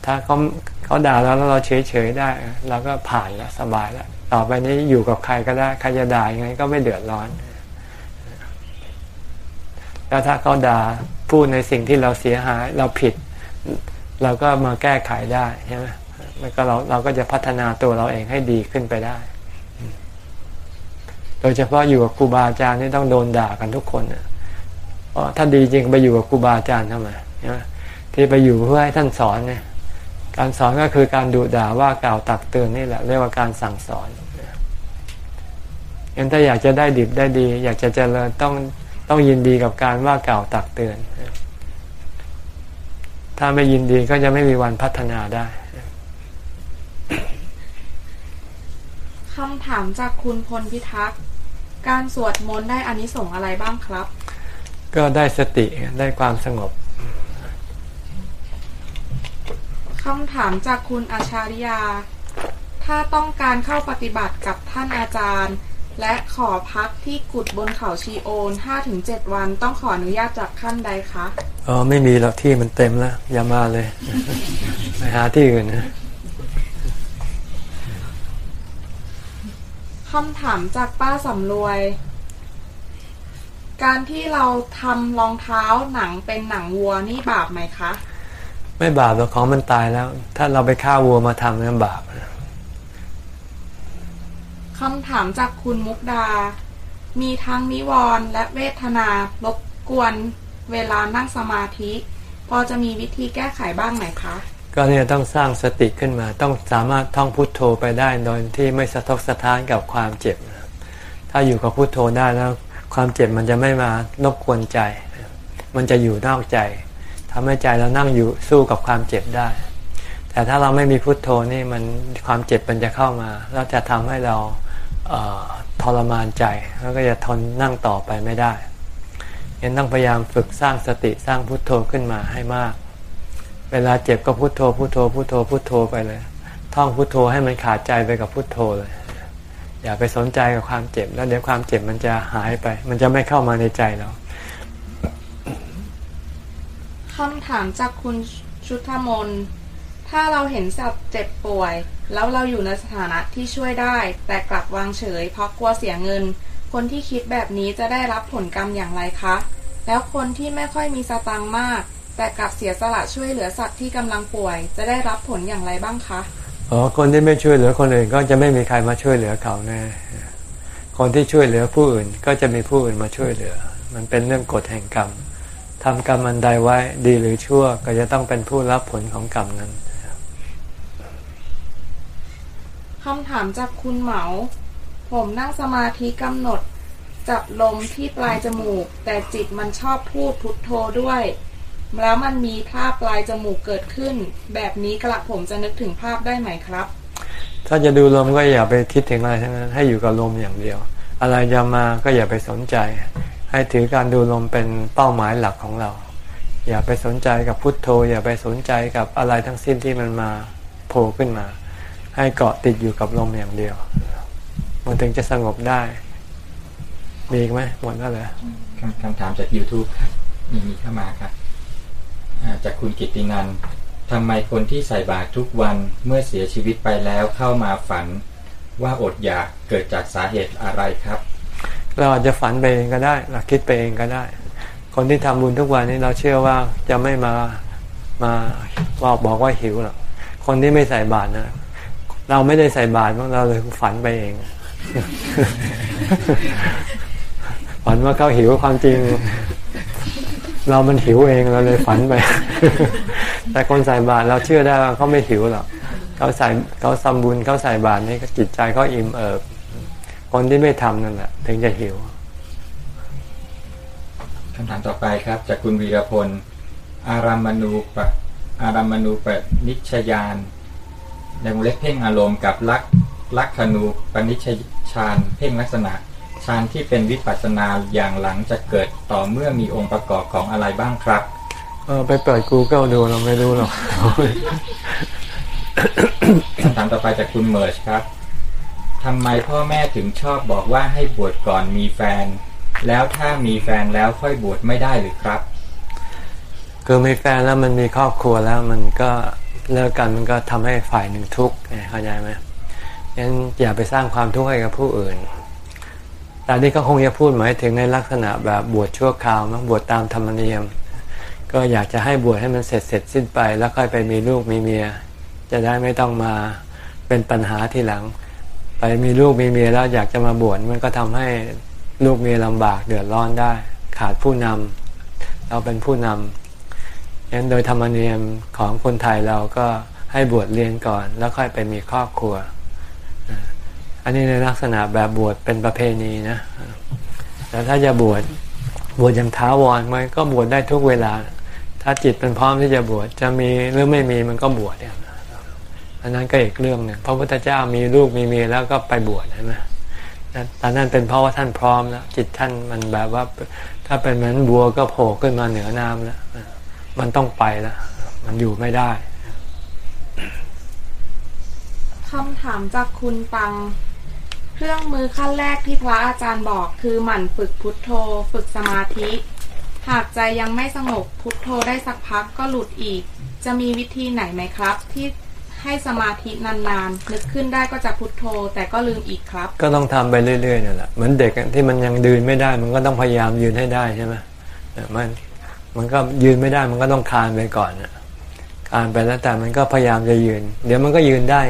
ถ้าเขาเขาด่าเราแล้วเราเฉยเฉยได้เราก็ผ่านแล้วสบายแล้วต่อไปนี้อยู่กับใครก็ได้ใครจะด่ายังไงก็ไม่เดือดร้อน แล้วถ้าเขาด่าพูดในสิ่งที่เราเสียหาย เราผิด เราก็มาแก้ไขได้ใช่ไหม แล้วก็เราเราก็จะพัฒนาตัวเราเองให้ดีขึ้นไปได้ โดยเฉพาะอยู่กับครูบาอาจารย์นี่ต้องโดนด่ากันทุกคนนะถ้าดีจริงไปอยู่กับครูบาอาจารย์ทำไมที่ไปอยู่เพื่อให้ท่านสอนเนี่ย การสอนก็คือการดุด่าว่ากล่าวตักเตือนนี่แหละเรียกว่าการสั่งสอนงั้นถ้าอยากจะได้ดิบได้ดี อยากจะเจริญต้องต้องยินดีกับการว่ากล่าวตักเตือน ถ้าไม่ยินดีก็จะไม่มีวันพัฒนาได้ คำถามจากคุณพลพิทักษ์ การสวดมนต์ได้อานิสงส์อะไรบ้างครับ ก็ได้สติได้ความสงบคำถามจากคุณอาชาริยา ถ้าต้องการเข้าปฏิบัติกับท่านอาจารย์ และขอพักที่กุดบนเขาชีโอน5-7 วันต้องขออนุญาตจากท่านใดคะอ๋อไม่มีหรอกที่มันเต็มแล้ว อย่ามาเลย ไปหาที่อื่นนะำถามจากป้าสำรวย การที่เราทำรองเท้าหนังเป็นหนังวัวนี่บาปไหมคะ ไม่บาปหรอกของมันตายแล้ว ถ้าเราไปฆ่าวัวมาทำนั้นบาปนะคำถามจากคุณมุกดา มีทั้งนิวรณ์และเวทนารบกวนเวลานั่งสมาธิ พอจะมีวิธีแก้ไขบ้างไหมคะ ก็เนี่ยต้องสร้างสติขึ้นมา ต้องสามารถท่องพุทโธไปได้โดยที่ไม่สะทกสะท้านกับความเจ็บ ถ้าอยู่กับพุทโธได้แล้ว ความเจ็บมันจะไม่มารบกวนใจ มันจะอยู่นอกใจทำให้ใจเรานั่งอยู่สู้กับความเจ็บได้ แต่ถ้าเราไม่มีพุทโธนี่มันความเจ็บมันจะเข้ามาแล้วจะทำให้เราเทรมานใจแล้วก็จะทนนั่งต่อไปไม่ได้ยังต้องพยายามฝึกสร้างสติสร้างพุทโธขึ้นมาให้มาก เวลาเจ็บก็พุโทโธพุโทโธพุโทโธพุโทโธไปเลย ท่องพุโทโธให้มันขาดใจไปกับพุโทโธเลย อย่าไปสนใจกับความเจ็บ แล้วเดี๋ยวความเจ็บมันจะหายไป มันจะไม่เข้ามาในใจเราคำถามจากคุณชุธมน ถ้าเราเห็นสัตว์เจ็บป่วย แล้วเราอยู่ในสถานะที่ช่วยได้ แต่กลับวางเฉย เพราะกลัวเสียเงิน คนที่คิดแบบนี้จะได้รับผลกรรมอย่างไรคะ แล้วคนที่ไม่ค่อยมีสตังค์มาก แต่กลับเสียสละช่วยเหลือสัตว์ที่กำลังป่วย จะได้รับผลอย่างไรบ้างคะอ๋อคนที่ไม่ช่วยเหลือคนอื่นก็จะไม่มีใครมาช่วยเหลือเขาแน่คนที่ช่วยเหลือผู้อื่นก็จะมีผู้อื่นมาช่วยเหลือ มันเป็นเรื่องกฎแห่งกรรมทำกรรมอันใดไว้ดีหรือชั่วก็จะต้องเป็นผู้รับผลของกรรมนั้นคำถามจากคุณเหมา ผมนั่งสมาธิกำหนด จับลมที่ปลายจมูก แต่จิตมันชอบพูดพุทโธด้วย แล้วมันมีภาพปลายจมูกเกิดขึ้น แบบนี้กระผมจะนึกถึงภาพได้ไหมครับ ถ้าจะดูลมก็อย่าไปคิดถึงอะไรทั้งนั้นให้อยู่กับลมอย่างเดียว อะไรจะมาก็อย่าไปสนใจ ให้ถือการดูลมเป็นเป้าหมายหลักของเรา อย่าไปสนใจกับพุทโธ อย่าไปสนใจกับอะไรทั้งสิ้นที่มันมาโผล่ขึ้นมา ให้เกาะติดอยู่กับลมอย่างเดียว มันถึงจะสงบได้ มีอีกไหมหมดแล้วเหรอคำคำถามจาก YouTube ครับมีมีเข้ามาครับอ่า จากคุณกิตินันท์ทำไมคนที่ใส่บาตรทุกวันเมื่อเสียชีวิตไปแล้วเข้ามาฝันว่าอดอยากเกิดจากสาเหตุอะไรครับ เราอาจจะฝันไปเองก็ได้เราคิดไปเองก็ได้ คนที่ทำบุญทุกวันนี้เราเชื่อว่าจะไม่มามาบอกบอกว่าหิวหรอกคนที่ไม่ใส่บาตรนะเราไม่ได้ใส่บาตรเราเลยฝันไปเอง ฝันว่าเขาหิวความจริง เรามันหิวเองเราเลยฝันไป แต่คนใส่บาตรเราเชื่อได้ว่าเขาไม่หิวหรอกเขาใส่เขาทำบุญเขาใส่บาตรนี่จิตใจเขาอิ่มเอิบคนที่ไม่ทำนั่นแหละถึงจะหิวคำถามต่อไปครับ จากคุณวีรพล อารามณูปะอารามณูปนิชยานในวงเล็บเพ่งอารมณ์กับลักลักขณูปนิชฌานเพ่งลักษณะ ฌานที่เป็นวิปัสสนาอย่างหลังจะเกิดต่อเมื่อมีองค์ประกอบของอะไรบ้างครับเออไปเปิด Google ดูเราไม่รู้หรอกคำถามต่อไปจากคุณเมิร์ชครับทำไมพ่อแม่ถึงชอบบอกว่าให้บวชก่อนมีแฟน แล้วถ้ามีแฟนแล้วค่อยบวชไม่ได้หรือครับคือมีแฟนแล้วมันมีครอบครัวแล้วมันก็เลิกกันมันก็ทำให้ฝ่ายหนึ่งทุกข์ไงเข้าใจไหมงั้นอย่าไปสร้างความทุกข์ให้กับผู้อื่น แต่นี่ก็คงจะพูดหมายถึงในลักษณะแบบบวชชั่วคราวมั้งบวชตามธรรมเนียม ก็อยากจะให้บวชให้มันเสร็จเสร็จสิ้นไป แล้วค่อยไปมีลูกมีเมีย จะได้ไม่ต้องมาเป็นปัญหาทีหลัง ไปมีลูกมีเมียแล้วอยากจะมาบวชมันก็ทำให้ลูกเมียลำบากเดือดร้อนได้ ขาดผู้นำเราเป็นผู้นำงั้นโดยธรรมเนียมของคนไทยเราก็ให้บวชเรียนก่อน แล้วค่อยไปมีครอบครัว อันนี้ในลักษณะแบบบวชเป็นประเพณีนะแต่ถ้าจะบวชบวชอย่างท้าวรมันก็บวชได้ทุกเวลา ถ้าจิตเป็นพร้อมที่จะบวชจะมีหรือไม่มีมันก็บวชเนี่ยอันนั้นก็อีกเรื่องหนึ่งพระพุทธเจ้ามีลูกมีเมียแล้วก็ไปบวชใช่ไหมตอนนั้นเป็นเพราะว่าท่านพร้อมแล้วจิตท่านมันแบบว่า ถ้าเป็นเหมือนบัวก็โผล่ขึ้นมาเหนือน้ำแล้วมันต้องไปแล้วมันอยู่ไม่ได้คำถามจากคุณปัง เครื่องมือขั้นแรกที่พระอาจารย์บอกคือหมั่นฝึกพุทโธ ฝึกสมาธิ หากใจยังไม่สงบพุทโธได้สักพักก็หลุดอีก จะมีวิธีไหนไหมครับ ที่ให้สมาธินานๆนึกขึ้นได้ก็จะพุทโธ แต่ก็ลืมอีกครับ ก็ต้องทำไปเรื่อยๆนั่นแหละเหมือนเด็กที่มันยังยืนไม่ได้ มันก็ต้องพยายามยืนให้ได้ใช่ไหมมันมันก็ยืนไม่ได้มันก็ต้องคานไปก่อนคานไปแล้วแต่มันก็พยายามจะยืน เดี๋ยวมันก็ยืนได้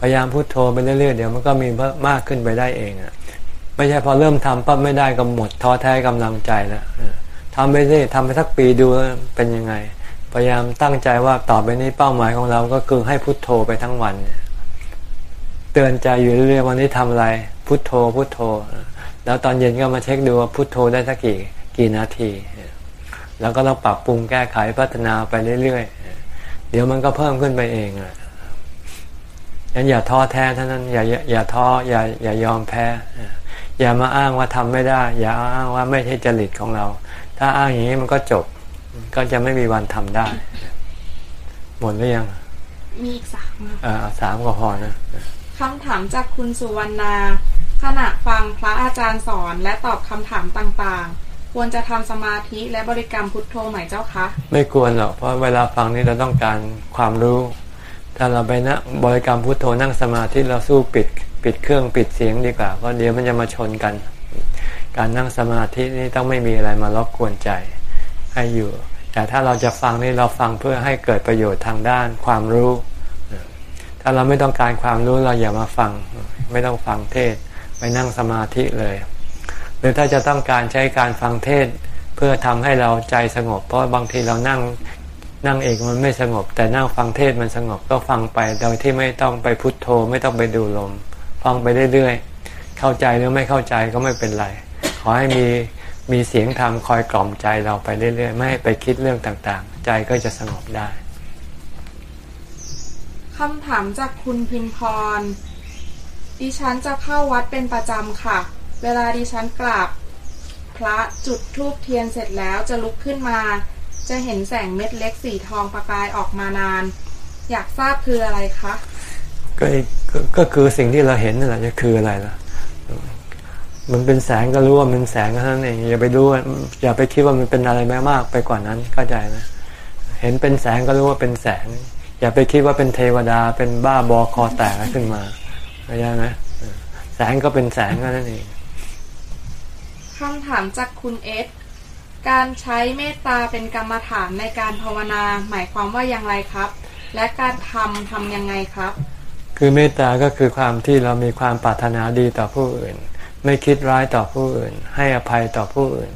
พยายามพุโทโธไปเรื่อยๆเดี๋ยวมันก็มีมากขึ้นไปได้เองอะไม่ใช่พอเริ่มทำปั๊บไม่ได้ก็หมดท้อแท้กำลังใจแล้วทำไปเรื่อยทำไปสักปีดูเป็นยังไง พยายามตั้งใจว่าต่อไปนี้เป้าหมายของเราก็คือให้พุโทโธไปทั้งวัน เตือนใจอยู่เรื่อยๆวันนี้ทำอะไร พุโทโธพุโทโธ แล้วตอนเย็นก็มาเช็คดูว่าพุโทโธได้สักกี่กี่นาที แล้วก็ต้องปรับปรุงแก้ไขพัฒนาไปเรื่อยๆเดี๋ยวมันก็เพิ่มขึ้นไปเองอะ งั้นอย่าท้อแท้เท่านั้นอย่าอย่าท้ออย่าอย่ายอมแพ้ อย่ามาอ้างว่าทำไม่ได้ อย่าอ้างว่าไม่ใช่จริตของเรา ถ้าอ้างอย่างนี้มันก็จบ ก็จะไม่มีวันทำได้ หมดหรือยัง มีอีกสามอ่าสามก็พอนะคำถามจากคุณสุวรรณา ขณะฟังพระอาจารย์สอนและตอบคำถามต่างๆ ควรจะทำสมาธิและบริกรรมพุทโธไหมเจ้าคะ ไม่ควรหรอกเพราะเวลาฟังนี้เราต้องการความรู้ ถ้าเราไปนะบริกรรมพุทโธนั่งสมาธิเราสู้ปิดปิดเครื่องปิดเสียงดีกว่าเพราะเดี๋ยวมันจะมาชนกัน การนั่งสมาธินี่ต้องไม่มีอะไรมารบกวนใจให้อยู่ แต่ถ้าเราจะฟังนี่เราฟังเพื่อให้เกิดประโยชน์ทางด้านความรู้ ถ้าเราไม่ต้องการความรู้เราอย่ามาฟัง ไม่ต้องฟังเทศไปนั่งสมาธิเลย หรือถ้าจะต้องการใช้การฟังเทศเพื่อทำให้เราใจสงบ เพราะบางทีเรานั่ง นั่งเองมันไม่สงบ แต่นั่งฟังเทศมันสงบก็ฟังไปโดยที่ไม่ต้องไปพุทโธ ไม่ต้องไปดูลม ฟังไปเรื่อยๆเข้าใจหรือไม่เข้าใจก็ไม่เป็นไร ขอให้มีมีเสียงธรรมคอยกล่อมใจเราไปเรื่อยๆ ไม่ให้ไปคิดเรื่องต่างๆ ใจก็จะสงบได้คำถามจากคุณพิมพร ดิฉันจะเข้าวัดเป็นประจำค่ะ เวลาดิฉันกราบ พระจุดธูปเทียนเสร็จแล้วจะลุกขึ้นมา จะเห็นแสงเม็ดเล็กสีทองประกายออกมานาน อยากทราบคืออะไรคะก็ก็คือสิ่งที่เราเห็นนั่นแหละจะคืออะไรล่ะ มันเป็นแสงก็รู้ว่ามันแสงเท่านั้นเองอย่าไปดูอย่าไปคิดว่ามันเป็นอะไรมากไปกว่านั้นเข้าใจไหมเห็นเป็นแสงก็รู้ว่าเป็นแสง อย่าไปคิดว่าเป็นเทวดาเป็นบ้าบอคอแตกขึ้นมาเข้าใจไหมแสงก็เป็นแสงเท่านั้นเองคำถามจากคุณเอส การใช้เมตตาเป็นกรรมฐานในการภาวนาหมายความว่าอย่างไรครับ และการทำทำยังไงครับ คือเมตตาก็คือความที่เรามีความปรารถนาดีต่อผู้อื่น ไม่คิดร้ายต่อผู้อื่น ให้อภัยต่อผู้อื่น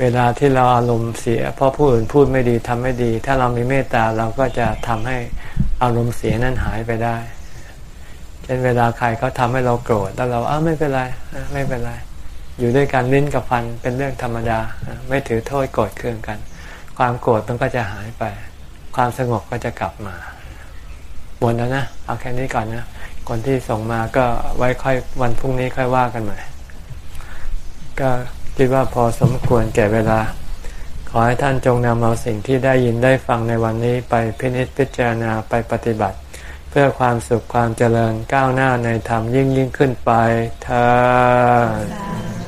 เวลาที่เราอารมณ์เสีย เพราะผู้อื่นพูดไม่ดีทำไม่ดี ถ้าเรามีเมตตาเราก็จะทำให้อารมณ์เสียนั้นหายไปได้ เช่นเวลาใครเขาทาให้เราโกรธแล้วเราอ้าไม่เป็นไรไม่เป็นไร อยู่ด้วยกันลิ้นกับฟันเป็นเรื่องธรรมดา ไม่ถือโทษโกรธเคืองกัน ความโกรธมันก็จะหายไป ความสงบก็จะกลับมาหมดแล้วนะ เอาแค่นี้ก่อนนะ คนที่ส่งมาก็ไว้ค่อยวันพรุ่งนี้ค่อยว่ากันใหม่ ก็คิดว่าพอสมควรแก่เวลา ขอให้ท่านจงนำเอาสิ่งที่ได้ยินได้ฟังในวันนี้ไปพินิจพิจารณาไปปฏิบัติ เพื่อความสุขความเจริญก้าวหน้าในธรรมยิ่งยิ่งขึ้นไปเธอ